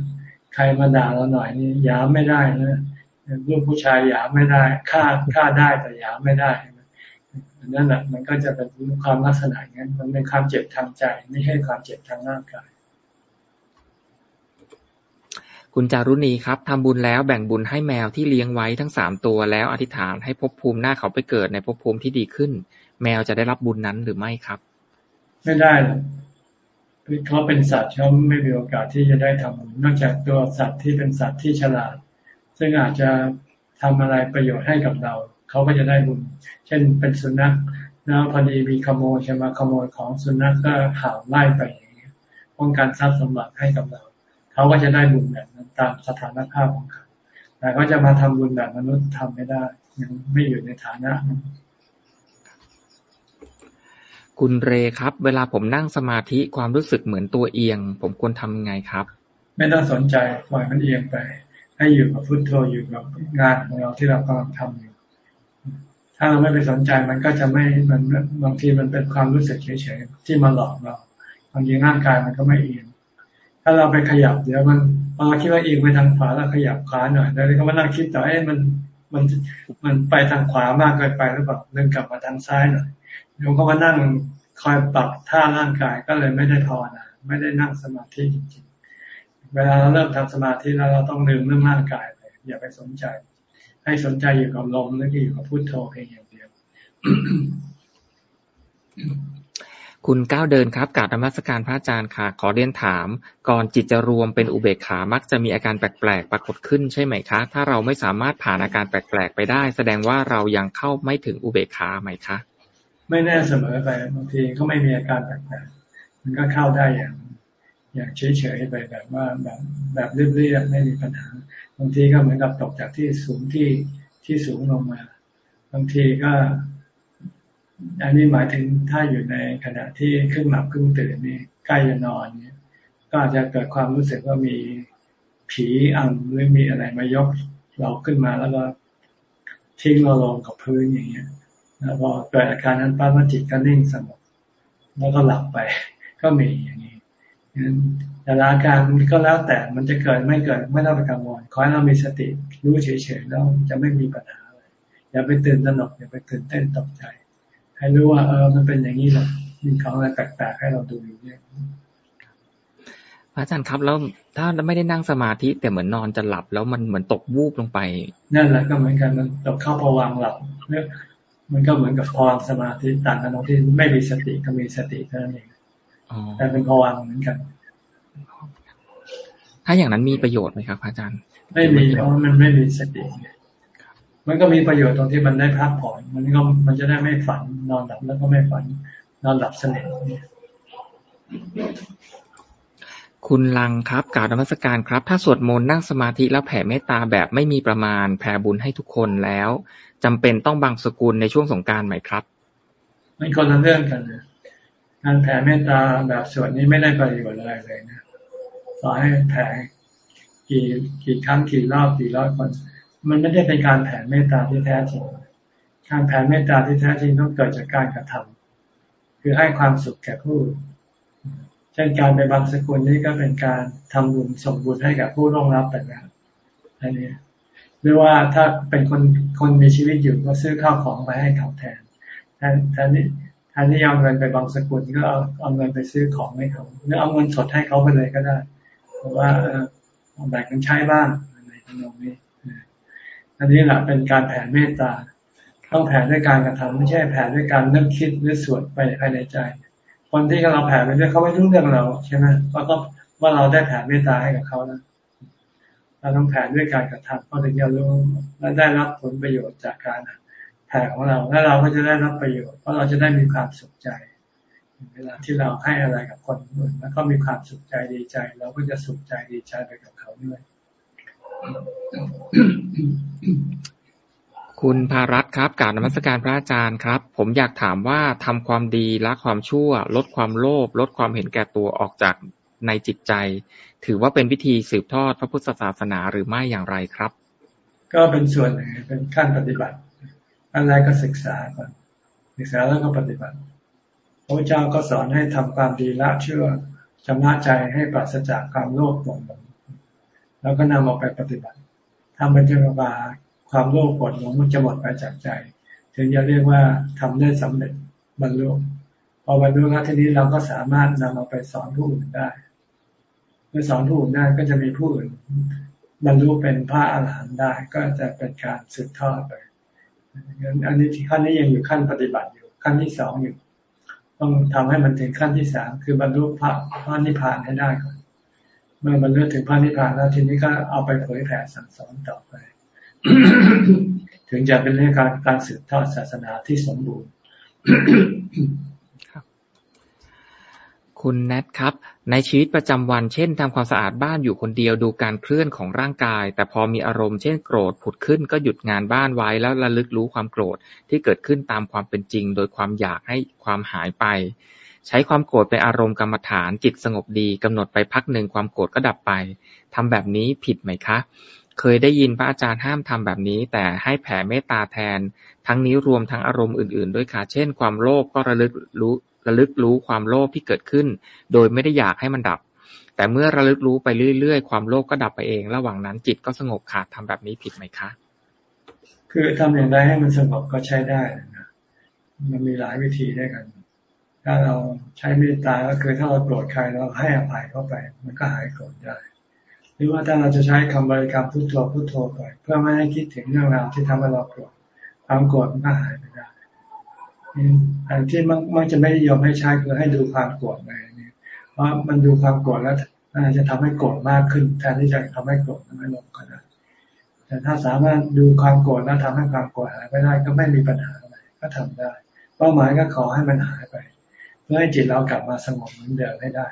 ใครมาด่าเราหน่อยนี่ยาไม่ได้นะลูกผู้ชายยาไม่ได้ฆ่าฆ่าได้แต่ยาไม่ได้นั่นแหละมันก็จะเป็นความลักษณะอย่างนั้นมันเป็นความเจ็บทางใจ ไม่ใช่ความเจ็บทางร่างกาย คุณจารุณีครับทำบุญแล้วแบ่งบุญให้แมวที่เลี้ยงไว้ทั้งสามตัวแล้วอธิษฐานให้ภพภูมิหน้าเขาไปเกิดในภพภูมิที่ดีขึ้น แมวจะได้รับบุญนั้นหรือไม่ครับ ไม่ได้เขาเป็นสัตว์เขาไม่มีโอกาสที่จะได้ทำบุญนอกจากตัวสัตว์ที่เป็นสัตว์ที่ฉลาด ซึ่งอาจจะทำอะไรประโยชน์ให้กับเรา เขาก็จะได้บุญ เช่นเป็นสุนัขแล้วพอดีมีขโมยจะมาขโมยของสุนัขก็เห่าไล่ไปอย่างนี้ป้องกันทรัพย์สมบัติให้กับเรา เขาก็จะได้บุญแบบนั้นตามสถานภาพของเขาแต่ก็จะมาทำบุญแบบมนุษย์ทำไม่ได้ยังไม่อยู่ในฐานะ คุณเรครับ เวลาผมนั่งสมาธิความรู้สึกเหมือนตัวเอียง ผมควรทำไงครับ ไม่ต้องสนใจปล่อยมันเอียงไป ให้อยู่กับพุทโธอยู่กับงานของเราที่เรากำลังทำอยู่ถ้าเราไม่ไปสนใจมันก็จะไม่มันบางทีมันเป็นความรู้สึกเฉยๆที่มาหลอกเราบางทีร่างกายมันก็ไม่เอียงถ้าเราไปขยับเดี๋ยวมันพอคิดว่าเอียงไปทางขวาเราขยับขาหน่อยแล้วก็มานั่งคิดต่อเอ้มันมันมันไปทางขวามากเกินไปหรือเปล่าเดินกลับมาทางซ้ายหน่อย โยมก็มานั่งคอยปรับท่าร่างกายก็เลยไม่ได้ภาวนาไม่ได้นั่งสมาธิจริงๆ เวลาเราเริ่มทำสมาธิแล้วเราต้องลืมเรื่องร่างกายไปอย่าไปสนใจ ให้สนใจอยู่กับลมแล้วก็อยู่กับพุโทโธเพียงอย่างเดียว คุณก้าวเดินครับกาบธรรมสการพระอาจารย์ค่ะ ขอเรียนถาม ก่อนจิตจะรวมเป็นอุเบกขามักจะมีอาการแปลกๆปรากฏขึ้นใช่ไหมคะ ถ้าเราไม่สามารถผ่านอาการแปลกๆไปได้ แสดงว่าเรายังเข้าไม่ถึงอุเบกขาไหมคะ ไม่แน่เสมอไปบางทีก็ไม่มีอาการแปลกๆมันก็เข้าได้อย่าง อย่างเฉยๆไปแบบว่าแบบแบบเรียบๆไม่มีปัญหา บางทีก็เหมือนกับตกจากที่สูงที่ที่สูงลงมา บางทีก็ อันนี้หมายถึงถ้าอยู่ในขณะที่ครึ่งหลับครึ่งตื่นนี่ใกล้จะนอนเนี่ย ก็อาจจะเกิดความรู้สึกว่ามีผีอังหรือมีอะไรมายกเราขึ้นมาแล้วก็ทิ้งเราลงกับพื้นอย่างเงี้ย แล้วพอเกิดอาการนั้นปั๊บจิตก็นิ่งสงบแล้วก็หลับไปก็มีอย่างนี้งั้นแต่ละอาการมันก็แล้วแต่มันจะเกิดไม่เกิดไม่ต้องไปกังวลขอให้เรามีสติรู้เฉยๆแล้วจะไม่มีปัญหาอะไรอย่าไปตื่นตระหนกอย่าไปตื่นเต้นตกใจ ให้รู้ว่าเออมันเป็นอย่างนี้แหละมีของอะไรแปลกๆให้เราดูอยู่เนี่ยพระอาจารย์ครับแล้วถ้าไม่ได้นั่งสมาธิแต่เหมือนนอนจะหลับ แล้วมันเหมือนตกวูบลงไป นั่นแหละก็เหมือนกันมันตกเข้าพวังหลับ มันก็เหมือนกับพรสมาธิต่างกันตรงที่ไม่มีสติก็มีสติเท่านั้นเองแต่เป็นภวังเหมือนกัน ถ้าอย่างนั้นมีประโยชน์ไหมครับอาจารย์ ไม่มีเพราะมันไม่มีสติมันก็มีประโยชน์ตรงที่มันได้พักผ่อน มันก็มันจะได้ไม่ฝันนอนหลับแล้วก็ไม่ฝัน นอนหลับสนิทคุณลังครับกล่าวนมัสการครับ ถ้าสวดมนต์นั่งสมาธิแล้วแผ่เมตตาแบบไม่มีประมาณ แผ่บุญให้ทุกคนแล้ว จำเป็นต้องบังสกุลในช่วงสงการไหมครับ มันคนละเรื่องกันนะการแผ่เมตตาแบบส่วดนี้ไม่ได้ประโยชน์อะไรเลยนะต่อให้แผ่กี่กี่ครั้งกี่รอบกี่ร้อยคนมันไม่ได้เป็นการแผ่เมตตาที่แท้จริง การแผ่เมตตาที่แท้จริงต้องเกิดจากการกระทำคือให้ความสุขแก่ผู้เช่นการไปบางสกุลนี้ก็เป็นการทำบุญส่งบุญให้กับผู้ร่วงรับแต่ละอันนี้ หรือว่าถ้าเป็นคนคนมีชีวิตอยู่ก็ซื้อข้าวของไปให้เขาแทนแทนแทนนี้แทนที่เอาเงินไปบางสกุลก็เอาเอาเงินไปซื้อของให้เขาหรือเอาเงินสดให้เขาไปเลยก็ได้เพราะว่าแบ่งกันใช้บ้างในทำนองนี้อันนี้แหละเป็นการแผ่เมตตาต้องแผ่ด้วยการกระทำไม่ใช่แผ่ด้วยการนึกคิดหรือสวดไปภายในใจ คนที่เราแผ่ไปด้วยเขาไม่รู้เรื่องเราใช่ไหมว่าก็ว่าเราได้แผ่เมตตาให้กับเขานะ เราต้องแผ่ด้วยการกระทำเขาถึงจะรู้และได้รับผลประโยชน์จากการแผ่ของเราแล้วเราก็จะได้รับประโยชน์เพราะเราจะได้มีความสุขใจ เวลาที่เราให้อะไรกับคนอื่นแล้วก็มีความสุขใจดีใจ เราก็จะสุขใจดีใจไปกับเขาด้วย คุณภารัตครับกาบนมัสการพระอาจารย์ครับ ผมอยากถามว่าทำความดีละความชั่ว ลดความโลภลดความเห็นแก่ตัวออกจากในจิตใจถือว่าเป็นวิธีสืบทอดพระพุทธศาสนาหรือไม่อย่างไรครับ ก็เป็นส่วนหนึ่งเป็นขั้นปฏิบัติอะไรก็ศึกษาก่อนศึกษาแล้วก็ปฏิบัติพระเจ้าก็สอนให้ทำความดีละเชื่อชำระใจให้ปราศจากความโลภโกรธหลงแล้วก็นำออกไปปฏิบัติทำไปจนกว่าความโลภโกรธหลงมันจะหมดไปจากใจ ถึงจะเรียกว่าทำได้สำเร็จบรรลุพอบรรลุแล้วทีนี้เราก็สามารถนำเอาไปสอนผู้อื่นได้ เมื่อสอนผู้อื่นได้ก็จะมีผู้อื่นบรรลุเป็นพระอาหารหันต์ได้ ก็จะเป็นการสืบทอดไปอันนี้ขั้นนี้ยังอยู่ขั้นปฏิบัติอยู่ ขั้นที่สองอยู่ ต้องทำให้มันถึงขั้นที่สามคือบรรลุพระพระนิพพานให้ได้ก่อนเมื่อบรรลุถึงพระนิพพานแล้วทีนี้ก็เอาไปเผยแผ่สั่งสอนต่อไป ถึงจะเป็นเรื่องการการสืบทอดศาสนาที่สมบูรณ์คุณแนทครับ ในชีวิตประจำวัน เช่นทำความสะอาดบ้านอยู่คนเดียวดูการเคลื่อนของร่างกาย แต่พอมีอารมณ์เช่นโกรธผุดขึ้นก็หยุดงานบ้านไว้แล้วระลึกรู้ความโกรธที่เกิดขึ้นตามความเป็นจริง โดยความอยากให้ความหายไป ใช้ความโกรธเป็นอารมณ์กรรมฐานจิตสงบดีกำหนดไปพักหนึ่งความโกรธก็ดับไปทำแบบนี้ผิดไหมคะ เคยได้ยินพระอาจารย์ห้ามทำแบบนี้ แต่ให้แผ่เมตตาแทน ทั้งนี้รวมทั้งอารมณ์อื่น ๆ ด้วยค่ะ เช่น ความโลภก็ระลึกรู้ ระลึกรู้ความโลภที่เกิดขึ้น โดยไม่ได้อยากให้มันดับ แต่เมื่อระลึกรู้ไปเรื่อยๆ ความโลภก็ดับไปเอง ระหว่างนั้นจิตก็สงบขาดทำแบบนี้ผิดไหมคะ คือทำอย่างไรให้มันสงบก็ใช้ได้นะมันมีหลายวิธีด้วยกัน ถ้าเราใช้เมตตาก็คือถ้าเราโกรธใครเราให้อภัยเข้าไป มันก็หายโกรธได้ หรือว่าถ้าเราจะใช้คำบริกรรมพุทโธพุทโธไปเพื่อไม่ให้คิดถึงเรื่องราวที่ทำให้เราโกรธความโกรธมันก็หายไปได้ อันที่มันมันจะไม่ยอมให้ใช้คือให้ดูความโกรธไปเนี่ยเพราะมันดูความโกรธแล้วอาจจะทำให้โกรธมากขึ้นแทนที่จะทำให้โกรธน้อยลงก็ได้แต่ถ้าสามารถดูความโกรธแล้วทำให้ความโกรธหายไปได้ก็ไม่มีปัญหาอะไรก็ทำได้ เป้าหมายก็ขอให้มันหายไป เพื่อให้จิตเรากลับมาสงบเหมือนเดิมให้ได้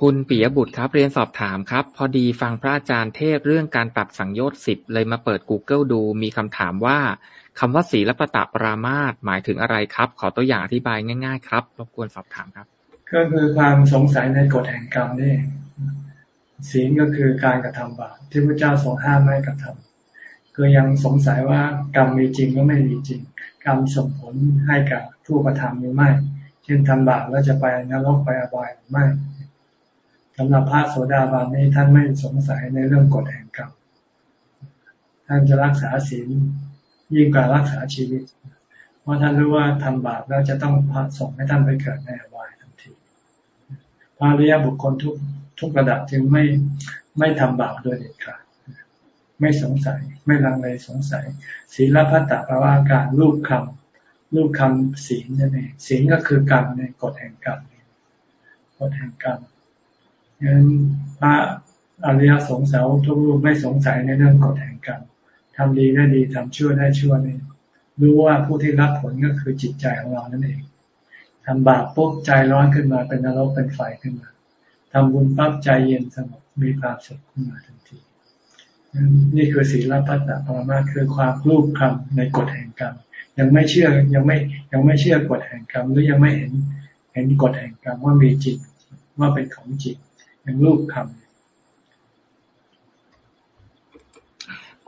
คุณปิยบุตรครับเรียนสอบถามครับ พอดีฟังพระอาจารย์เทศเรื่องการตัดสังโยชน์สิบเลยมาเปิด Google ดูมีคำถามว่า คำว่าศีลปตะปรามาตหมายถึงอะไรครับ ขอตัวอย่างอธิบายง่ายๆครับ รบกวนสอบถามครับ ก็คือความสงสัยในกฎแห่งกรรมนี่ศีลก็คือการกระทำบาปที่พระเจ้าทรงห้ามไม่กระทำคือยังสงสัยว่ากรรมมีจริงหรือไม่มีจริง กรรมส่งผลให้กับผู้กระทำหรือไม่ เช่นทำบาปแล้วจะไปนรกไปอบายหรือไม่สำหรับพระโสดาบันนี้ท่านไม่สงสัยในเรื่องกฎแห่งกรรมท่านจะรักษาศีล ยิ่งกว่ารักษาชีวิต เพราะท่านรู้ว่าทำบาปแล้วจะต้องพาส่งให้ท่านไปเกิดในอบายทันทีพระริยบุคคลทุกทุกระดับจึงไม่ไม่ทำบาปโดยเด็ดขาดไม่สงสัย ไม่ลังเลสงสัย ศีลพัตตะแปว่าการรูปคำรูปคำศีลนั่นเองศีลก็คือกรรมในกฎแห่งกรรมกฎแห่งกรรมงั้นพระอริยสงสาวทุกรูปไม่สงสัยในเรื่องกฎแห่งกรรม ทำดีได้ดีทำชั่วได้ชั่วนี่รู้ว่าผู้ที่รับผลก็คือจิตใจของเรานั่นเองทำบาปปุ๊บใจร้อนขึ้นมาเป็นนรกเป็นไฟขึ้นมาทำบุญปั๊บใจเย็นสงบมีความสุขขึ้นมาทันที นี่คือศีลปัตตปรมาคือความรูปคำในกฎแห่งกรรมยังไม่เชื่อยังไม่ยังไม่เชื่อกฎแห่งกรรมหรือยังไม่เห็นเห็นกฎแห่งกรรมว่ามีจริงว่าเป็นของจริงยังรูปคำ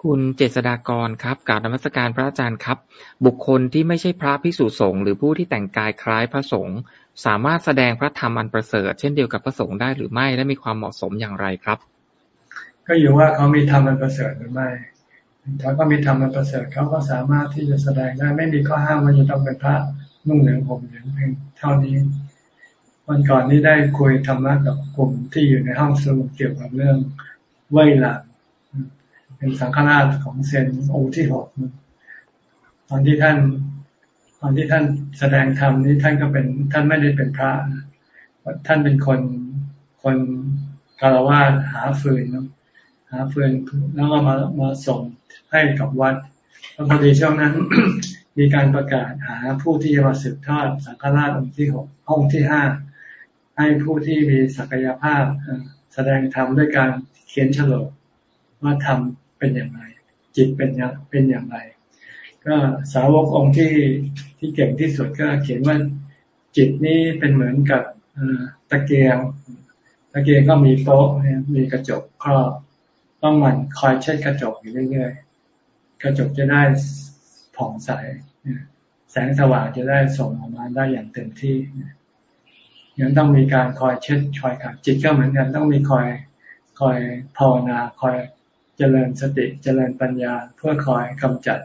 คุณเจษดากรครับกราบนมัสการพระอาจารย์ครับ บุคคลที่ไม่ใช่พระพิสุสงฆ์หรือผู้ที่แต่งกายคล้ายพระสงฆ์สามารถแสดงพระธรรมอันประเสริฐ เช่นเดียวกับพระสงฆ์ได้หรือไม่และมีความเหมาะสมอย่างไรครับ ก็อยู่ว่าเขามีธรรมอันประเสริฐหรือไม่ถ้าก็มีธรรมอันประเสริฐเขาก็สามารถที่จะแสดงได้ไม่มีข้อห้ามว่าจะต้องเป็นพระนุ่งเหลืองผมเหลืองเพียงเท่านี้วันก่อนนี้ได้คุยธรรมะกับกลุ่มที่อยู่ในห้องสมุดเกี่ยวกับเรื่องไหวหลัง เป็นสังฆราชของเซนองค์ที่หกตอนที่ท่าน ตอนที่ท่านแสดงธรรมนี้ท่านก็เป็นท่านไม่ได้เป็นพระ ท่านเป็นคนคนคารวะหาฟืนหาฟืนแล้วก็มามาส่งให้กับวัดแล้วพอดีช่วงนั้น มีการประกาศหาผู้ที่จะมาสืบทอดสังฆราชองค์ที่หกห้องที่ห้าให้ผู้ที่มีศักยภาพแสดงธรรมด้วยการเขียนฉลกว่าทำ เป็นอย่างไร จิตเป็นอย่างเป็นอย่างไร ก็สาวกองค์ที่ที่เก่งที่สุดก็เขียนว่าจิตนี้เป็นเหมือนกับตะเกียง ตะเกียงก็มีโต๊ะมีกระจกครอบต้องหมั่นคอยเช็ดกระจกอยู่เรื่อยๆ กระจกจะได้ผ่องใส แสงสว่างจะได้ส่งออกมาได้อย่างเต็มที่ยังต้องมีการคอยเช็ดคอยขัดจิตก็เหมือนกันต้องมีคอยคอยภาวนาคอย เจริญสติเจริญปัญญาเพื่อคอยกำจัด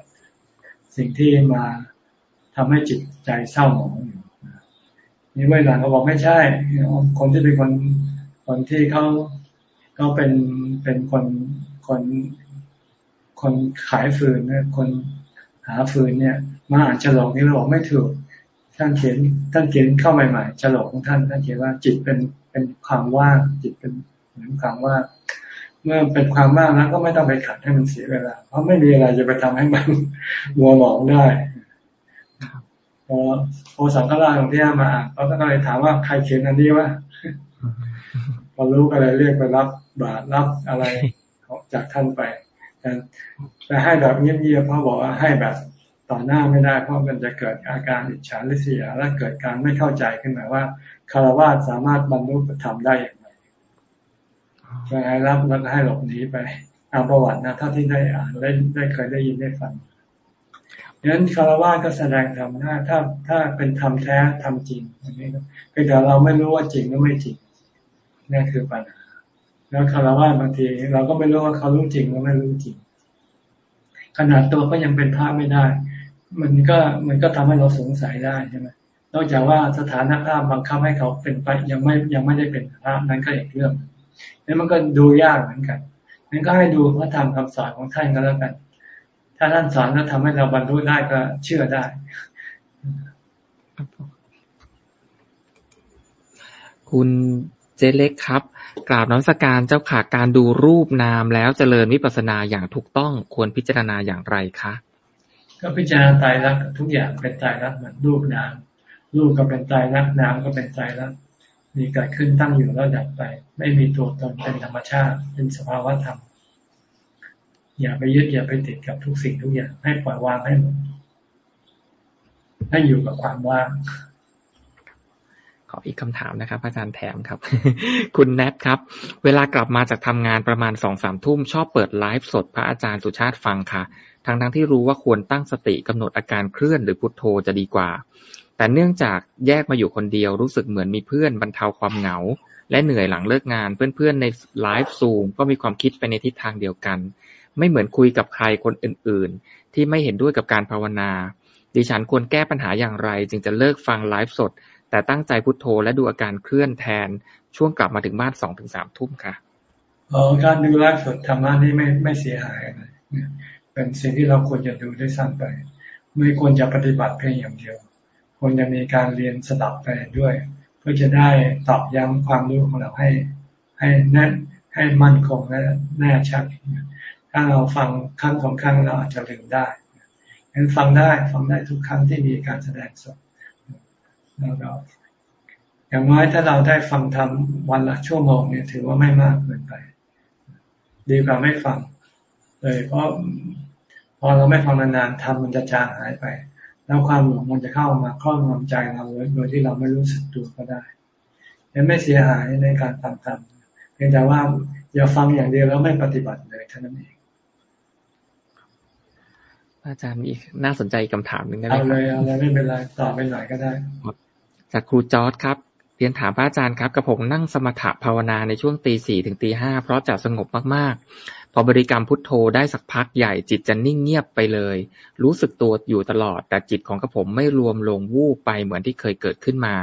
สิ่งที่มาทำให้จิตใจเศร้าหมองอยู่นี่เวลาเขาบอกไม่ใช่ คนที่เป็นคนคนที่เขาเขาเป็นเป็นคนคนคนขายฟืนเนี่ยคนหาฟืนเนี่ย มาอ่านฉลองนี่เราบอกไม่ถูกท่านเขียนท่านเขียนเข้าใหม่ๆฉลองของท่านท่านเขียนว่าจิตเป็นเป็นความว่างจิตเป็นเหมือนความว่าง เมื่อเป็นความว่างแล้วก็ไม่ต้องไปขัดให้มันเสียเวลาเพราะไม่มีอะไรจะไปทำให้มันมัวหมองได้พอพอสังฆราชของที่มาอ่านเขาก็เลยถามว่าใครเขียนอันนี้วะพอรู้ก็เลยเรียกไปรับบาตรรับอะไรจากท่านไปแต่แต่ให้แบบเงียบๆเพราะบอกว่าให้แบบต่อหน้าไม่ได้ เพราะมันจะเกิดอาการอิจฉาริษยาและเกิดการไม่เข้าใจขึ้นมาว่าคารวะสามารถบรรลุธรรมได้อย่าง ไรก็ให้รับแล้วก็ให้หลบหนีไปเอาประวัตินะเท่าที่ได้อ่านได้ได้เคยได้ยินได้ฟังดังนั้นคารวะก็แสดงธรรมถ้าถ้าถ้าเป็นธรรมแท้ธรรมจริงอันนี้ก็แต่เราไม่รู้ว่าจริงหรือไม่จริงนี่คือปัญหาแล้วคารวะบางที เราก็ไม่รู้ว่าเขารู้จริงหรือไม่รู้จริง ขนาดตัวก็ยังเป็นพระไม่ได้ มันก็มันก็ทำให้เราสงสัยได้ใช่ไหมนอกจากว่าสถานภาพบังคับให้เขาเป็นไปยังไม่ยังไม่ได้เป็นพระนั้นก็อีกเรื่อง มันก็ดูยากเหมือนกันนั้นก็ให้ดูพระธรรมคำสอนของท่านก็แล้วกัน ถ้าท่านสอนแล้วทำให้เราบรรลุได้ก็เชื่อได้คุณเจเล็กครับ กราบน้อมสการเจ้าขาการดูรูปนามแล้วเจริญวิปัสสนาอย่างถูกต้องควรพิจารณาอย่างไรคะก็พิจารณาตายรักทุกอย่างเป็นตายรักเหมือนรูปนามรูปก็เป็นตายรักนามก็เป็นตายรัก มีเกิดขึ้นตั้งอยู่แล้วดับไป ไม่มีตัวตนเป็นธรรมชาติ เป็นสภาวะธรรม อย่าไปยึดอย่าไปติดกับทุกสิ่งทุกอย่าง ให้ปล่อยวางให้หมดให้อยู่กับความว่างขออีกคำถามนะครับ อาจารย์แถมครับ คุณแนทครับ เวลากลับมาจากทำงานประมาณสองสามทุ่มชอบเปิดไลฟ์สดพระอาจารย์สุชาติฟังค่ะทั้งทั้งที่รู้ว่าควรตั้งสติกำหนดอาการเคลื่อนหรือพุทโธจะดีกว่า แต่เนื่องจากแยกมาอยู่คนเดียวรู้สึกเหมือนมีเพื่อนบรรเทาความเหงา และเหนื่อยหลังเลิกงาน เพื่อนๆในไลฟ์ซูมก็มีความคิดไปในทิศทางเดียวกัน ไม่เหมือนคุยกับใครคนอื่น ๆ ที่ไม่เห็นด้วยกับการภาวนาดิฉันควรแก้ปัญหาอย่างไร จึงจะเลิกฟังไลฟ์สด แต่ตั้งใจพุโทโธและดูอาการเคลื่อนแทนช่วงกลับมาถึงบ้านสองถึงสามทุ่มค่ะอ๋อการดูไลฟ์สดธรรมะนี่ไม่ไม่เสียหายนะเป็นสิ่งที่เราควรจะดูได้ซ้ำไป ไม่ควรจะปฏิบัติเพียงอย่างเดียว ควรจะมีการเรียนสดับไปด้วย เพื่อจะได้ตอบย้ำความรู้ของเราให้ ให้แน่ให้มั่นคงและแน่ชัด ถ้าเราฟังครั้งของครั้งเราอาจจะลืมได้งั้นฟังได้ฟังได้ทุกครั้งที่มีการแสดงสดแล้วก็อย่างน้อยถ้าเราได้ฟังทำวันละชั่วโมงเนี่ยถือว่าไม่มากเกินไป ดีกว่าไม่ฟังเลยเพราะพอเราไม่ฟังนานๆทำมันจะจางหายไป แล้วความหลงมันจะเข้ามาครอบงำใจเราโดยที่เราไม่รู้สึกตัวก็ได้ยังไม่เสียหายในการฟังธรรมเพียงแต่ว่าอย่าฟังอย่างเดียวแล้วไม่ปฏิบัติเลยเท่านั้นเองอาจารย์มีน่าสนใจคำถามหนึ่งได้ไหมเอาเลยเอาเลยไม่เป็นไรตอบไปหน่อยก็ได้จากครูจอร์ดครับเรียนถามพระอาจารย์ครับกระผมนั่งสมถะภาวนาในช่วงตีสี่ถึงตีห้าเพราะจะสงบมากๆ พอบริกรรมพุทโธได้สักพักใหญ่จิตจะนิ่งเงียบไปเลย รู้สึกตัวอยู่ตลอด แต่จิตของกระผมไม่รวมลงวูบไปเหมือนที่เคยเกิดขึ้นมา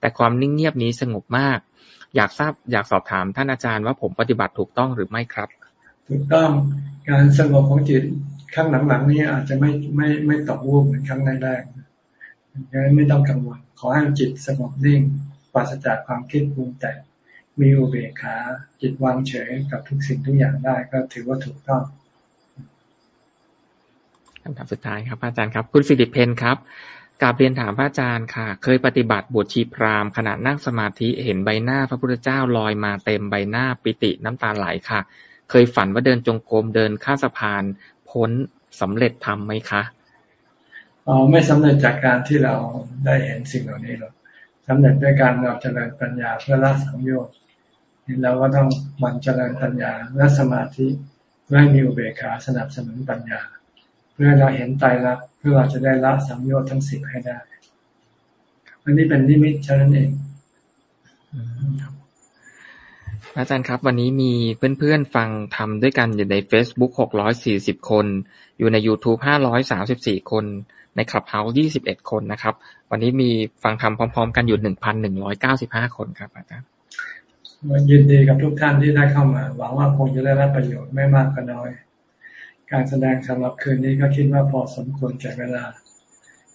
แต่ความนิ่งเงียบนี้สงบมาก อยากทราบอยากสอบถามท่านอาจารย์ว่าผมปฏิบัติถูกต้องหรือไม่ครับถูกต้องการสงบของจิตครั้งหลังๆนี้อาจจะไม่ไม่ไม่ตกวูบเหมือนครั้งแรกๆดังนั้นไม่ต้องกังวลขอให้จิตสงบนิ่ง ปราศจากความคิดปรุงแต่งมีอุเบกขาจิตวางเฉยกับทุกสิ่งทุกอย่างได้ก็ถือว่าถูกต้องคำถามสุดท้ายครับอาจารย์ครับ คุณสิริเพนครับกาบเรียนถามพระอาจารย์ค่ะ เคยปฏิบัติบวชชีพราหมณ์ขณะนั่งสมาธิเห็นใบหน้าพระพุทธเจ้าลอยมาเต็มใบหน้าปิติน้ำตาไหลค่ะ เคยฝันว่าเดินจงกรมเดินข้าสะพานพ้นสำเร็จทำไหมคะอ๋อไม่สำเร็จจากการที่เราได้เห็นสิ่งเหล่านี้หรอก สำเร็จด้วยการเราเจริญปัญญาเพื่อละสังโยชน์เราก็ต้องมันเจริญปัญญาและสมาธิเพื่อให้มีอุเบกขาสนับสนุนปัญญา เพื่อเราเห็นไตรลักษณ์เพื่อเราจะได้ละสังโยชน์ทั้งสิบให้ได้อันนี้เป็นนิมิตเท่านั้นเองอาจารย์ครับ วันนี้มีเพื่อนๆฟังทำด้วยกันอยู่ใน Facebook 640 คน อยู่ใน YouTube 534 คน ในคลับเฮาส์ยี่สิบเอ็ดคนนะครับ วันนี้มีฟังธรรมพร้อม ๆ กันอยู่หนึ่งพันหนึ่งร้อยเก้าสิบห้าคนครับอาจารย์ยินดีกับทุกท่านที่ได้เข้ามา หวังว่าคงจะได้รับประโยชน์ไม่มากก็น้อย การแสดงสำหรับคืนนี้ก็คิดว่าพอสมควรแก่เวลา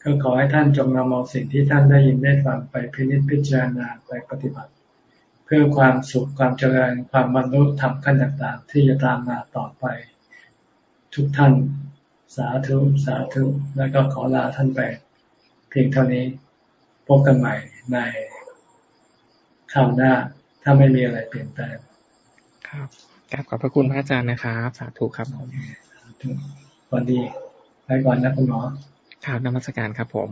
ก็ขอให้ท่านจงนำเอาสิ่งที่ท่านได้ยินได้ฟังไปพินิจพิจารณาไปปฏิบัติ เพื่อความสุขความเจริญความบรรลุธรรมขั้นต่างๆ ที่จะตามมาต่อไป ทุกท่าน สาธุ สาธุ แล้วก็ขอลาท่านไป เพียงเท่านี้ พบกันใหม่ในคราวหน้า ถ้าไม่มีอะไรเปลี่ยนแปลง ครับกราบขอบพระคุณพระอาจารย์นะครับ สาธุครับผมสวัสดี ไปก่อนนะคุณหมอครับนมัสการครับผม